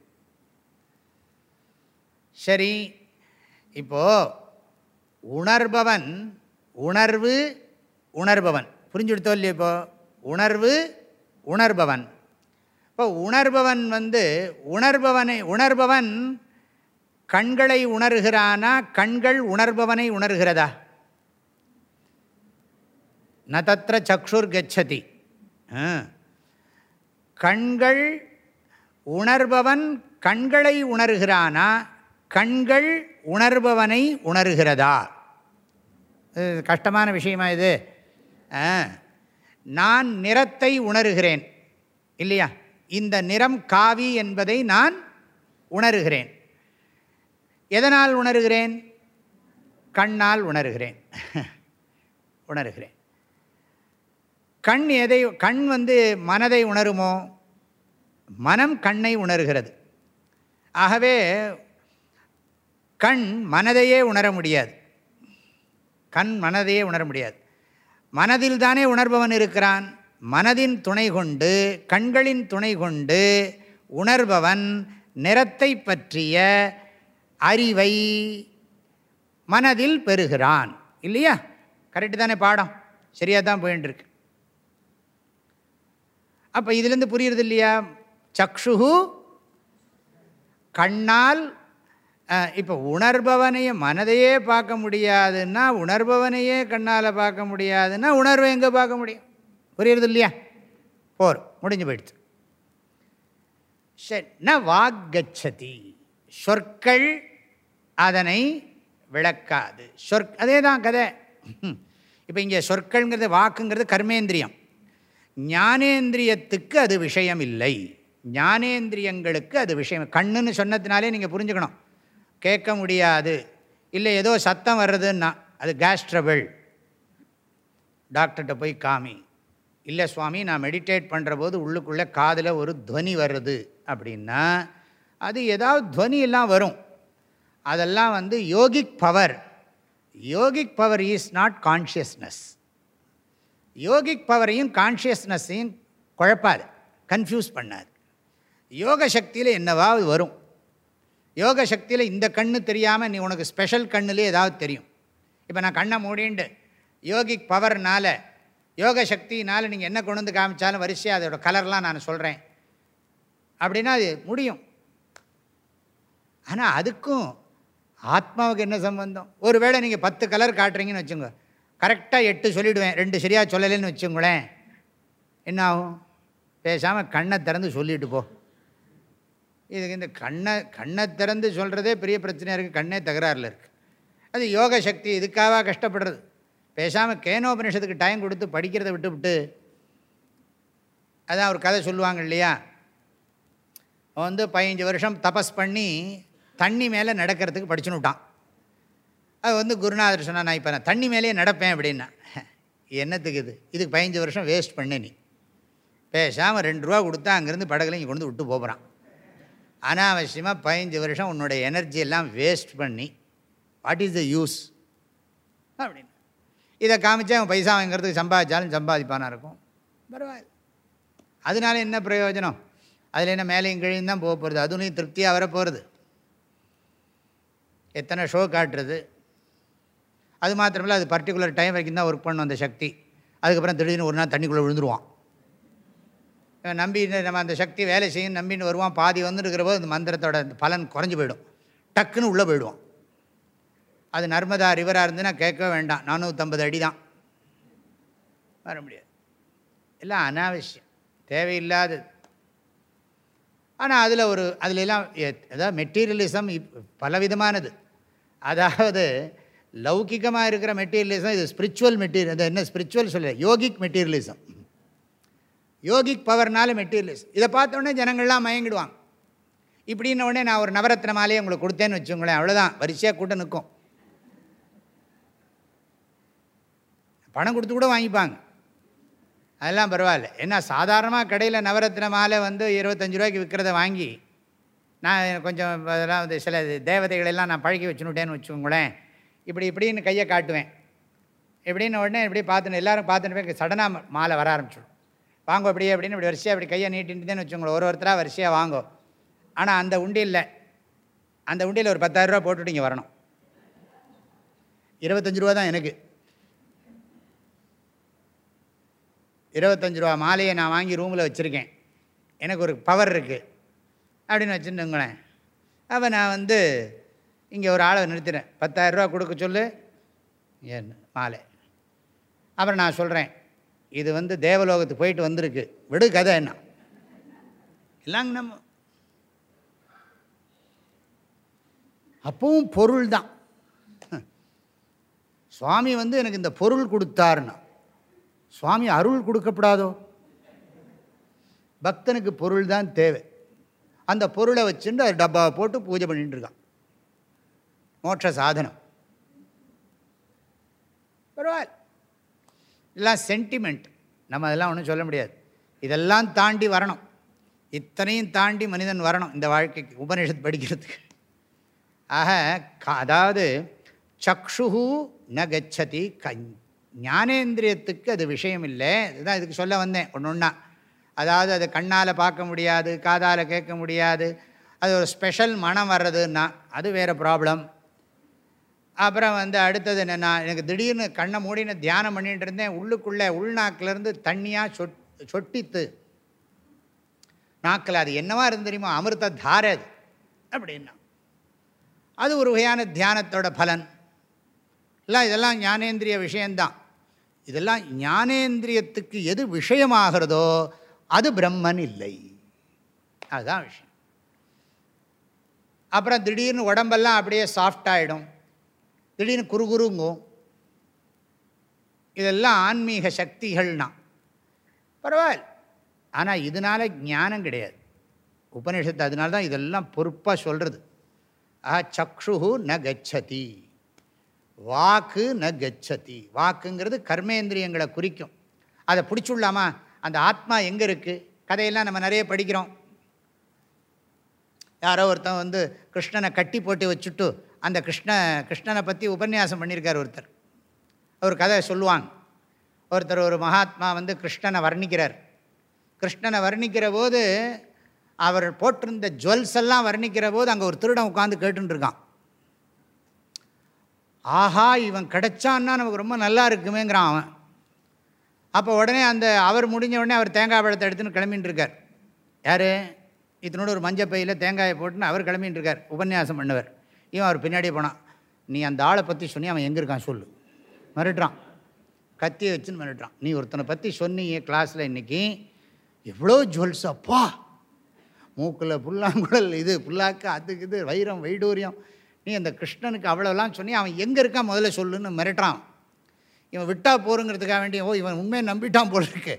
சரி இப்போது உணர்பவன் உணர்வு உணர்பவன். புரிஞ்சுடுத்தோ இல்லையா இப்போது உணர்வு உணர்பவன். இப்போ உணர்பவன் வந்து உணர்பவனை உணர்பவன் கண்களை உணர்கிறானா கண்கள் உணர்பவனை உணர்கிறதா? ந தத்திர சக்ஷுர் கச்சதி. கண்கள் உணர்பவன் கண்களை உணர்கிறானா? கண்கள் உணர்பவனை உணர்கிறதா? கஷ்டமான விஷயமா இது. ஆ. நான் நிறத்தை உணர்கிறேன். இல்லையா? இந்த நிறம் காவி என்பதை நான் உணர்கிறேன். எதனால் உணர்கிறேன்? கண்ணால் உணர்கிறேன். உணர்கிறேன். கண் எதை கண் வந்து மனதை உணருமோ மனம் கண்ணை உணர்கிறது. ஆகவே கண் மனதையே உணர முடியாது. கண் மனதையே உணர முடியாது. மனதில் தானே உணர்பவன் இருக்கிறான். மனதின் துணை கொண்டு கண்களின் துணை கொண்டு உணர்பவன் நிறத்தை பற்றிய அறிவை மனதில் பெறுகிறான். இல்லையா? கரெக்டு தானே பாடம். சரியாக தான் போயின்ட்டுருக்கு அப்போ இதுலேருந்து புரியுறது இல்லையா சக்ஷுகு கண்ணால் இப்போ உணர்பவனையே மனதையே பார்க்க முடியாதுன்னா உணர்பவனையே கண்ணால் பார்க்க முடியாதுன்னா உணர்வை எங்கே பார்க்க முடியும்? புரியுறது இல்லையா போர் முடிஞ்சு போயிடுச்சு. சரி ந வாக்கச்சதி சொற்கள் அதனை விளக்காது. சொற் அதே தான் கதை. இப்போ இங்கே சொற்கள்ங்கிறது வாக்குங்கிறது கர்மேந்திரியம். ஞானேந்திரியத்துக்கு அது விஷயம் இல்லை ஞானேந்திரியங்களுக்கு அது விஷயம் கண்ணுன்னு சொன்னதுனாலே நீங்கள் புரிஞ்சுக்கணும். கேட்க முடியாது. இல்லை ஏதோ சத்தம் வர்றதுன்னா அது கேஸ் ட்ரபிள் டாக்டர்கிட்ட போய் காமி. இல்லை சுவாமி நான் மெடிடேட் பண்ணுற போது உள்ளுக்குள்ளே காதில் ஒரு துவனி வருது அப்படின்னா அது ஏதாவது துவனியெல்லாம் வரும். அதெல்லாம் வந்து yogic power yogic power is not consciousness yogic பவரையும் கான்ஷியஸ்னஸையும் குழப்பாது கன்ஃபியூஸ் பண்ணாது யோக சக்தியில் என்னவாவது வரும். யோக சக்தியில் இந்த கண்ணு தெரியாமல் நீ உனக்கு ஸ்பெஷல் கண்ணுலேயே ஏதாவது தெரியும். இப்போ நான் கண்ணை மூடிண்டு யோகிக் பவர்னால் யோக சக்தினால் நீங்கள் என்ன கொண்டு வந்து காமிச்சாலும் வரிசையாக அதோட கலர்லாம் நான் சொல்கிறேன் அப்படின்னா அது முடியும். ஆனால் அதுக்கும் ஆத்மாவுக்கு என்ன சம்பந்தம்? ஒரு வேளை நீங்கள் பத்து கலர் காட்டுறீங்கன்னு வச்சுங்க கரெக்டாக எட்டு சொல்லிவிடுவேன் ரெண்டு சரியாக சொல்லலைன்னு வச்சுங்களேன் என்ன ஆகும் பேசாமல் கண்ணை திறந்து சொல்லிட்டு போ. இதுக்கு இந்த கண்ணை கண்ணை திறந்து சொல்கிறதே பெரிய பிரச்சனையாக இருக்குது கண்ணே தகராறில் இருக்குது அது யோக சக்தி இதுக்காக கஷ்டப்படுறது. பேசாமல் கேனோபனிஷத்துக்கு டைம் கொடுத்து படிக்கிறத விட்டு விட்டு அதான் ஒரு கதை சொல்லுவாங்க இல்லையா? அவன் வந்து பதினஞ்சு வருஷம் தபஸ் பண்ணி தண்ணி மேலே நடக்கிறதுக்கு படிச்சுன்னு விட்டான். அது வந்து குருநாதர் சொன்னால் நான் இப்போ நான் தண்ணி மேலேயே நடப்பேன் அப்படின்னா. என்னத்துக்கு இது? இதுக்கு பதினஞ்சு வருஷம் வேஸ்ட் பண்ண நீ. பேசாமல் ரெண்டு ரூபா கொடுத்தா அங்கேருந்து படகுல இங்கே கொண்டு விட்டு போகிறான் அனாவசியமாக பதினஞ்சு வருஷம் உன்னோடைய எனர்ஜி எல்லாம் வேஸ்ட் பண்ணி வாட் இஸ் த யூஸ் அப்படின்னு. இதை காமிச்சா அவன் பைசா வாங்கிறதுக்கு சம்பாதிச்சாலும் சம்பாதிப்பானா இருக்கும். பரவாயில்ல. அதனால என்ன பிரயோஜனம்? அதில் என்ன மேலேயும் கீழையும் தான் போக போகிறது அதுலேயும் திருப்தியாக வரப்போகிறது எத்தனை ஷோ காட்டுறது? அது மாத்திரமில்ல அது பர்டிகுலர் டைம் வரைக்கும் தான் ஒர்க் பண்ணும் அந்த சக்தி. அதுக்கப்புறம் திடீர்னு ஒரு நாள் தண்ணிக்குள்ளே விழுந்துருவான். நம்பி நம்ம அந்த சக்தி வேலை செய்யும் நம்பின்னு வருவான். பாதி வந்துருக்கிற போது அந்த மந்திரத்தோட அந்த பலன் குறைஞ்சி போயிடும். டக்குன்னு உள்ளே போயிடுவோம் அது நர்மதா ரிவராக இருந்துன்னா கேட்கவே வேண்டாம். நானூற்றம்பது அடி தான் வர முடியாது. எல்லாம் அனாவசியம். தேவையில்லாதது. ஆனால் அதில் ஒரு அதுல எதாவது அதாவது மெட்டீரியலிசம் இப் பலவிதமானது. அதாவது லௌகிகமாக இருக்கிற மெட்டீரியலிசம் இது ஸ்பிரிச்சுவல் மெட்டீரியல் இந்த என்ன ஸ்பிரிச்சுவல் சொல்ல யோகிக் மெட்டீரியலிசம் யோகிக் பவர்னால மெட்டீரியலிசம் இதை பார்த்த ஜனங்கள்லாம் மயங்கிடுவாங்க. இப்படின்ன உடனே நான் ஒரு நவரத்ன மாலையை உங்களுக்கு கொடுத்தேன்னு வச்சுங்களேன் அவ்வளோதான் வரிசையாக கூட்டம் நிற்கும். பணம் கொடுத்து கூட வாங்கிப்பாங்க. அதெல்லாம் பரவாயில்ல. ஏன்னா சாதாரணமாக கடையில் நவரத்ன மாலை வந்து இருபத்தஞ்சி ரூபாய்க்கு விற்கிறத வாங்கி நான் கொஞ்சம் அதெல்லாம் வந்து சில தேவதைகளெல்லாம் நான் பழக்கி வச்சுனுட்டேன்னு வச்சுக்கோங்களேன். இப்படி இப்படின்னு கையை காட்டுவேன். இப்படின்னு உடனே இப்படி பார்த்துன்னு எல்லோரும் பார்த்துட்டு போய் சடனாக மாலை வர ஆரம்பிச்சிடும். வாங்கோ இப்படியே அப்படின்னு இப்படி வரிசையாக இப்படி கையை நீட்டின்னு வச்சுக்கோங்களேன். ஒரு ஒருத்தராக வரிசையாக வாங்கோ. ஆனால் அந்த உண்டியில் அந்த உண்டியில் ஒரு பத்தாயிரரூபா போட்டுட்டு இங்கே வரணும். இருபத்தஞ்சி ரூபா தான் எனக்கு. இருபத்தஞ்சி ரூபா மாலையை நான் வாங்கி ரூமில் வச்சுருக்கேன். எனக்கு ஒரு பவர் இருக்குது அப்படின்னு வச்சுருந்துங்களேன் அப்போ நான் வந்து இங்கே ஒரு ஆளை நிறுத்தினேன் பத்தாயிரரூபா கொடுக்க சொல்லு. என் மாலை. அப்புறம் நான் சொல்கிறேன் இது வந்து தேவலோகத்துக்கு போயிட்டு வந்திருக்கு. விடு கதை என்ன? எல்லாங்க நம்ம. அப்பவும் பொருள் தான். சுவாமி வந்து எனக்கு இந்த பொருள் கொடுத்தாருன்னா சுவாமி அருள் கொடுக்கப்படாதோ? பக்தனுக்கு பொருள் தான் தேவை. அந்த பொருளை வச்சுட்டு அது டப்பாவை போட்டு பூஜை பண்ணிட்டுருக்கான் மோட்ச சாதனம் பரவாயில்ல. எல்லாம் சென்டிமெண்ட் நம்ம அதெல்லாம் ஒன்றும் சொல்ல முடியாது. இதெல்லாம் தாண்டி வரணும். இத்தனையும் தாண்டி மனிதன் வரணும் இந்த வாழ்க்கைக்கு உபனிஷத் படிக்கிறதுக்கு. ஆக க- அதாவது சக்ஷு ந கச்சதி க ஞானேந்திரியத்துக்கு அது விஷயம் இல்லை. இதுதான் இதுக்கு சொல்ல வந்தேன் ஒன்று ஒன்றா அதாவது அது கண்ணால் பார்க்க முடியாது காதால் கேட்க முடியாது. அது ஒரு ஸ்பெஷல் மனம் வர்றதுன்னா அது வேறு ப்ராப்ளம் அப்புறம் வந்து அடுத்தது என்னென்னா எனக்கு திடீர்னு கண்ணை மூடின்னு தியானம் பண்ணிகிட்டு இருந்தேன். உள்ளுக்குள்ளே உள்நாக்கிலேருந்து தண்ணியாக சொட் சொட்டித்து. நாக்கில் அது என்னவா இருந்து தெரியுமா? அமிர்த தாரை அது. அப்படின்னா. அது ஒரு வகையான தியானத்தோட பலன். எல்லாம் இதெல்லாம் ஞானேந்திரிய விஷயந்தான் இதெல்லாம் ஞானேந்திரியத்துக்கு எது விஷயமாகிறதோ அது பிரம்மன் இல்லை. அதுதான் விஷயம். அப்புறம் திடீர்னு உடம்பெல்லாம் அப்படியே சாஃப்ட் ஆகிடும் திடீர்னு குறுகுறுங்கும் இதெல்லாம் ஆன்மீக சக்திகள்னா. பரவாயில்ல. ஆனால் இதனால் ஞானம் கிடையாது. உபநிஷத்து அதனால தான் இதெல்லாம் பொறுப்பாக சொல்கிறது ஆஹா சக்ஷு ந கச்சதி. வாக்கு ந கச்சதி. வாக்குங்கிறது கர்மேந்திரியங்களை குறிக்கும். அதை பிடிச்சுடலாமா? அந்த ஆத்மா எங்கே இருக்குது கதையெல்லாம் நம்ம நிறைய படிக்கிறோம். யாரோ ஒருத்தன் வந்து கிருஷ்ணனை கட்டி போட்டு வச்சுட்டு அந்த கிருஷ்ண கிருஷ்ணனை பற்றி உபன்யாசம் பண்ணியிருக்கார் ஒருத்தர். ஒரு கதை சொல்லுவாங்க. ஒருத்தர் ஒரு மகாத்மா வந்து கிருஷ்ணனை வர்ணிக்கிறார். கிருஷ்ணனை வர்ணிக்கிற போது அவர் போட்டிருந்த ஜுவல்ஸ் எல்லாம் வர்ணிக்கிற போது அங்கே ஒரு திருடம் உட்காந்து கேட்டுருக்கான் ஆஹா இவன் கிடைச்சான்னா நமக்கு ரொம்ப நல்லா இருக்குமேங்கிறான் அவன். அப்போ உடனே அந்த அவர் முடிஞ்ச உடனே அவர் தேங்காய் பழத்தை எடுத்துன்னு கிளம்பின்னு இருக்கார் யார்? இதனோட ஒரு மஞ்சள் பையில் தேங்காயை போட்டுன்னு அவர் கிளம்பின்னு இருக்கார் உபன்யாசம் பண்ணவர். இவன் அவர் பின்னாடியே போனான். நீ அந்த ஆளை பற்றி சொன்னி அவன் எங்கே இருக்கான் சொல்லு. மிரட்டுறான். கத்தியை வச்சுன்னு மிரட்டுறான். நீ ஒருத்தனை பற்றி சொன்னீங்க கிளாஸில் இன்றைக்கி எவ்வளோ ஜுவல்ஸ் அப்பா மூக்கில் புல்லாங்குழல் இது புல்லாக்கு அதுக்கு இது வைரம் வைடூரியம். நீ அந்த கிருஷ்ணனுக்கு அவ்வளோலாம் சொன்னி அவன் எங்கே இருக்கான் முதல்ல சொல்லுன்னு மிரட்டுறான். இவன் விட்டா போருங்கிறதுக்காக வேண்டிய ஓ இவன் உண்மையை நம்பிட்டான் போல இருக்கு.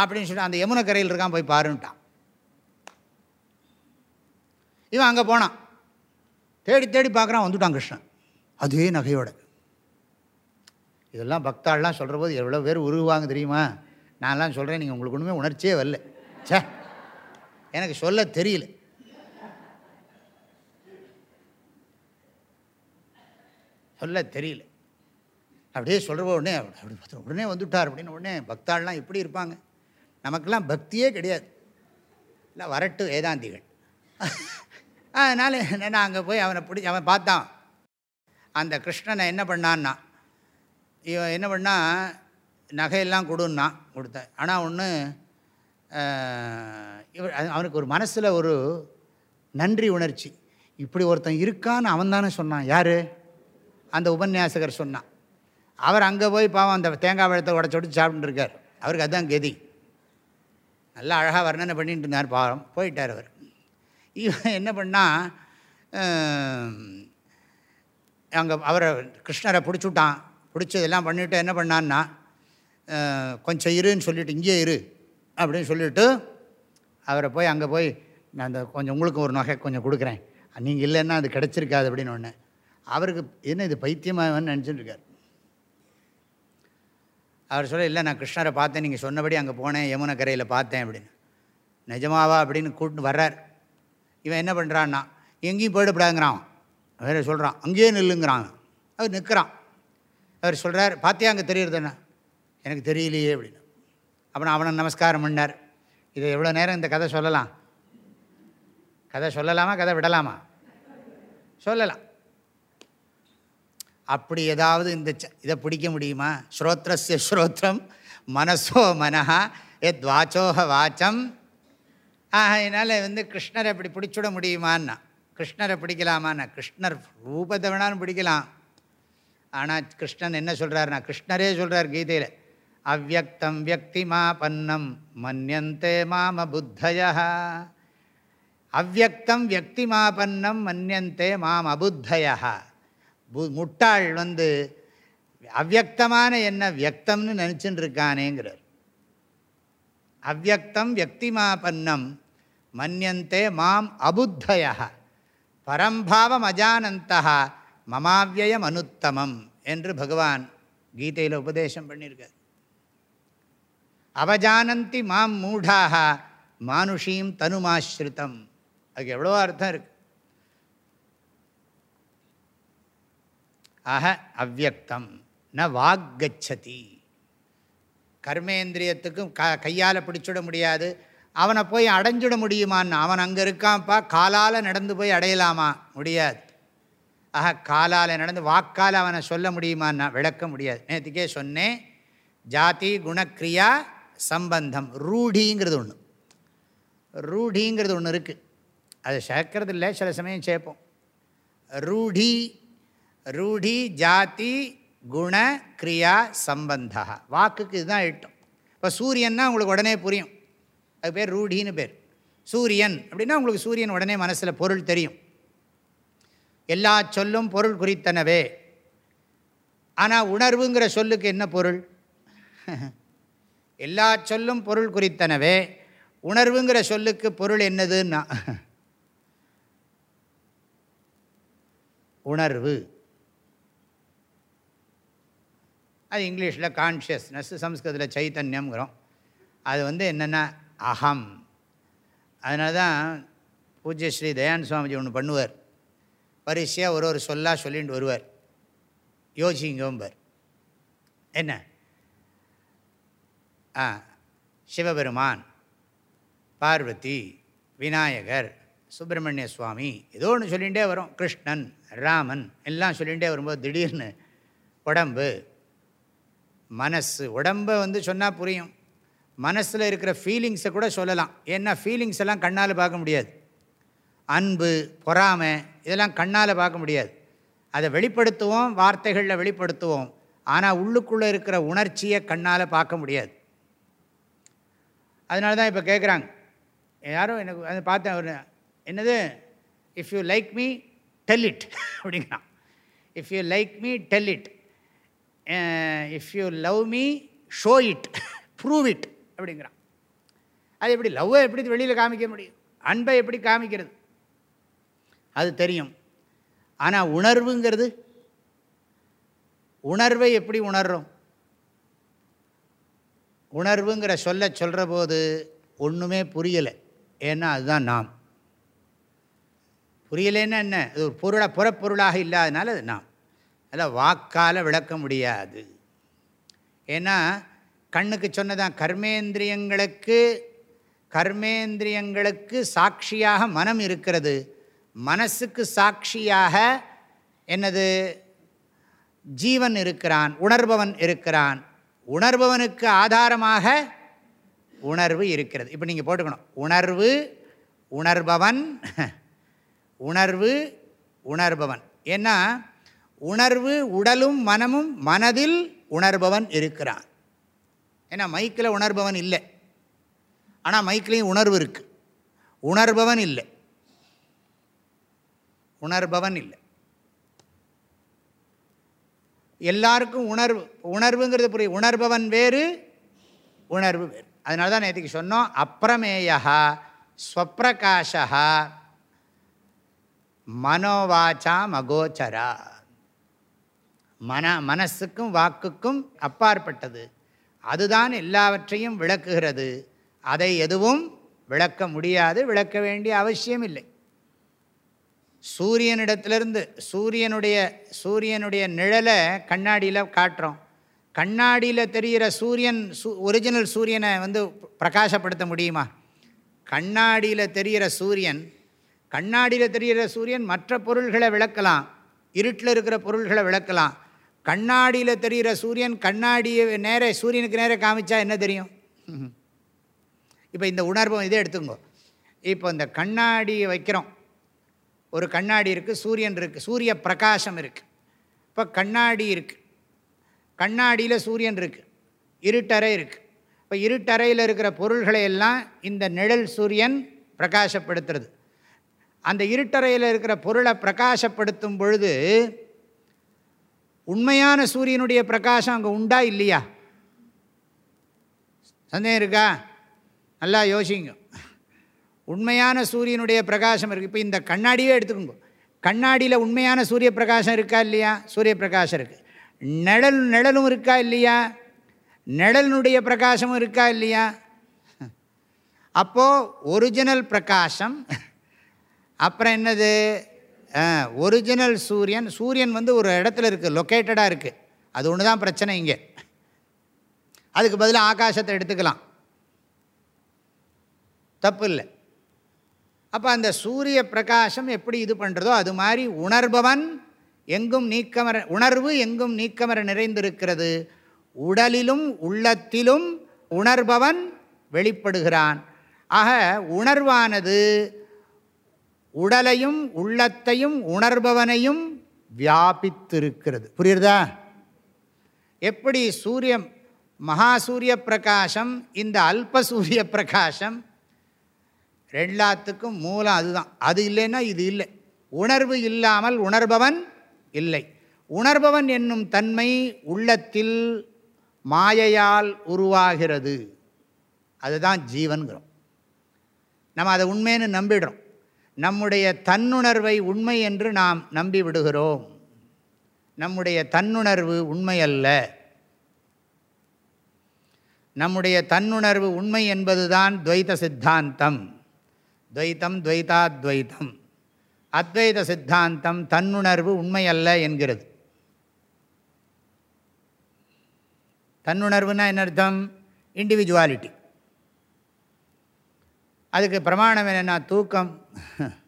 அப்படின்னு சொல்லி அந்த யமுனக்கரையில் இருக்கான் போய் பாருன்ட்டான். இவன் அங்கே போனான். தேடி தேடி பார்க்குறான் வந்துட்டான் கிருஷ்ணன். அதே நகையோட. இதெல்லாம் பக்தாள்லாம் சொல்கிற போது எவ்வளோ பேர் உருவாங்க தெரியுமா? நான்லாம் சொல்கிறேன் நீங்கள் உங்களுக்கு ஒன்றுமே உணர்ச்சியே வரல. சே எனக்கு சொல்ல தெரியல. சொல்ல தெரியல. அப்படியே சொல்கிற உடனே அப்படி உடனே வந்துவிட்டார் அப்படின்னு உடனே பக்தாள்லாம் எப்படி இருப்பாங்க? நமக்கெல்லாம் பக்தியே கிடையாது. இல்லை வரட்டு வேதாந்திகள். அதனால் நான் அங்கே போய் அவனை பிடி அவன் பார்த்தான். அந்த கிருஷ்ணனை என்ன பண்ணான்னா இவன் என்ன பண்ணா நகையெல்லாம் கொடுன்னா கொடுத்தேன். ஆனால் ஒன்று இவர் அவனுக்கு ஒரு மனசில் ஒரு நன்றி உணர்ச்சி. இப்படி ஒருத்தன் இருக்கான்னு அவன் தானே சொன்னான். யார்? அந்த உபன்யாசகர் சொன்னான். அவர் அங்கே போய் பாவம் அந்த தேங்காய் பழத்தை உடச்சி விட்டு சாப்பிட்டுருக்கார். அவருக்கு அதுதான் கதி. நல்லா அழகாக வர்ணனை பண்ணிட்டு இருந்தார் பாவம். போயிட்டார் அவர். இவன் என்ன பண்ணால் அங்கே அவரை கிருஷ்ணரை பிடிச்சுட்டான் பிடிச்சதெல்லாம் பண்ணிவிட்டு என்ன பண்ணான்னா கொஞ்சம் இருன்னு சொல்லிவிட்டு இங்கே இரு அப்படின்னு சொல்லிவிட்டு அவரை போய் அங்கே போய் நான் அந்த கொஞ்சம் உங்களுக்கு ஒரு நகை கொஞ்சம் கொடுக்குறேன். நீங்கள் இல்லைன்னா அது கிடச்சிருக்காது அப்படின்னு ஒன்று அவருக்கு என்ன இது பைத்தியமாகன்னு நினச்சிட்டுருக்கார் அவர் சொல்ல இல்லை நான் கிருஷ்ணரை பார்த்தேன். நீங்கள் சொன்னபடி அங்கே போனேன். யமுனக்கரையில் பார்த்தேன் அப்படின்னு. நிஜமாவா? அப்படின்னு கூப்பிட்டு வர்றார். இவன் என்ன பண்ணுறான்னா எங்கேயும் போயிடப்படாதுங்கிறான். வேறு சொல்கிறான் அங்கேயே நில்லுங்கிறான். அவர் நிற்கிறான் அவர் சொல்கிறார் பார்த்தியா அங்கே தெரியுறது என்ன? எனக்கு தெரியலையே அப்படின்னு. அப்புறம் அவனை நமஸ்காரம் பண்ணார். இதை எவ்வளோ நேரம் இந்த கதை சொல்லலாம்? கதை சொல்லலாமா கதை விடலாமா? சொல்லலாம். அப்படி ஏதாவது இந்த இதை பிடிக்க முடியுமா? ஸ்ரோத்ரஸ்ய ஸ்ரோத்ரம் மனசோ மனஹா எத் வாச்சோஹ வாச்சம் அதனால் வந்து கிருஷ்ணரை இப்படி பிடிச்சிட முடியுமான்னா கிருஷ்ணரை பிடிக்கலாமான்னா கிருஷ்ணர் ரூபத்தை வேணாலும் பிடிக்கலாம். ஆனால் கிருஷ்ணன் என்ன சொல்கிறாருனா கிருஷ்ணரே சொல்கிறார் கீதையில் அவ்வக்தம் வியக்திமா பன்னம் மன்யந்தே மாம புத்தய. அவ்வக்தம் வியக்திமாபன்னம் மன்யந்தே மாம் அபுத்தய பு முட்டாள் வந்து அவ்வக்தமான என்ன வியக்தம்னு நினச்சின்னு இருக்கானேங்கிறார். அவ்வக்தம் வியக்திமாபன்னம் மன்யந்தே மாம் அபுத்தய பரம்பாவம் அஜானந்தா மமாவியம் அனுத்தமம் என்று பகவான் கீதையில் உபதேசம் பண்ணியிருக்கார். அவஜானந்தி மாம் மூடாக மானுஷீம் தனுமாஸ்ருதம். அதுக்கு எவ்வளோ அர்த்தம் இருக்கு. ஆக அவ்வக்தம் ந வாக்கச்சதி கர்மேந்திரியத்துக்கும் க கையால் பிடிச்சிட முடியாது. அவனை போய் அடைஞ்சிட முடியுமான்னு அவன் அங்கே இருக்கான்ப்பா காலால் நடந்து போய் அடையலாமா? முடியாது. ஆஹா காலால் நடந்து வாக்கால் அவனை சொல்ல முடியுமான்னா விளக்க முடியாது. நேற்றுக்கே சொன்னேன் ஜாதி குணக்ரியா சம்பந்தம் ரூடிங்கிறது ஒன்று ரூடிங்கிறது ஒன்று இருக்குது அது சேர்க்கறது இல்லை சில சமயம் சேர்ப்போம். ரூடி ரூடி ஜாதி குண கிரியா சம்பந்தா. வாக்குக்கு இதுதான் இட்டம் இப்போ சூரியன்னா உங்களுக்கு உடனே புரியும். அது பேர் ரூடின்னு பேர். சூரியன். அப்படின்னா உங்களுக்கு சூரியன் உடனே மனசில் பொருள் தெரியும். எல்லா சொல்லும் பொருள் குறித்தனவே. ஆனால் உணர்வுங்கிற சொல்லுக்கு என்ன பொருள்? எல்லா சொல்லும் பொருள் குறித்தனவே. உணர்வுங்கிற சொல்லுக்கு பொருள் என்னதுன்னா? உணர்வு. அது இங்கிலீஷில் கான்ஷியஸ்னஸ் சம்ஸ்கிருதத்தில் சைத்தன்யம்ங்கிறோம். அது வந்து என்னென்னா அகம் அதனால தான் பூஜ்ய ஸ்ரீ தயானந்த சுவாமிஜி ஒன்று பண்ணுவார். வரிசையாக ஒரு ஒரு சொல்லாக சொல்லிட்டு வருவார். யோசிங்கோம்பர். என்ன? ஆ சிவபெருமான் பார்வதி விநாயகர் சுப்பிரமணிய சுவாமி ஏதோ ஒன்று சொல்லிகிட்டே வரும். கிருஷ்ணன் ராமன் எல்லாம் சொல்லிகிட்டே வரும்போது திடீர்னு உடம்பு மனசு உடம்பை வந்து சொன்னால் புரியும். மனசில் இருக்கிற ஃபீலிங்ஸை கூட சொல்லலாம். ஏன்னா ஃபீலிங்ஸ் எல்லாம் கண்ணால் பார்க்க முடியாது. அன்பு பொறாமை இதெல்லாம் கண்ணால் பார்க்க முடியாது. அதை வெளிப்படுத்துவோம் வார்த்தைகளில் வெளிப்படுத்துவோம். ஆனால் உள்ளுக்குள்ளே இருக்கிற உணர்ச்சியை கண்ணால் பார்க்க முடியாது. அதனால தான் இப்போ கேட்குறாங்க யாரும் எனக்கு அதை பார்த்தேன் ஒரு என்னது? If you like me tell it அப்படிங்கிறான். If you like me tell it if you love me show it prove it அப்படிங்கிறான். அது எப்படி லவ்வை எப்படி வெளியில் காமிக்க முடியும்? அன்பை எப்படி காமிக்கிறது? அது தெரியும். ஆனால் உணர்வுங்கிறது உணர்வை எப்படி உணர்றோம்? உணர்வுங்கிற சொல்ல சொல்கிற போது ஒன்றுமே புரியலை. ஏன்னா அதுதான் நாம். புரியலைன்னா என்ன? இது ஒரு பொருளாக புறப்பொருளாக இல்லாதனால அது நாம். அதில் வாக்கால் விளக்க முடியாது. ஏன்னா கண்ணுக்கு சொன்னதான் கர்மேந்திரியங்களுக்கு கர்மேந்திரியங்களுக்கு சாட்சியாக மனம் இருக்கிறது. மனசுக்கு சாட்சியாக என்னது? ஜீவன் இருக்கிறான் உணர்பவன் இருக்கிறான். உணர்பவனுக்கு ஆதாரமாக உணர்வு இருக்கிறது. இப்போ நீங்கள் போட்டுக்கணும். உணர்வு உணர்பவன் உணர்வு உணர்பவன். ஏன்னா உணர்வு உடலும் மனமும் மனதில் உணர்பவன் இருக்கிறான். ஏன்னா மைக்கில் உணர்பவன் இல்லை. ஆனால் மைக்கிலையும் உணர்வு இருக்குது உணர்பவன் இல்லை. உணர்பவன் இல்லை. எல்லாருக்கும் உணர்வு உணர்வுங்கிறது புரியும் உணர்பவன் வேறு உணர்வு வேறு. அதனால தான் நேற்றுக்கு சொன்னோம் அப்பிரமேயா ஸ்வப்பிரகாஷா மனோவாச்சா மகோச்சரா. மன மனசுக்கும் வாக்குக்கும் அப்பாற்பட்டது. அதுதான் எல்லாவற்றையும் விளக்குகிறது. அதை எதுவும் விளக்க முடியாது விளக்க வேண்டிய அவசியம் இல்லை சூரியனிடத்திலிருந்து சூரியனுடைய சூரியனுடைய நிழலை கண்ணாடியில் காட்டுறோம். கண்ணாடியில் தெரிகிற சூரியன் சூ ஒரிஜினல் சூரியனை வந்து பிரகாசப்படுத்த முடியுமா? கண்ணாடியில் தெரிகிற சூரியன் கண்ணாடியில் தெரிகிற சூரியன் மற்ற பொருள்களை விளக்கலாம். இருட்டில் இருக்கிற பொருள்களை விளக்கலாம். கண்ணாடியில் தெரிகிற சூரியன் கண்ணாடியை நேர சூரியனுக்கு நேர காமிச்சா என்ன தெரியும்? இப்போ இந்த உணர்வும் இதே எடுத்துங்கோ. இப்போ இந்த கண்ணாடியை வைக்கிறோம். ஒரு கண்ணாடி இருக்குது சூரியன் இருக்குது சூரிய பிரகாசம் இருக்குது இப்போ கண்ணாடி இருக்குது கண்ணாடியில் சூரியன் இருக்குது இருட்டறை இருக்குது இப்போ இருட்டறையில் இருக்கிற பொருள்களை எல்லாம் இந்த நிழல் சூரியன் பிரகாசப்படுத்துறது. அந்த இருட்டறையில் இருக்கிற பொருளை பிரகாசப்படுத்தும் பொழுது உண்மையான சூரியனுடைய பிரகாசம் அங்கே உண்டா இல்லையா? சந்தேகம் இருக்கா? நல்லா யோசிங்க. உண்மையான சூரியனுடைய பிரகாசம் இருக்குது இப்போ இந்த கண்ணாடியே எடுத்துக்கோங்க. கண்ணாடியில் உண்மையான சூரிய பிரகாசம் இருக்கா இல்லையா? சூரிய பிரகாசம் இருக்குது நிழல் நிழலும் இருக்கா இல்லையா? நிழலினுடைய பிரகாசமும் இருக்கா இல்லையா? அப்போது ஒரிஜினல் பிரகாசம். அப்புறம் என்னது? ஒரிஜினல் சூரியன் சூரியன் வந்து ஒரு இடத்துல இருக்குது லொக்கேட்டடாக இருக்குது அது ஒன்று தான் பிரச்சனை இங்கே. அதுக்கு பதிலாக ஆகாசத்தை எடுத்துக்கலாம். தப்பு இல்லை. அப்போ அந்த சூரிய பிரகாசம் எப்படி இது பண்ணுறதோ அது மாதிரி உணர்பவன் எங்கும் நீக்கமர உணர்வு எங்கும் நீக்கமர நிறைந்திருக்கிறது. உடலிலும் உள்ளத்திலும் உணர்பவன் வெளிப்படுகிறான். ஆக உணர்வானது உடலையும் உள்ளத்தையும் உணர்பவனையும் வியாபித்திருக்கிறது. புரியுறதா? எப்படி சூரியம் மகா சூரிய பிரகாசம் இந்த அல்ப சூரிய பிரகாசம் எல்லாத்துக்கும் மூலம் அதுதான். அது இல்லைன்னா இது இல்லை. உணர்வு இல்லாமல் உணர்பவன் இல்லை. உணர்பவன் என்னும் தன்மை உள்ளத்தில் மாயையால் உருவாகிறது. அதுதான் ஜீவன்கிறோம். நம்ம அதை உண்மைன்னு நம்பிடுறோம். நம்முடைய தன்னுணர்வை உண்மை என்று நாம் நம்பி விடுகிறோம் நம்முடைய தன்னுணர்வு உண்மை அல்ல. நம்முடைய தன்னுணர்வு உண்மை என்பதுதான் துவைத சித்தாந்தம். துவைத்தம் துவைதாத்வைத்தம் அத்வைத சித்தாந்தம் தன்னுணர்வு உண்மை அல்ல என்கிறது. தன்னுணர்வுனா என்ன அர்த்தம்? இண்டிவிஜுவாலிட்டி அதுக்கு பிரமாணம் என்னென்னா தூக்கம்.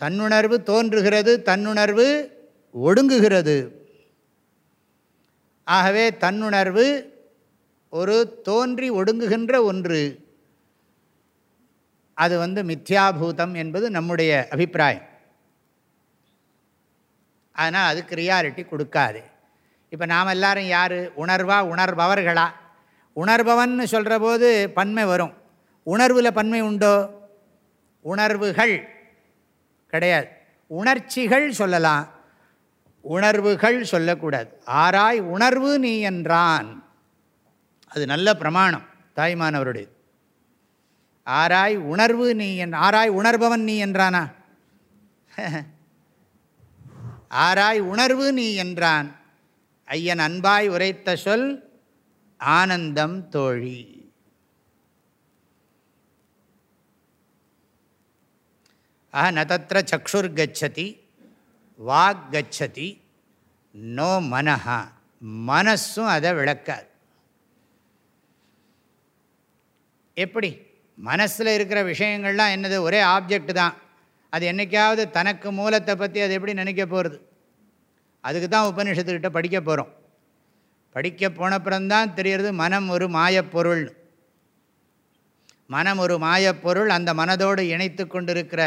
தன்னுணர்வு தோன்றுகிறது தன்னுணர்வு ஒடுங்குகிறது. ஆகவே தன்னுணர்வு ஒரு தோன்றி ஒடுங்குகின்ற ஒன்று. அது வந்து மித்யாபூதம் என்பது நம்முடைய அபிப்பிராயம். அதனால் அதுக்கு ரியாலிட்டி கொடுக்காது. இப்போ நாம் எல்லாரும் யார்? உணர்வா? உணர்பவர்களா? உணர்பவன் சொல்கிற போது பன்மை வரும். உணர்வில் பன்மை உண்டோ? உணர்வுகள். கிடையாது. உணர்ச்சிகள் சொல்லலாம். உணர்வுகள் சொல்லக்கூடாது. ஆராய் உணர்வு நீ என்றான். அது நல்ல பிரமாணம் தாய்மானவருடைய ஆராய் உணர்வு நீ என் ஆராய் உணர்பவன் நீ என்றானா? ஆராய் உணர்வு நீ என்றான். ஐயன் அன்பாய் உரைத்த சொல் ஆனந்தம் தோழி. ஆஹ ந தத்திர சக்ஷுர் கச்சதி வாக் கச்சதி நோ மனஹா. மனசும் அதை விளக்காது. எப்படி? மனசில் இருக்கிற விஷயங்கள்லாம் என்னது? ஒரே ஆப்ஜெக்ட் தான். அது என்றைக்காவது தனக்கு மூலத்தை பற்றி அது எப்படி நினைக்க போகிறது அதுக்கு தான் உபநிஷத்துக்கிட்ட படிக்க போகிறோம் படிக்க போனப்புறம்தான் தெரியறது மனம் ஒரு மாயப்பொருள் மனம் ஒரு மாயப்பொருள் அந்த மனதோடு இணைத்து கொண்டிருக்கிற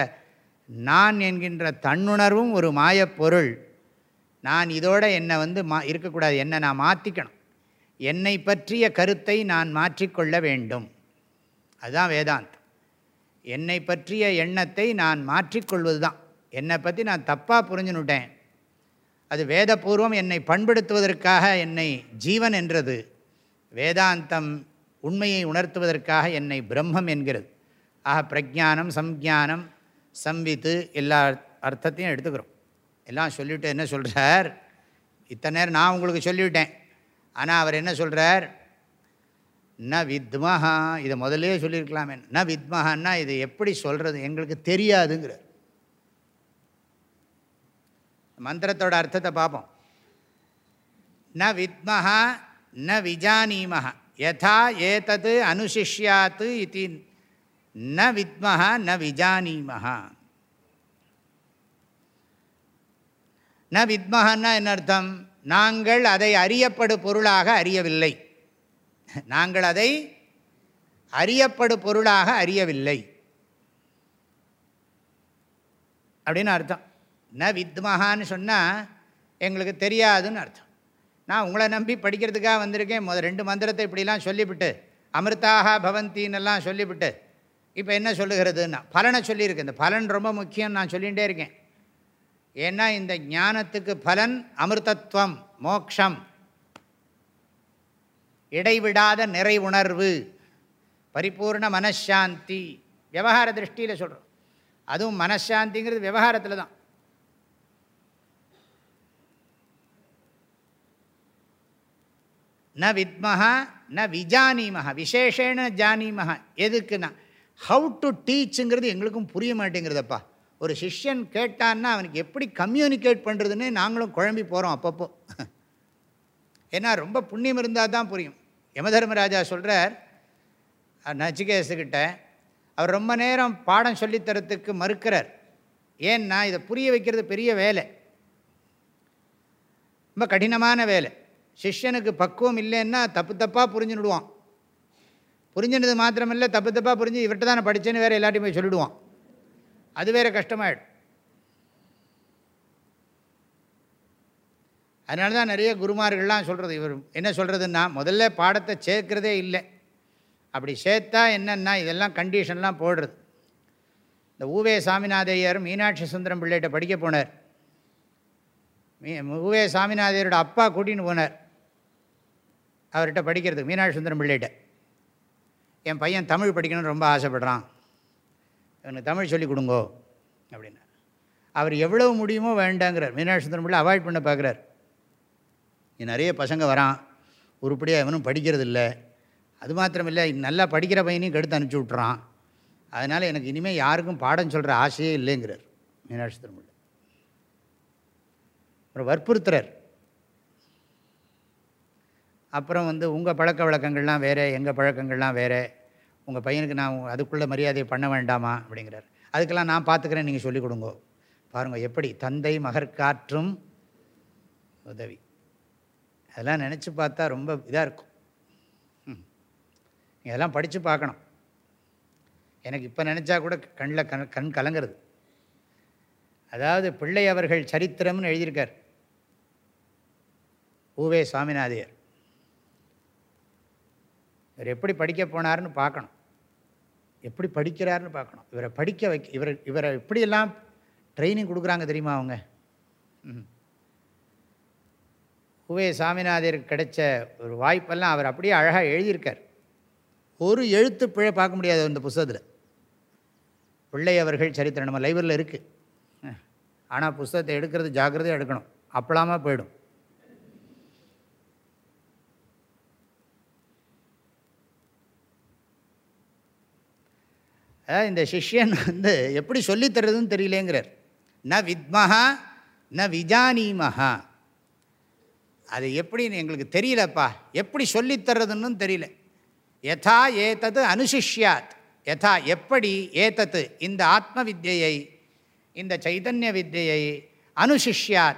நான் என்கின்ற தன்னுணர்வும் ஒரு மாயப்பொருள். நான் இதோட என்னை வந்து மா இருக்கக்கூடாது. என்னை நான் மாற்றிக்கணும் என்னை பற்றிய கருத்தை நான் மாற்றிக்கொள்ள வேண்டும். அதுதான் வேதாந்தம். என்னை பற்றிய எண்ணத்தை நான் மாற்றிக்கொள்வது தான் என்னை பற்றி நான் தப்பாக புரிஞ்சுனுட்டேன் அது வேதபூர்வம் என்னை பண்படுத்துவதற்காக என்னை ஜீவன் என்றது. வேதாந்தம் உண்மையை உணர்த்துவதற்காக என்னை பிரம்மம் என்கிறது. ஆக பிரஜானம் சம்ஜானம் சம்வித்து எல்லா அர்த்தத்தையும் எடுத்துக்கிறோம். எல்லாம் சொல்லிவிட்டு என்ன சொல்கிறார் இத்தனை நேரம் நான் உங்களுக்கு சொல்லிவிட்டேன். ஆனால் அவர் என்ன சொல்கிறார் ந வித்மஹா. இதை முதலே சொல்லியிருக்கலாமே. ந வித்மஹான்னா இது எப்படி சொல்கிறது எங்களுக்கு தெரியாதுங்கிறார். மந்திரத்தோட அர்த்தத்தை பார்ப்போம். ந வித்மஹா ந விஜானீமஹா. யதா ஏதது அனுசிஷ்யாத்து இது ந வித்மஹா ந விஜானீமஹா. ந வித்மஹன்னா என்ன அர்த்தம்? நாங்கள் அதை அறியப்படு பொருளாக அறியவில்லை. நாங்கள் அதை அறியப்படு பொருளாக அறியவில்லை. அப்படின்னு அர்த்தம். ந வித்மஹான்னு சொன்னால் எங்களுக்கு தெரியாதுன்னு அர்த்தம். நான் உங்களை நம்பி படிக்கிறதுக்காக வந்திருக்கேன். முத ரெண்டு மந்திரத்தை இப்படிலாம் சொல்லிவிட்டு அமிர்தாக பவந்தின்னெல்லாம் சொல்லிவிட்டு இப்போ என்ன சொல்லுகிறதுன்னா பலனை சொல்லியிருக்கு. இந்த பலன் ரொம்ப முக்கியம் நான் சொல்லிகிட்டே இருக்கேன். ஏன்னா இந்த ஞானத்துக்கு பலன் அமிர்தத்வம் மோக்ஷம். இடைவிடாத நிறை உணர்வு பரிபூர்ண மனசாந்தி விவகார திருஷ்டியில் சொல்கிறோம் அதுவும் மனசாந்திங்கிறது விவகாரத்தில் தான். ந வித்மஹா ந விஜானீமஹா விசேஷேன ஜானீமஹா எதுக்குன்னா ஹவு டு டீச்சுங்கிறது எங்களுக்கும் புரிய மாட்டேங்கிறதப்பா. ஒரு சிஷ்யன் கேட்டான்னா அவனுக்கு எப்படி கம்யூனிகேட் பண்ணுறதுன்னு நாங்களும் குழம்பி போகிறோம் அப்பப்போ. ஏன்னா ரொம்ப புண்ணியம் இருந்தால் தான் புரியும். யமதர்மராஜா சொல்கிறார் நச்சிகேசுக்கிட்ட அவர் ரொம்ப நேரம் பாடம் சொல்லித்தரத்துக்கு மறுக்கிறார். ஏன்னா இதை புரிய வைக்கிறது பெரிய வேலை. ரொம்ப கடினமான வேலை. சிஷ்யனுக்கு பக்குவம் இல்லைன்னா தப்பு தப்பாக புரிஞ்சுடுவான். புரிஞ்சுனது மாத்திரமில்லை தப்பு தப்பாக புரிஞ்சு இவர்கிட்ட தான் நான் படித்தேன்னு வேறு எல்லாத்தையும் போய் சொல்லிவிடுவான் அது வேறு கஷ்டமாயிடும். அதனால தான் நிறைய குருமார்கள்லாம் சொல்கிறது இவர் என்ன சொல்கிறதுன்னா முதல்ல பாடத்தை சேர்க்கிறதே இல்லை. அப்படி சேர்த்தா என்னென்னா இதெல்லாம் கண்டிஷன்லாம் போடுறது. இந்த ஊவே சாமிநாதையர் மீனாட்சி சுந்தரம் பிள்ளைகிட்ட படிக்க போனார். மீ ஊவே சாமிநாதையரோட அப்பா கூட்டின்னு போனார். அவர்கிட்ட படிக்கிறதுக்கு மீனாட்சி சுந்தரம் பிள்ளைகிட்ட. என் பையன் தமிழ் படிக்கணும்னு ரொம்ப ஆசைப்படுறான். எனக்கு தமிழ் சொல்லிக் கொடுங்கோ அப்படின்னா. அவர் எவ்வளவு முடியுமோ வேண்டாங்கிறார். மீனாட்சி சுந்தரம் பிள்ளை அவாய்ட் பண்ண பார்க்குறார். நிறைய பசங்க வரான். உருப்படியாக எவனும் படிக்கிறது இல்லை அது மாத்திரமில்லை நல்லா படிக்கிற பையனையும் கெடுத்து அனுப்பிச்சி விட்றான் அதனால் எனக்கு இனிமேல் யாருக்கும் பாடம் சொல்கிற ஆசையே இல்லைங்கிறார் மீனாட்சி திருமலை அப்புறம் வற்புறுத்துறார். அப்புறம் வந்து உங்கள் பழக்க வழக்கங்கள்லாம் வேறு எங்கள் பழக்கங்கள்லாம் வேறு. உங்கள் பையனுக்கு நான் அதுக்குள்ளே மரியாதையை பண்ண வேண்டாமா? அப்படிங்கிறார். அதுக்கெல்லாம் நான் பார்த்துக்கிறேன் நீங்கள் சொல்லிக் கொடுங்கோ. பாருங்கள் எப்படி? தந்தை மகற்காற்றும் உதவி. அதெல்லாம் நினச்சி பார்த்தா ரொம்ப இதாக இருக்கும். ம். படித்து பார்க்கணும். எனக்கு இப்போ நினச்சா கூட கண்ணில் கண் கண் கலங்கிறது. அதாவது பிள்ளை அவர்கள் சரித்திரம்னு எழுதியிருக்கார். ஊவே சுவாமிநாதையர் இவர் எப்படி படிக்க போனார்னு பார்க்கணும். எப்படி படிக்கிறாருன்னு பார்க்கணும். இவரை படிக்க வைக்க இவர் இவரை எப்படியெல்லாம் ட்ரைனிங் கொடுக்குறாங்க தெரியுமா அவங்க? ம். உவே சாமிநாதருக்கு கிடைச்ச ஒரு வாய்ப்பெல்லாம் அவர் அப்படியே அழகாக எழுதியிருக்கார். ஒரு எழுத்து பிழை பார்க்க முடியாது இந்த புஸ்தகத்தில். பிள்ளை அவர்கள் சரித்திரம் நம்ம லைப்ரரியில் இருக்குது ஆனால் புஸ்தகத்தை எடுக்கிறது ஜாக்கிரதையாக எடுக்கணும். அப்பளாமா போயிடும். இந்த சிஷ்யன் வந்து எப்படி சொல்லித் தர்றதுன்னு தெரியலேங்கிறார். ந வித்மஹா ந விஜானீமஹா. அது எப்படின்னு எங்களுக்கு தெரியலப்பா. எப்படி சொல்லித்தர்றதுன்னு தெரியல. யதா ஏதது அனுசிஷ்யாத். யதா எப்படி ஏதத்து இந்த ஆத்ம வித்யை இந்த சைதன்ய வித்தியை அனுசிஷ்யாத்.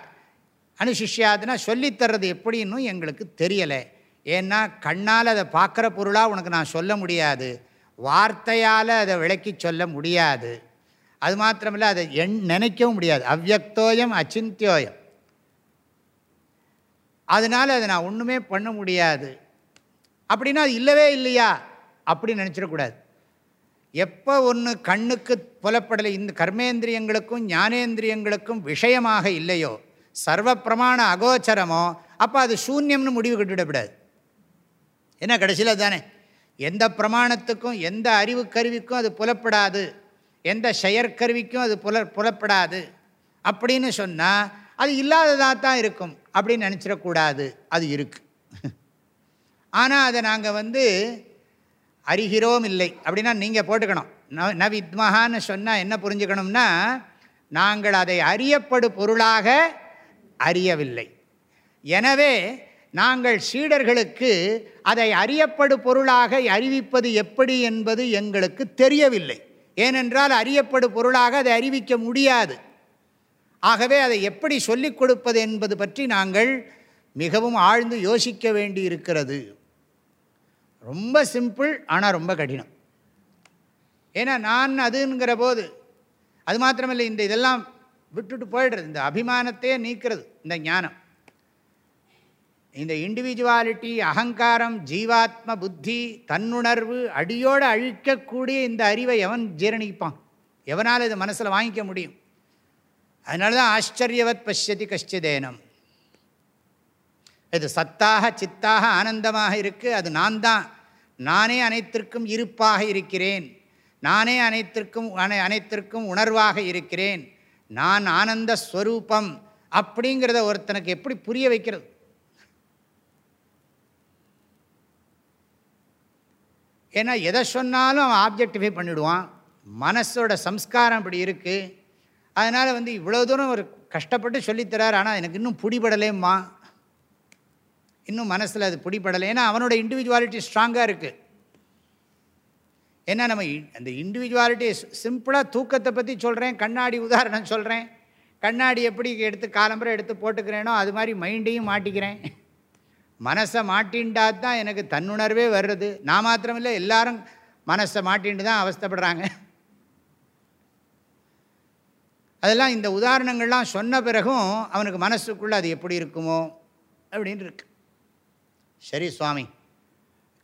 அனுசிஷ்யாத்னா சொல்லித்தர்றது எப்படின்னு எங்களுக்கு தெரியலை. ஏன்னா கண்ணால் அதை பார்க்குற பொருளாக உனக்கு நான் சொல்ல முடியாது. வார்த்தையால் அதை விளக்கி சொல்ல முடியாது. அது மாத்திரமில்லை அதை எண் நினைக்கவும் முடியாது. அவ்வக்தோயம் அச்சிந்தியோயம். அதனால் அதை நான் ஒன்றுமே பண்ண முடியாது. அப்படின்னா அது இல்லவே இல்லையா? அப்படி நினச்சிடக்கூடாது எப்போ ஒன்று கண்ணுக்கு புலப்படலை இந்த கர்மேந்திரியங்களுக்கும் ஞானேந்திரியங்களுக்கும் விஷயமாக இல்லையோ சர்வ பிரமாண அகோச்சரமோ அப்போ அது சூன்யம்னு முடிவு கட்டுவிடக்கூடாது என்ன கடைசியில் தானே எந்த பிரமாணத்துக்கும் எந்த அறிவு கருவிக்கும் அது புலப்படாது. எந்த செயற்கருவிக்கும் அது புல புலப்படாது. அப்படின்னு சொன்னால் அது இல்லாததாக தான் இருக்கும் அப்படின்னு நினச்சிடக்கூடாது. அது இருக்குது ஆனால் அதை நாங்கள் வந்து அறிகிறோம் இல்லை. அப்படின்னா நீங்கள் போட்டுக்கணும். ந ந வித்மகான்னு சொன்னால் என்ன புரிஞ்சுக்கணும்னா நாங்கள் அதை அறியப்படு பொருளாக அறியவில்லை. எனவே நாங்கள் சீடர்களுக்கு அதை அறியப்படு பொருளாக அறிவிப்பது எப்படி என்பது எங்களுக்கு தெரியவில்லை. ஏனென்றால் அறியப்படு பொருளாக அதை அறிவிக்க முடியாது. ஆகவே அதை எப்படி சொல்லிக் கொடுப்பது என்பது பற்றி நாங்கள் மிகவும் ஆழ்ந்து யோசிக்க வேண்டி இருக்கிறது ரொம்ப சிம்பிள் ஆனால் ரொம்ப கடினம். ஏன்னா நான் அதுங்கிற போது அது மாத்திரமில்லை இந்த இதெல்லாம் விட்டுட்டு போயிடுறது இந்த அபிமானத்தையே நீக்கிறது இந்த ஞானம். இந்த இண்டிவிஜுவாலிட்டி அகங்காரம் ஜீவாத்ம புத்தி தன்னுணர்வு அடியோடு அழிக்கக்கூடிய இந்த அறிவை எவன் ஜீரணிப்பான்? எவனால் இது மனசில் வாங்கிக்க முடியும்? அதனால தான் ஆச்சரியவத் பசியதி கஷ்டிதேனம். இது சத்தாக சித்தாக ஆனந்தமாக இருக்குது அது நான் தான். நானே அனைத்திற்கும் இருப்பாக இருக்கிறேன். நானே அனைத்திற்கும் அனை அனைத்திற்கும் உணர்வாக இருக்கிறேன். நான் ஆனந்த ஸ்வரூபம் அப்படிங்கிறத ஒருத்தனுக்கு எப்படி புரிய வைக்கிறது? ஏன்னா எதை சொன்னாலும் அவன் ஆப்ஜெக்டிஃபை பண்ணிவிடுவான் மனசோட சம்ஸ்காரம் அப்படி இருக்குது அதனால் வந்து இவ்வளோ தூரம் ஒரு கஷ்டப்பட்டு சொல்லித்தரார். ஆனால் எனக்கு இன்னும் பிடிபடலேம்மா. இன்னும் மனசில் அது பிடிபடலை. ஏன்னா அவனோட இண்டிவிஜுவாலிட்டி ஸ்ட்ராங்காக இருக்குது ஏன்னா நம்ம இ- அந்த இண்டிவிஜுவாலிட்டி சிம்பிளாக தூக்கத்தை பற்றி சொல்கிறேன் கண்ணாடி உதாரணம் சொல்கிறேன் கண்ணாடி எப்படி எடுத்து காலம்பரை எடுத்து போட்டுக்கிறேனோ அது மாதிரி மைண்டையும் மாட்டிக்கிறேன். மனசை மாட்டின்டா தான் எனக்கு தன்னுணர்வே வர்றது. நான் மாத்திரமில்லை எல்லாரும் மனசை மாட்டின்ட்டு தான் அவஸ்தைப்படுறாங்க. அதெல்லாம் இந்த உதாரணங்கள்லாம் சொன்ன பிறகும் அவனுக்கு மனசுக்குள்ளே அது எப்படி இருக்குமோ அப்படின்னு இருக்கு. சரி சுவாமி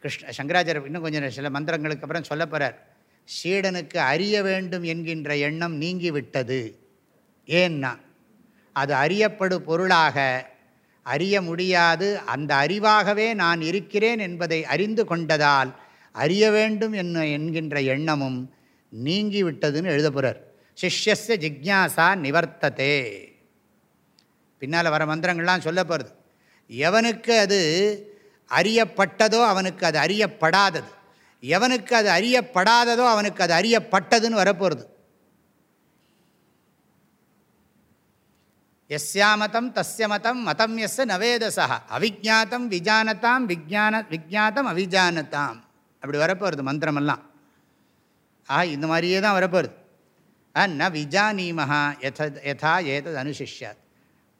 கிருஷ்ண சங்கராச்சாரியர் இன்னும் கொஞ்சம் சில மந்திரங்களுக்கு அப்புறம் சொல்ல போகிறார் சீடனுக்கு அறிய வேண்டும் என்கின்ற எண்ணம் நீங்கிவிட்டது. ஏன்னா அது அறியப்படு பொருளாக அறிய முடியாது. அந்த அறிவாகவே நான் இருக்கிறேன் என்பதை அறிந்து கொண்டதால் அறிய வேண்டும் என்ன என்கின்ற எண்ணமும் நீங்கிவிட்டதுன்னு விட்டதுன்னு சிஷ்யச ஜிக்யாசா நிவர்த்ததே. பின்னால் வர மந்திரங்கள்லாம் சொல்ல போகிறது எவனுக்கு அது அறியப்பட்டதோ அவனுக்கு அது அறியப்படாதது. எவனுக்கு அது அறியப்படாததோ அவனுக்கு அது அறியப்பட்டதுன்னு வரப்போகிறது எஸ்யாமதம் தஸ்ய மதம் மதம் எஸ் நவேதசா அவிஜாத்தம் விஜானதாம் விஜான விஜாத்தம் அவிஜானதாம். அப்படி வரப்போகிறது மந்திரமெல்லாம். ஆ இந்த மாதிரியே தான் வரப்போகிறது ந விஜானீமஹா எத யதா ஏதது அனுசிஷ்யாத்.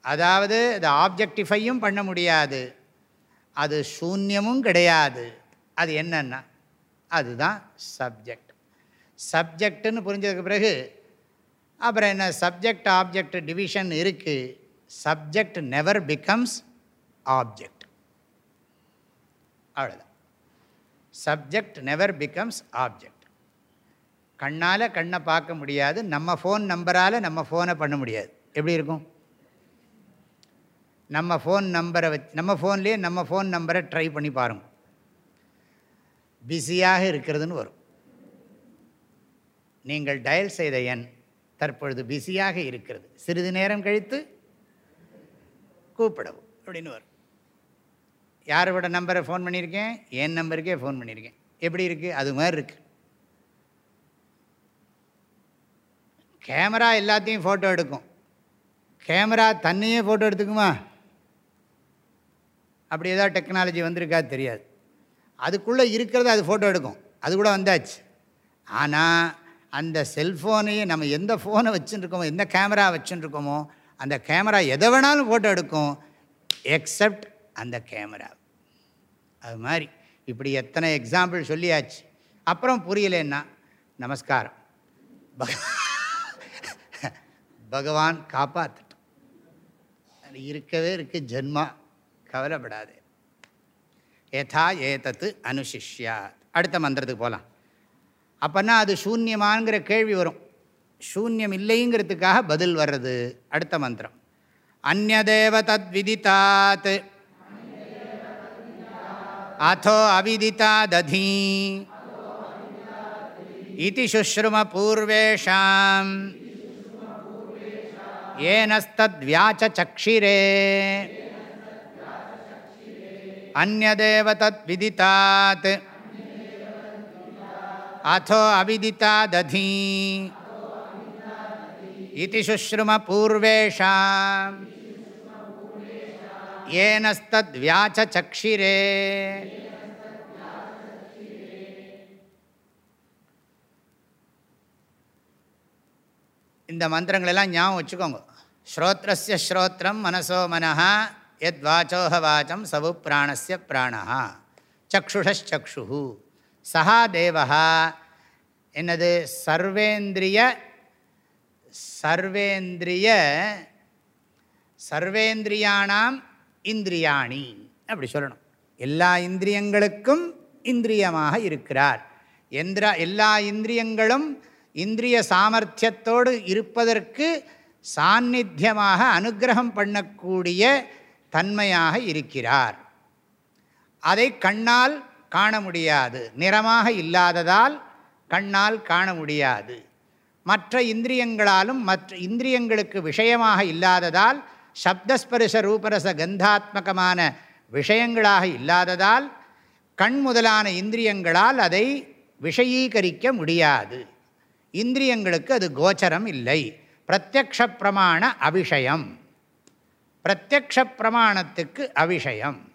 அதாவது அது ஆப்ஜெக்டிஃபையும் பண்ண முடியாது. அது சூன்யமும் கிடையாது. அது என்னன்னா அதுதான் சப்ஜெக்ட் சப்ஜெக்டுன்னு புரிஞ்சதுக்கு பிறகு அப்புறம் என்ன சப்ஜெக்ட் ஆப்ஜெக்ட் டிவிஷன் இருக்குது சப்ஜெக்ட் நெவர் பிகம்ஸ் ஆப்ஜெக்ட் அவ்வளோதான் சப்ஜெக்ட் நெவர் பிகம்ஸ் ஆப்ஜெக்ட் கண்ணால் கண்ணை பார்க்க முடியாது நம்ம ஃபோன் நம்பரால் நம்ம ஃபோனை பண்ண முடியாது. எப்படி இருக்கும்? நம்ம ஃபோன் நம்பரை வச்சு நம்ம ஃபோன்லேயே நம்ம ஃபோன் நம்பரை ட்ரை பண்ணி பாருங்க. பிஸியாக இருக்கிறதுன்னு வரும். நீங்கள் டயல் செய்த எண் தற்பொழுது பிஸியாக இருக்கிறது. சிறிது நேரம் கழித்து கூப்பிடவும் அப்படின்னு வரும் யாரோட நம்பரை ஃபோன் பண்ணியிருக்கேன்? என் நம்பருக்கே ஃபோன் பண்ணியிருக்கேன். எப்படி இருக்குது அது மாதிரி இருக்குது கேமரா எல்லாத்தையும் ஃபோட்டோ எடுக்கும். கேமரா தன்னையே ஃபோட்டோ எடுத்துக்குமா? அப்படி ஏதாவது டெக்னாலஜி வந்திருக்கா? தெரியாது. அதுக்குள்ளே இருக்கிறத அது ஃபோட்டோ எடுக்கும். அது கூட வந்தாச்சு. ஆனால் அந்த செல்ஃபோனையே நம்ம எந்த ஃபோனை வச்சுருக்கோமோ எந்த கேமரா வச்சுருக்கோமோ அந்த கேமரா எதை வேணாலும் ஃபோட்டோ எடுக்கும் எக்ஸப்ட் அந்த கேமரா அது மாதிரி. இப்படி எத்தனை எக்ஸாம்பிள் சொல்லியாச்சு. அப்புறம் புரியலன்னா நமஸ்காரம். பகவான் காப்பாற்றட்டும் அது இருக்கவே இருக்குது ஜென்மா கவலைப்படாது. ஏதா ஏதத்து அனுசிஷ்யா அடுத்த மந்திரத்துக்கு போகலாம் அப்போனா அது சூன்யமானங்கிற கேள்வி வரும். சூன்யம் இல்லைங்கிறதுக்காக பதில் வர்றது. அடுத்த மந்திரம். அந்நதேவ தத் விதித்தாத் அதோ அவிதிதா ததி இது சுஷ்ரும பூர்வேஷாம். ஏனஸ்தத்வியாச்சக்ஷிரே அந்நதேவ தத் விதித்தாத் अथो अविदिता दधी इति शुश्रुमपूर्वेषाम् येनस्तद्व्याचचक्षिरे இந்த மந்திரங்களெல்லாம் ஞாபகம் வச்சுக்கோங்க ஸ்ரோத்ரஸ்ய ஸ்ரோத்திரம் மனசோ மனஹா எத் வாச்சோஹ வாச்சம் சவு பிராணஸ்ய பிராணா சக்ஷுஷச்சு சஹா தேவா என்னது? சர்வேந்திரிய சர்வேந்திரிய சர்வேந்திரியானாம் இந்திரியாணி. அப்படி சொல்லணும். எல்லா இந்திரியங்களுக்கும் இந்திரியமாக இருக்கிறார். எந்திர எல்லா இந்திரியங்களும் இந்திரிய சாமர்த்தியத்தோடு இருப்பதற்கு சாநித்தியமாக அனுகிரகம் பண்ணக்கூடிய தன்மையாக இருக்கிறார். அதை கண்ணால் காண முடியாது. நிறமாக இல்லாததால் கண்ணால் காண முடியாது. மற்ற இந்திரியங்களாலும் மற்ற இந்திரியங்களுக்கு விஷயமாக இல்லாததால் சப்தஸ்பரிச ரூபரச கந்தாத்மகமான விஷயங்களாக இல்லாததால் கண் முதலான இந்திரியங்களால் அதை விஷயீகரிக்க முடியாது. இந்திரியங்களுக்கு அது கோச்சரம் இல்லை. பிரத்யக்ஷ பிரமாண அபிஷயம். பிரத்யக்ஷ பிரமாணத்துக்கு அபிஷயம்.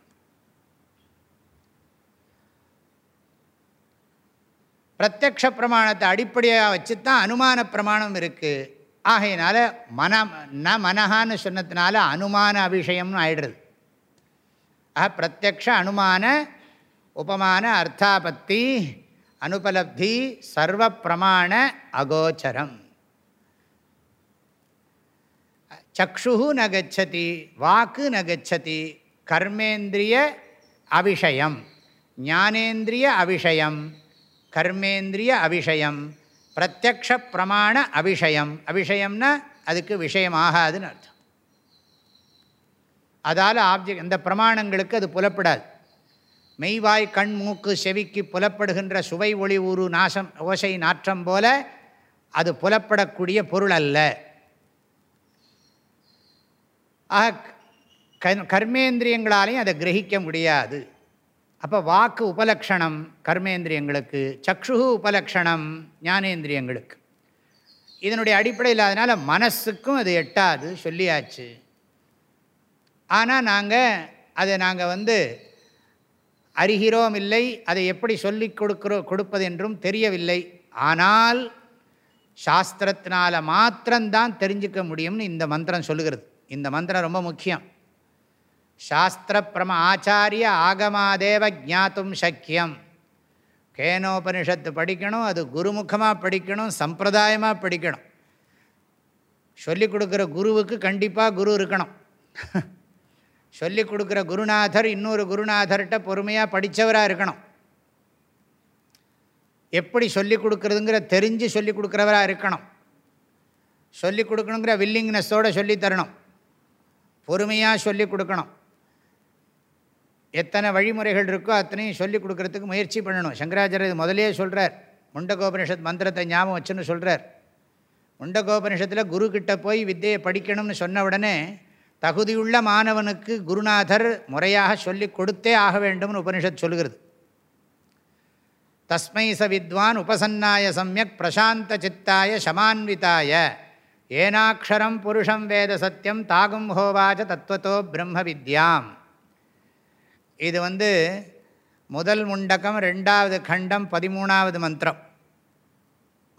பிரத்யக்ஷ பிரமாணத்தை அடிப்படையாக வச்சு தான் அனுமான பிரமாணம் இருக்குது ஆகையினால மன ந மனஹான்னு சொன்னதுனால அனுமான அபிஷயம்னு ஆயிடுறது. ஆக பிரத்யக்ஷ அனுமான உபமான அர்த்தாபத்தி அனுபலப்தி சர்வ பிரமாண அகோச்சரம். சக்ஷு ந கச்சதி வாக்கு ந கச்சதி கர்மேந்திரிய அவிஷயம் ஞானேந்திரிய அவிஷயம் கர்மேந்திரிய அபிஷயம் பிரத்யக்ஷ பிரமாண அபிஷயம். அபிஷயம்னா அதுக்கு விஷயம் ஆகாதுன்னு அர்த்தம். அதால் ஆப்ஜெக்ட் இந்த பிரமாணங்களுக்கு அது புலப்படாது. மெய்வாய் கண் மூக்கு செவிக்கு புலப்படுகின்ற சுவை ஒளி உரு நாசம் ஓசை நாற்றம் போல அது புலப்படக்கூடிய பொருள் அல்ல. ஆக கர்மேந்திரியங்களாலையும் அதை கிரகிக்க முடியாது. அப்போ வாக்கு உபலக்ஷணம் கர்மேந்திரியங்களுக்கு சக்ஷு உபலக்ஷணம் ஞானேந்திரியங்களுக்கு. இதனுடைய அடிப்படையில் அதனால் மனசுக்கும் அது எட்டாது சொல்லியாச்சு. ஆனால் நாங்கள் அதை நாங்கள் வந்து அறிகிறோம் இல்லை அதை எப்படி சொல்லி கொடுக்கிறோம் கொடுப்பதென்றும் தெரியவில்லை. ஆனால் சாஸ்திரத்தினால் மாத்திரம்தான் தெரிஞ்சுக்க முடியும்னு இந்த மந்திரம் சொல்லுகிறது. இந்த மந்திரம் ரொம்ப முக்கியம். சாஸ்திர பிரம ஆச்சாரிய ஆகமாதேவ ஜாத்தும் சக்கியம். கேனோபனிஷத்து படிக்கணும் அது குருமுகமாக படிக்கணும் சம்பிரதாயமாக படிக்கணும். சொல்லிக் கொடுக்குற குருவுக்கு கண்டிப்பாக குரு இருக்கணும். சொல்லிக் கொடுக்குற குருநாதர் இன்னொரு குருநாதர்கிட்ட பொறுமையாக படித்தவராக இருக்கணும். எப்படி சொல்லிக் கொடுக்குறதுங்கிற தெரிஞ்சு சொல்லிக் கொடுக்குறவராக இருக்கணும். சொல்லிக் கொடுக்கணுங்கிற வில்லிங்னஸோடு சொல்லித்தரணும் பொறுமையாக சொல்லிக் கொடுக்கணும். எத்தனை வழிமுறைகள் இருக்கோ அத்தனையும் சொல்லி கொடுக்கறதுக்கு முயற்சி பண்ணணும். சங்கராச்சாரியர் முதலே சொல்கிறார் முண்டகோபனிஷத் மந்திரத்தை ஞாபகம் வச்சுன்னு சொல்கிறார் முண்டகோபனிஷத்தில் குருக்கிட்ட போய் வித்தையை படிக்கணும்னு சொன்ன உடனே தகுதியுள்ள மாணவனுக்கு குருநாதர் முறையாக சொல்லி கொடுத்தே ஆக வேண்டும்னு உபனிஷத் சொல்கிறது தஸ்மை ச வித்வான் உபசன்னாய சமயக் பிரசாந்த சித்தாய சமான்விதாய. ஏனாட்சரம் புருஷம் வேத சத்தியம் தாகும் ஹோவாச்ச தத்துவத்தோ பிரம்ம வித்யாம். இது வந்து முதல் முண்டகம் ரெண்டாவது கண்டம் பதிமூணாவது மந்திரம்.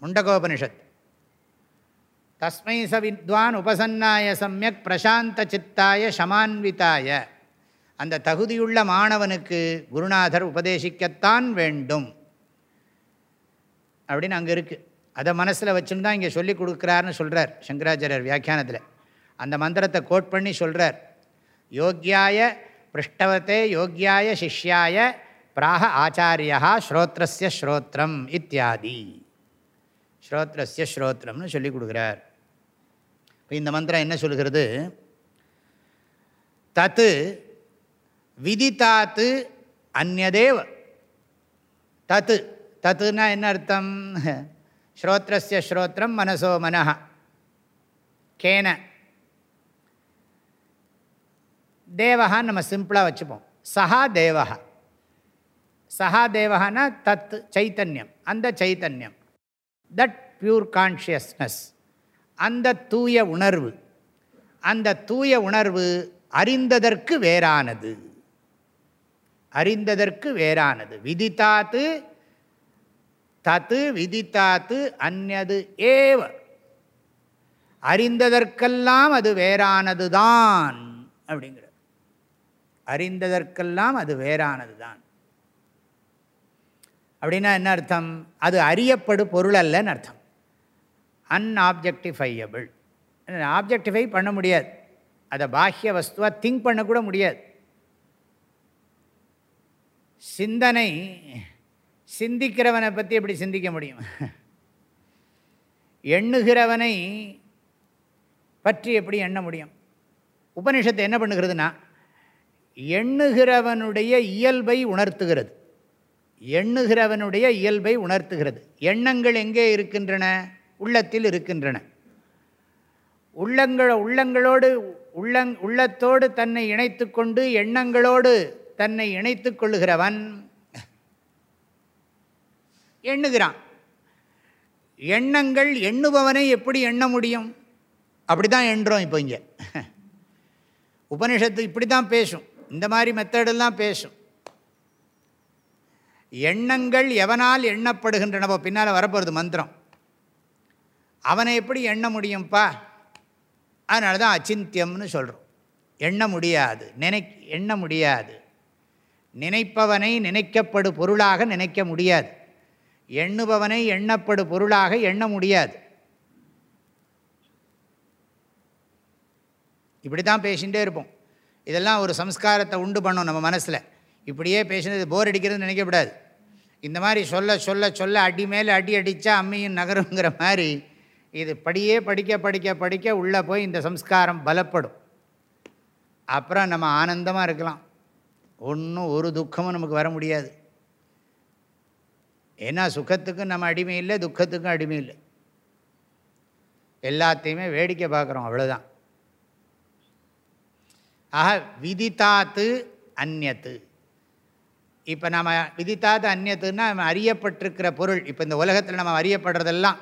முண்டகோபனிஷத். தஸ்மை ச வித்வான் உபசன்னாய சமயக் பிரசாந்த சித்தாய சமான்விதாய. அந்த தகுதியுள்ள மாணவனுக்கு குருநாதர் உபதேசிக்கத்தான் வேண்டும். அப்படின்னு அங்கே இருக்குது அதை மனசில் வச்சுன்னு தான் இங்கே சொல்லி கொடுக்குறாருன்னு சொல்கிறார் சங்கராச்சாரியர் வியாக்கியானத்தில். அந்த மந்திரத்தை கோட் பண்ணி சொல்கிறார் யோக்கியாய பிருஷ்டவத்தே யோக்கியாய சிஷ்யாய பிராக ஆச்சாரியா ஸ்ரோத்ரஸ்ய ஸ்ரோத்ரம் இத்தியாதி ஸ்ரோத்ரஸ்ய ஸ்ரோத்ரம்னு சொல்லி கொடுக்குறார். இப்போ இந்த மந்திரம் என்ன சொல்கிறது? தத்து விதித்தாத்து அந்நதேவ. தத்து தத்துனா என்ன அர்த்தம்? ஸ்ரோத்ரஸ்ய ஸ்ரோத்ரம் மனசோ மனஹா. கேன. தேவகான்னு நம்ம சிம்பிளாக வச்சுப்போம். சஹா தேவகா சஹா தேவகான்னா தத் சைத்தன்யம். அந்த சைத்தன்யம். That pure consciousness. அந்த தூய உணர்வு. அந்த தூய உணர்வு அறிந்ததற்கு வேறானது. அறிந்ததற்கு வேறானது. விதித்தாத்து தத்து விதித்தாத்து அந்நது ஏவ. அறிந்ததற்கெல்லாம் அது வேறானது தான் அப்படிங்கிற அறிந்ததற்கெல்லாம் அது வேறானது தான் அப்படின்னா என்ன அர்த்தம்? அது அறியப்படு பொருள் அல்லன்னு அர்த்தம். அன்ஆப்ஜெக்டிஃபையபிள் ஆப்ஜெக்டிஃபை பண்ண முடியாது. அதை பாஹ்ய வஸ்துவாக திங்க் பண்ணக்கூட முடியாது. சிந்தனை சிந்திக்கிறவனை பற்றி எப்படி சிந்திக்க முடியும்? எண்ணுகிறவனை பற்றி எப்படி எண்ண முடியும்? உபனிஷத்தை என்ன பண்ணுகிறதுனா எண்ணுகிறவனுடைய இயல்பை உணர்த்துகிறது. எண்ணுகிறவனுடைய இயல்பை உணர்த்துகிறது. எண்ணங்கள் எங்கே இருக்கின்றன? உள்ளத்தில் இருக்கின்றன. உள்ளங்கள உள்ளங்களோடு உள்ளங் உள்ளத்தோடு தன்னை இணைத்து கொண்டு எண்ணங்களோடு தன்னை இணைத்து கொள்ளுகிறவன் எண்ணுகிறான். எண்ணங்கள் எண்ணுபவனை எப்படி எண்ண முடியும்? அப்படி தான் எண்ணுறோம் இப்போ இங்கே. உபனிஷத்து இப்படி தான் பேசும். இந்த மாதிரி மெத்தடெல்லாம் பேசும். எண்ணங்கள் எவனால் எண்ணப்படுகின்றனவோ பின்னால் வரப்போகிறது மந்திரம். அவனை எப்படி எண்ண முடியும்ப்பா அதனால தான் அச்சிந்தியம்னு சொல்கிறோம் எண்ண முடியாது நினை எண்ண முடியாது. நினைப்பவனை நினைக்கப்படு பொருளாக நினைக்க முடியாது. எண்ணுபவனை எண்ணப்படு பொருளாக எண்ண முடியாது. இப்படி தான் பேசிகிட்டே இருப்போம். இதெல்லாம் ஒரு சம்ஸ்காரத்தை உண்டு பண்ணும் நம்ம மனசில். இப்படியே பேசினது போர் அடிக்கிறதுன்னு நினைக்கக்கூடாது. இந்த மாதிரி சொல்ல சொல்ல சொல்ல அடி மேலே அடி அடித்தா அம்மையும் நகருங்கிற மாதிரி இது படியே படிக்க படிக்க படிக்க உள்ளே போய் இந்த சம்ஸ்காரம் பலப்படும். அப்புறம் நம்ம ஆனந்தமாக இருக்கலாம். ஒன்றும் ஒரு துக்கமும் நமக்கு வர முடியாது. ஏன்னா சுகத்துக்கும் நம்ம அடிமை இல்லை துக்கத்துக்கும் அடிமை இல்லை. எல்லாத்தையுமே வேடிக்கை பார்க்குறோம் அவ்வளோதான் ஆக விதித்தாத்து அந்நத்து. இப்போ நம்ம விதித்தாத்து அந்நத்துன்னா நம்ம அறியப்பட்டிருக்கிற பொருள். இப்போ இந்த உலகத்தில் நம்ம அறியப்படுறதெல்லாம்.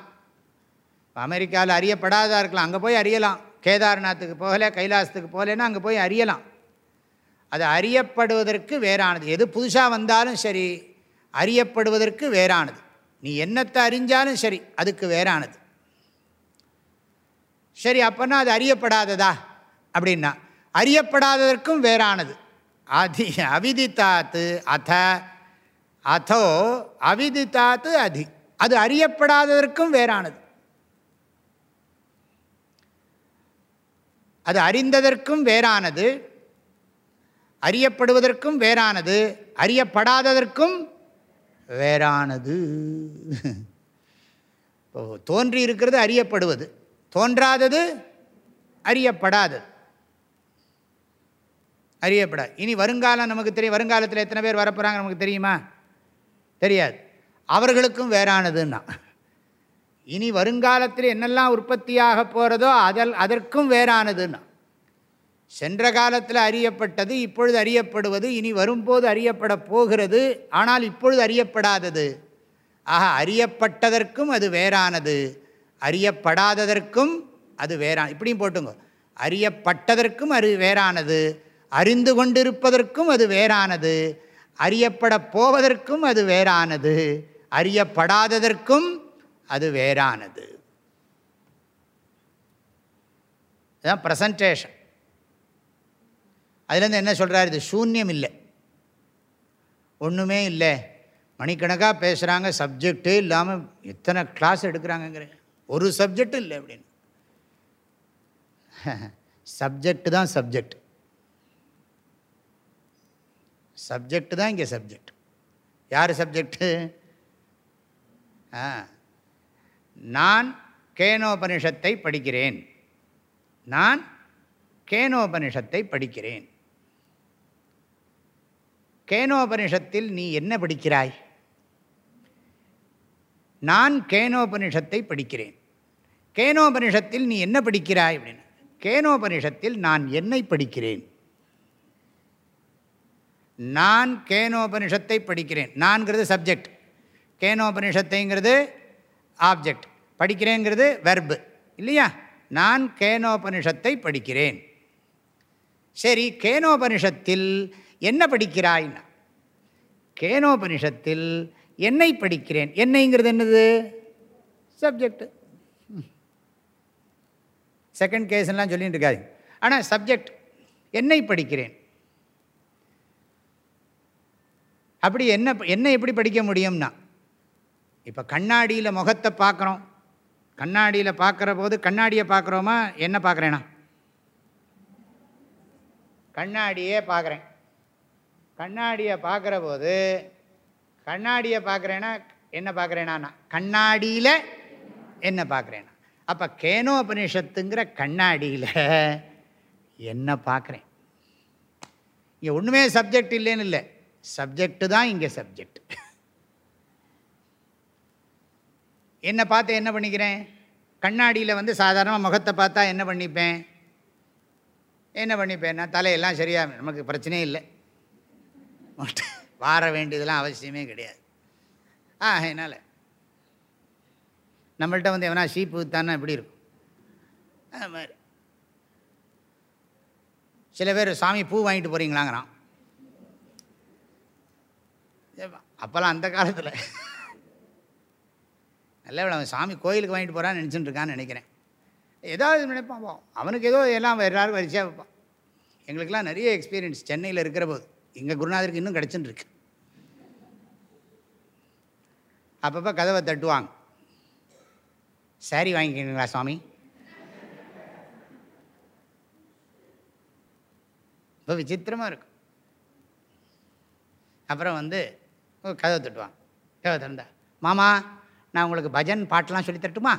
அமெரிக்காவில் அறியப்படாதா இருக்கலாம். அங்கே போய் அறியலாம். கேதார்நாத்துக்கு போகலை கைலாசத்துக்கு போகலைன்னா அங்கே போய் அறியலாம். அது அறியப்படுவதற்கு வேறானது. எது புதுசாக வந்தாலும் சரி அறியப்படுவதற்கு வேறானது. நீ என்னத்தை அறிஞ்சாலும் சரி அதுக்கு வேறானது. சரி அப்போனா அது அறியப்படாததா? அப்படின்னா அறியப்படாததற்கும் வேறானது. அதி அவிதித்தாத்து அத அதோ அவிதித்தாத்து அதி. அது அறியப்படாததற்கும் வேறானது. அது அறிந்ததற்கும் வேறானது. அறியப்படுவதற்கும் வேறானது. அறியப்படாததற்கும் வேறானது. இப்போ தோன்றி இருக்கிறது அறியப்படுவது. தோன்றாதது அறியப்படாதது. அறியப்படாது இனி வருங்காலம் நமக்கு தெரியும். வருங்காலத்தில் எத்தனை பேர் வரப்போகிறாங்க நமக்கு தெரியுமா? தெரியாது. அவர்களுக்கும் வேறானதுன்னா. இனி வருங்காலத்தில் என்னெல்லாம் உற்பத்தியாக போகிறதோ அதல் அதற்கும் வேறானதுன்னா. சென்ற காலத்தில் அறியப்பட்டது இப்பொழுது அறியப்படுவது இனி வரும்போது அறியப்பட போகிறது ஆனால் இப்பொழுது அறியப்படாதது. ஆக அறியப்பட்டதற்கும் அது வேறானது. அறியப்படாததற்கும் அது வேறான இப்படியும் போட்டுங்க அறியப்பட்டதற்கும் அது வேறானது. அறிந்து கொண்டிருப்பதற்கும் அது வேறானது. அறியப்படப் போவதற்கும் அது வேறானது. அறியப்படாததற்கும் அது வேறானது. இதுதான் ப்ரெசன்டேஷன் அதுலேருந்து என்ன சொல்கிறார் இது சூன்யம் இல்லை. ஒன்றுமே இல்லை மணிக்கணக்காக பேசுகிறாங்க சப்ஜெக்டே இல்லாமல் எத்தனை கிளாஸ் எடுக்கிறாங்கங்கிற ஒரு சப்ஜெக்ட் இல்லை அப்படின்னு. சப்ஜெக்ட் தான் சப்ஜெக்ட் சப்ஜெக்ட் தான் இங்கே சப்ஜெக்ட் யார் சப்ஜெக்டு ஆ. நான் கேனோபனிஷத்தை படிக்கிறேன். நான் கேனோபனிஷத்தை படிக்கிறேன். கேனோபனிஷத்தில் நீ என்ன படிக்கிறாய்? நான் கேனோபனிஷத்தை படிக்கிறேன். கேனோபனிஷத்தில் நீ என்ன படிக்கிறாய்? அப்படின்னு கேனோபனிஷத்தில் நான் என்னை படிக்கிறேன். நான் கேனோபனிஷத்தை படிக்கிறேன். நான்கிறது சப்ஜெக்ட் கேனோபனிஷத்தைங்கிறது ஆப்ஜெக்ட் படிக்கிறேங்கிறது வெர்பு இல்லையா? நான் கேனோபனிஷத்தை படிக்கிறேன். சரி கேனோபனிஷத்தில் என்ன படிக்கிறாய்னா கேனோபனிஷத்தில் என்னை படிக்கிறேன். என்னைங்கிறது என்னது? சப்ஜெக்டு செகண்ட் கேஸ்லாம் சொல்லிட்டு இருக்காது. ஆனால் சப்ஜெக்ட் என்னை படிக்கிறேன். அப்படி என்ன என்ன எப்படி படிக்க முடியும்னா இப்போ கண்ணாடியில் முகத்தை பார்க்குறோம். கண்ணாடியில் பார்க்குற போது கண்ணாடியை பார்க்குறோமா? என்ன பார்க்குறேனா? கண்ணாடியே பார்க்குறேன். கண்ணாடியை பார்க்குற போது கண்ணாடியை பார்க்குறேன்னா என்ன பார்க்குறேனா கண்ணாடியில் என்ன பார்க்குறேனா. அப்போ கேனோபனிஷத்துங்கிற கண்ணாடியில் என்ன பார்க்குறேன். இங்கே ஒன்றுமே சப்ஜெக்ட் இல்லைன்னு இல்லை. சப்ஜெக்டு தான் இங்கே சப்ஜெக்ட் என்னை பார்த்து என்ன பண்ணிக்கிறேன்? கண்ணாடியில் வந்து சாதாரணமாக முகத்தை பார்த்தா என்ன பண்ணிப்பேன்? என்ன பண்ணிப்பேன் நான் தலையெல்லாம் சரியாக நமக்கு பிரச்சனையே இல்லை. வார வேண்டியதெல்லாம் அவசியமே கிடையாது. ஆ என்னால் நம்மள்கிட்ட வந்து எவனா ஷீப்பு வித்தானா எப்படி இருக்கும்? அது மாதிரி. சில பேர் சாமி பூ வாங்கிட்டு போகிறீங்களாங்கிறான் அப்போல்லாம் அந்த காலத்தில். நல்ல அவன் சாமி கோயிலுக்கு வாங்கிட்டு போகிறான்னு நினச்சிட்டு இருக்கான்னு நினைக்கிறேன். ஏதாவது நினைப்பான் அவனுக்கு ஏதோ எல்லாம் எல்லாரும் வரிசையாக வைப்பான். எங்களுக்கெல்லாம் நிறைய எக்ஸ்பீரியன்ஸ் சென்னையில் இருக்கிற போது. எங்கள் குருநாதருக்கு இன்னும் கிடச்சின்னு இருக்கு. அப்பப்போ கதவை தட்டுவாங்க. சாரி வாங்கிக்கிறீங்களா சுவாமி இப்போ விசித்திரமாக இருக்கும். அப்புறம் வந்து கதவை தட்டுவான். கதவை திறந்தா. மாமா நான் உங்களுக்கு பஜன் பாட்டெலாம் சொல்லி தரட்டுமா?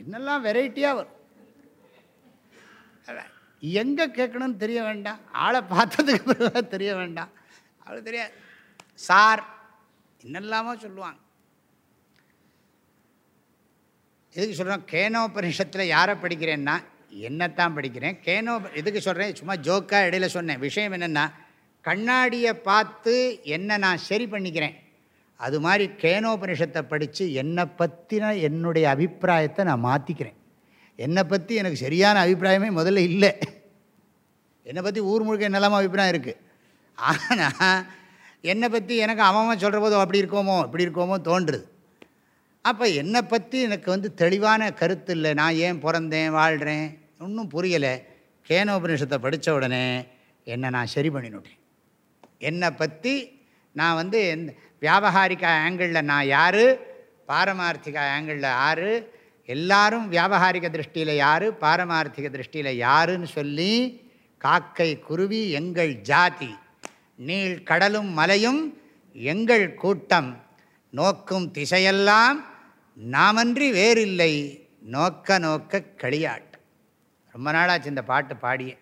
என்னெல்லாம் வெரைட்டியாக வரும். எங்கே கேட்கணும்னு தெரிய வேண்டாம். ஆளை பார்த்ததுக்கு பிறகு தெரிய வேண்டாம். அவளுக்கு தெரியாது. சார் என்னெல்லாமோ சொல்லுவாங்க. எதுக்கு சொல்கிறோம் கேனோபனிஷத்தில் யாரை படிக்கிறேன்னா என்னத்தான் படிக்கிறேன்? கேனோ எதுக்கு சொல்கிறேன் சும்மா ஜோக்காக இடையில சொன்னேன். விஷயம் என்னென்னா கண்ணாடியை பார்த்து என்ன நான் சரி பண்ணிக்கிறேன். அது மாதிரி கேனோபனிஷத்தை படித்து என்னை பற்றின என்னுடைய அபிப்பிராயத்தை நான் மாற்றிக்கிறேன் என்னை பற்றி எனக்கு சரியான அபிப்பிராயமே முதல்ல இல்லை. என்னை பற்றி ஊர் முழுக்க என்னெல்லாமோ அபிப்பிராயம் இருக்குது ஆனால் என்னை பற்றி எனக்கு அவன் சொல்கிற போது அப்படி இருக்கோமோ இப்படி இருக்கோமோ தோன்றுது. அப்போ என்னை பற்றி எனக்கு வந்து தெளிவான கருத்து இல்லை. நான் ஏன் பிறந்தேன் வாழ்கிறேன் ஒன்றும் புரியலை. கேனோபனிஷத்தை படித்த உடனே என்னை நான் சரி பண்ணிவிட்டேன் என்னை பற்றி நான் வந்து எந்த வியாபகாரிக ஆங்கிளில் நான் யார்? பாரமார்த்திக ஆங்கிளில் யார் எல்லாரும் வியாபகாரிக திருஷ்டியில் யார்? பாரமார்த்திக திருஷ்டியில் யாருன்னு சொல்லி காக்கை குருவி எங்கள் ஜாதி. நீள் கடலும் மலையும் எங்கள் கூட்டம். நோக்கும் திசையெல்லாம் நாமன்றி வேறில்லை. நோக்க நோக்க களியாட்டு ரொம்ப நாளாச்சு இந்த பாட்டு பாடியே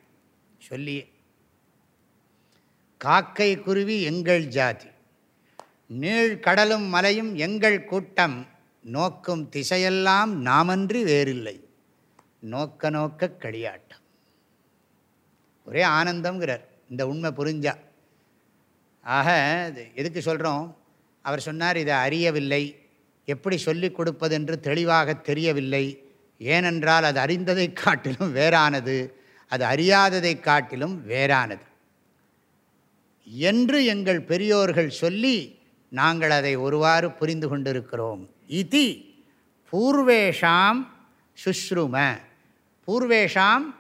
சொல்லியே. காக்கை குருவி எங்கள் ஜாதி நீள் கடலும் மலையும் எங்கள் கூட்டம் நோக்கும் திசையெல்லாம் நாமன்றி வேறில்லை நோக்க நோக்க களியாட்டம். ஒரே ஆனந்தங்கிறார் இந்த உண்மை புரிஞ்சா. ஆக எதுக்கு சொல்கிறோம் அவர் சொன்னார் இதை அறியவில்லை எப்படி சொல்லிக் கொடுப்பதென்று தெளிவாக தெரியவில்லை ஏனென்றால் அது அறிந்ததை காட்டிலும் வேறானது அது அறியாததை காட்டிலும் வேறானது. என்று எங்கள் பெரியோர்கள் சொல்லி நாங்கள் அதை ஒருவாறு புரிந்து கொண்டிருக்கிறோம். இதி பூர்வேஷாம் சுஷ்ரும. பூர்வேஷாம்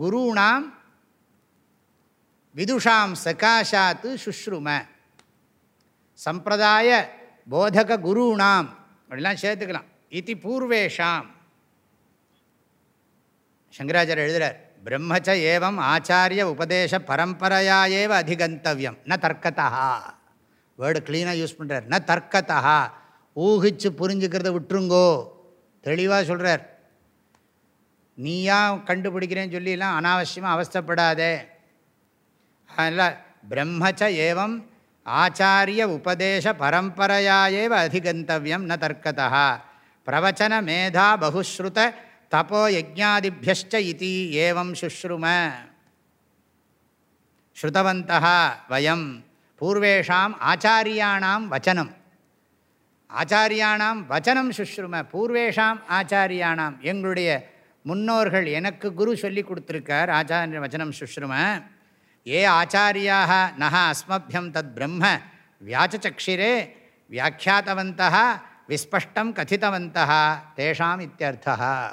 குருணாம் விதுஷாம் சகாஷாத்து சுஷ்ரும. சம்பிரதாய போதக குருணாம் அப்படிலாம் சேர்த்துக்கலாம். இத்தி பூர்வேஷாம். சங்கராச்சாரியர் எழுதுகிறார் பிரம்மச்ச ஏவம் ஆச்சாரிய உபதேச பரம்பரையா ஏவ அதிகந்தவியம் ந தர்க்கத்தா வேர்டு க்ளீனாக யூஸ் பண்ணுறார் ந தர்க்கத்தா ஊகிச்சு புரிஞ்சுக்கிறத விட்டுருங்கோ. தெளிவாக சொல்கிறார் நீயா கண்டுபிடிக்கிறேன்னு சொல்லிலாம் அனாவசியமாக அவஸ்தப்படாதே. அதனால் பிரம்மச்ச ஏவம் ஆச்சாரிய உபதேச பரம்பரையாயேவ அதிகந்தவியம் ந தர்க்கதா பிரவச்சன மேதா பகுஸ்ருத தபோ யஜாதிபியஷ்ட இது ஏவம் சுஷ்ரும. ஸ்ருதவந்தா வயம். பூர்வேஷாம் ஆச்சாரியாணாம் வச்சனம். ஆச்சாரியானாம் வச்சனம் சுஷ்ரும. பூர்வேஷாம் ஆச்சாரியானாம். எங்களுடைய முன்னோர்கள் எனக்கு குரு சொல்லி கொடுத்துருக்கார் ஆச்சாரிய வச்சனம் சுஷ்ரும. ஏ ஆச்சாரியாக நக அஸ்மபியம் தத் பிரம்ம. வியாச்சக்ஷிரே வியாக்கியாத்தவந்தா விஸ்பஷ்டம் கதித்தவந்தா தேஷாம் இத்தியர்த்தா.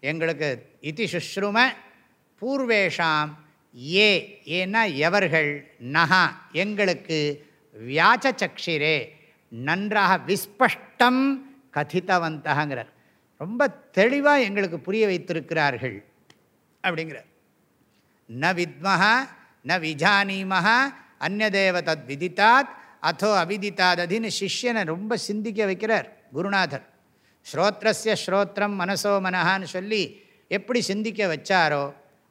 எங்களுக்கு இதி சுஷ்ரும பூர்வேஷாம் ஏ ஏன்னா எவர்கள் நகா எங்களுக்கு வியாச்சக்ஷிரே நன்றாக விஸ்பஷ்டம் கதித்தவந்தகங்கிறார். ரொம்ப தெளிவாக எங்களுக்கு புரிய வைத்திருக்கிறார்கள் அப்படிங்கிறார். ந வித்மஹா ந விஜானீமஹ அந்நதேவ தத் விதித்தாத் அதோ அவிதித்தாததின்னு சிஷ்யனை ரொம்ப சிந்திக்க வைக்கிறார் குருநாதர். ஸ்ரோத்ரஸ்ய ஸ்ரோத்திரம் மனசோ மனஹான்னு சொல்லி எப்படி சிந்திக்க வச்சாரோ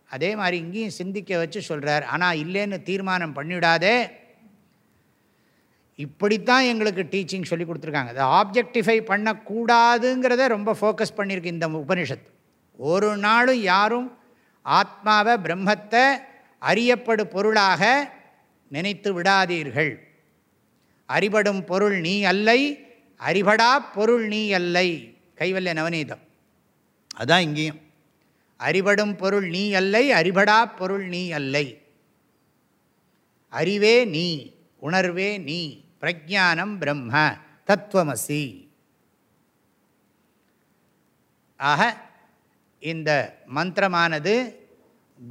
அதே மாதிரி இங்கேயும் சிந்திக்க வச்சு சொல்கிறார் ஆனால் இல்லைன்னு தீர்மானம் பண்ணிவிடாதே இப்படித்தான் எங்களுக்கு டீச்சிங் சொல்லி கொடுத்துருக்காங்க. அதை ஆப்ஜெக்டிஃபை பண்ணக்கூடாதுங்கிறத ரொம்ப ஃபோக்கஸ் பண்ணியிருக்கு இந்த உபனிஷத். ஒரு நாளும் யாரும் ஆத்மாவை பிரம்மத்தை அறியப்படு பொருளாக நினைத்து விடாதீர்கள். அறிபடும் பொருள் நீ அல்லை அறிபடா பொருள் நீ அல்லை. கைவல்ய நவநீதம். அதான் இங்கேயும். அறிபடும் பொருள் நீ அல்லை அறிபடா பொருள் நீ அல்லை. அறிவே நீ உணர்வே நீ பிரஜானம் பிரம்ம தத்துவமசி. ஆக இந்த மந்திரமானது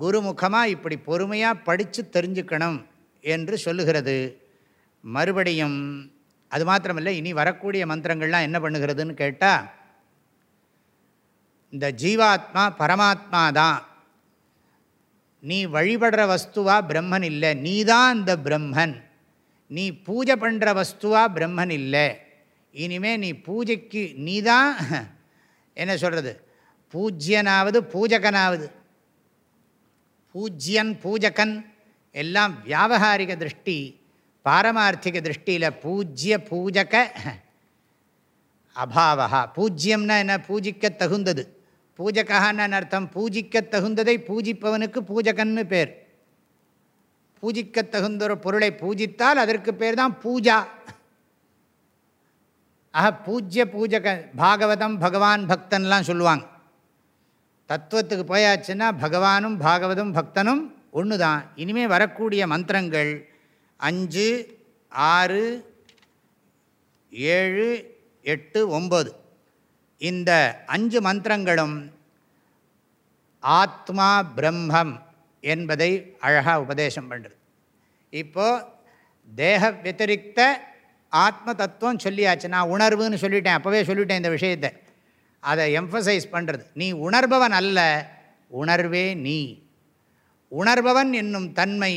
குருமுகமாக இப்படி பொறுமையாக படித்து தெரிஞ்சுக்கணும் என்று சொல்லுகிறது. மறுபடியும் அது மாத்திரமில்லை இனி வரக்கூடிய மந்திரங்கள்லாம் என்ன பண்ணுகிறதுன்னு கேட்டால் இந்த ஜீவாத்மா பரமாத்மா தான். நீ வழிபடுற வஸ்துவா பிரம்மன் இல்லை நீ தான் இந்த பிரம்மன். நீ பூஜை பண்ணுற வஸ்துவா பிரம்மன் இல்லை. இனிமேல் நீ பூஜைக்கு நீ தான் என்ன சொல்கிறது பூஜ்யனாவது பூஜகனாவது. பூஜ்யன் பூஜகன் எல்லாம் வியாபகாரிக திருஷ்டி. பாரமார்த்திக திருஷ்டியில் பூஜ்ய பூஜக அபாவா. பூஜ்யம்னா என்ன? பூஜிக்க தகுந்தது. பூஜகான்னு அர்த்தம்? பூஜிக்க தகுந்ததை பூஜிப்பவனுக்கு பூஜகன்னு பேர். பூஜிக்க தகுந்த ஒரு பொருளை பூஜித்தால் அதற்கு பேர் தான் பூஜா. ஆக பூஜ்ய பூஜக பாகவதம் பகவான் பக்தன்லாம் சொல்லுவாங்க. தத்துவத்துக்கு போயாச்சுன்னா பகவானும் பாகவதும் பக்தனும் ஒன்று தான் இனிமேல் வரக்கூடிய மந்திரங்கள் அஞ்சு ஆறு ஏழு எட்டு ஒம்பது. இந்த அஞ்சு மந்திரங்களும் ஆத்மா பிரம்மம் என்பதை அழகாக உபதேசம் பண்ணுறது இப்போது தேக வத்திரிக்த ஆத்ம தத்துவம் சொல்லியாச்சு. நான் உணர்வுன்னு சொல்லிட்டேன். அப்போவே சொல்லிட்டேன் இந்த விஷயத்தை. அதை எம்ஃபசைஸ் பண்ணுறது நீ உணர்பவன் அல்ல உணர்வே நீ. உணர்பவன் என்னும் தன்மை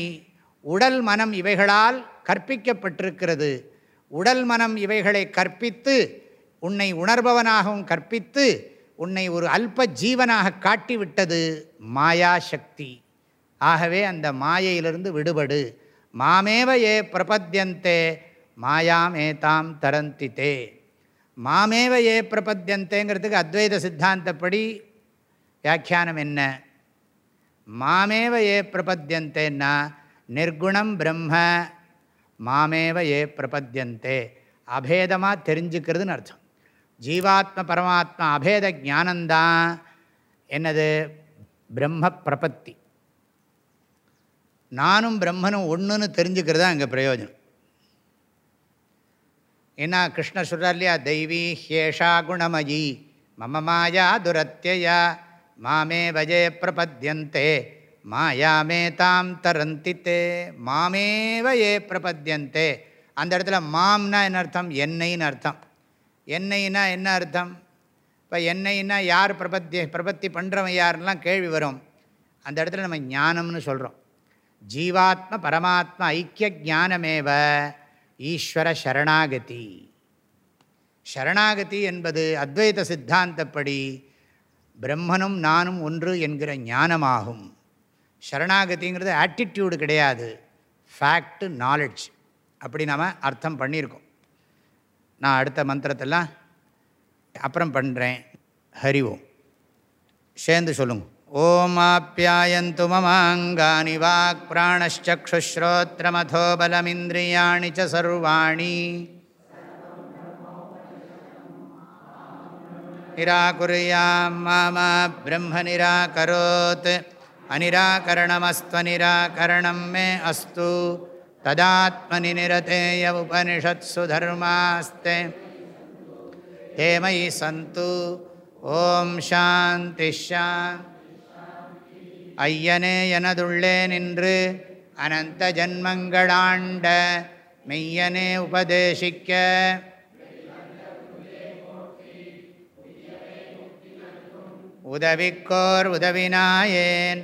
உடல் மனம் இவைகளால் கற்பிக்கப்பட்டிருக்கிறது. உடல் மனம் இவைகளை கற்பித்து உன்னை உணர்பவனாகவும் கற்பித்து உன்னை ஒரு அல்ப ஜீவனாக காட்டிவிட்டது மாயா சக்தி ஆகவே அந்த மாயையிலிருந்து விடுபடு. மாமேவ ஏ பிரபத்தியந்தே மாயாமேதாம் தரந்தி தே மாமேவ ஏ பிரபத்தியந்தேங்கிறதுக்கு அத்வைத சித்தாந்தப்படி வியாக்கியானம் என்ன? மாமேவ ஏ பிரபத்தியந்தேன்னா நிர்குணம் பிரம்ம. மாமேவ ஏ பிரபத்தியந்தே. அபேதமாக தெரிஞ்சுக்கிறதுன்னு அர்த்தம். ஜீவாத்ம பரமாத்மா அபேத ஜானந்தான் என்னது? பிரம்ம பிரபத்தி. நானும் பிரம்மனும் ஒன்றுன்னு தெரிஞ்சுக்கிறது தான் எங்கள் பிரயோஜனம். ஏன்னா கிருஷ்ண சொல்கிறார் இல்லையா? தெய்வீ ஹேஷா குணமயி. மம மாயா துரத்தியா மாமே வஜே பிரபத்தியந்தே. மாயாமே தாம் தரந்தி தே மாமேவ ஏ பிரபத்தியந்தே அந்த இடத்துல மாம்னா என்ன அர்த்தம்? என்னைன்னு அர்த்தம். என்னைனா என்ன அர்த்தம்? இப்போ என்னைன்னா யார் பிரபத்தி பிரபத்தி பண்ணுறவன் யாருன்னெலாம் கேள்வி வரும். அந்த இடத்துல நம்ம ஞானம்னு சொல்கிறோம் ஜீவாத்ம பரமாத்மா ஐக்கிய ஜானமேவ ஈஸ்வர சரணாகதி. சரணாகதி என்பது அத்வைத சித்தாந்தப்படி பிரம்மனும் நானும் ஒன்று என்கிற ஞானமாகும். சரணாகதிங்கிறது ஆட்டிடியூடு கிடையாது. ஃபேக்டு நாலெட்ஜ் அப்படி நாம் அர்த்தம் பண்ணியிருக்கோம். நான் அடுத்த மந்திரத்தெல்லாம் அப்புறம் பண்ணுறேன் ஹரி ஓம். சேர்ந்து சொல்லுங்க. ஓம் ஆப்யாயந்து மமாங்கானி வாக் பிராணச்சக்ஷுஸ்ரோத்திரமதோ பலமிந்திரியாணி சர்வாணி. நிராகுரியாம் மாமா பிரம்ம நிராகரோத். அனிராகரணமஸ்துவனிராகரணம் மே அஸ்து तदात्मनि निरतेय उपनिषत्सु धर्मास्ते ते मयि सन्तु ॐ शान्तिश्शान् ஐயனே எனதுள்ளே நின்று அனந்த ஜன்மங்களாண்ட மெய்யனே உபதேசிக்க உதவிக்கோர் உதவினாயேன்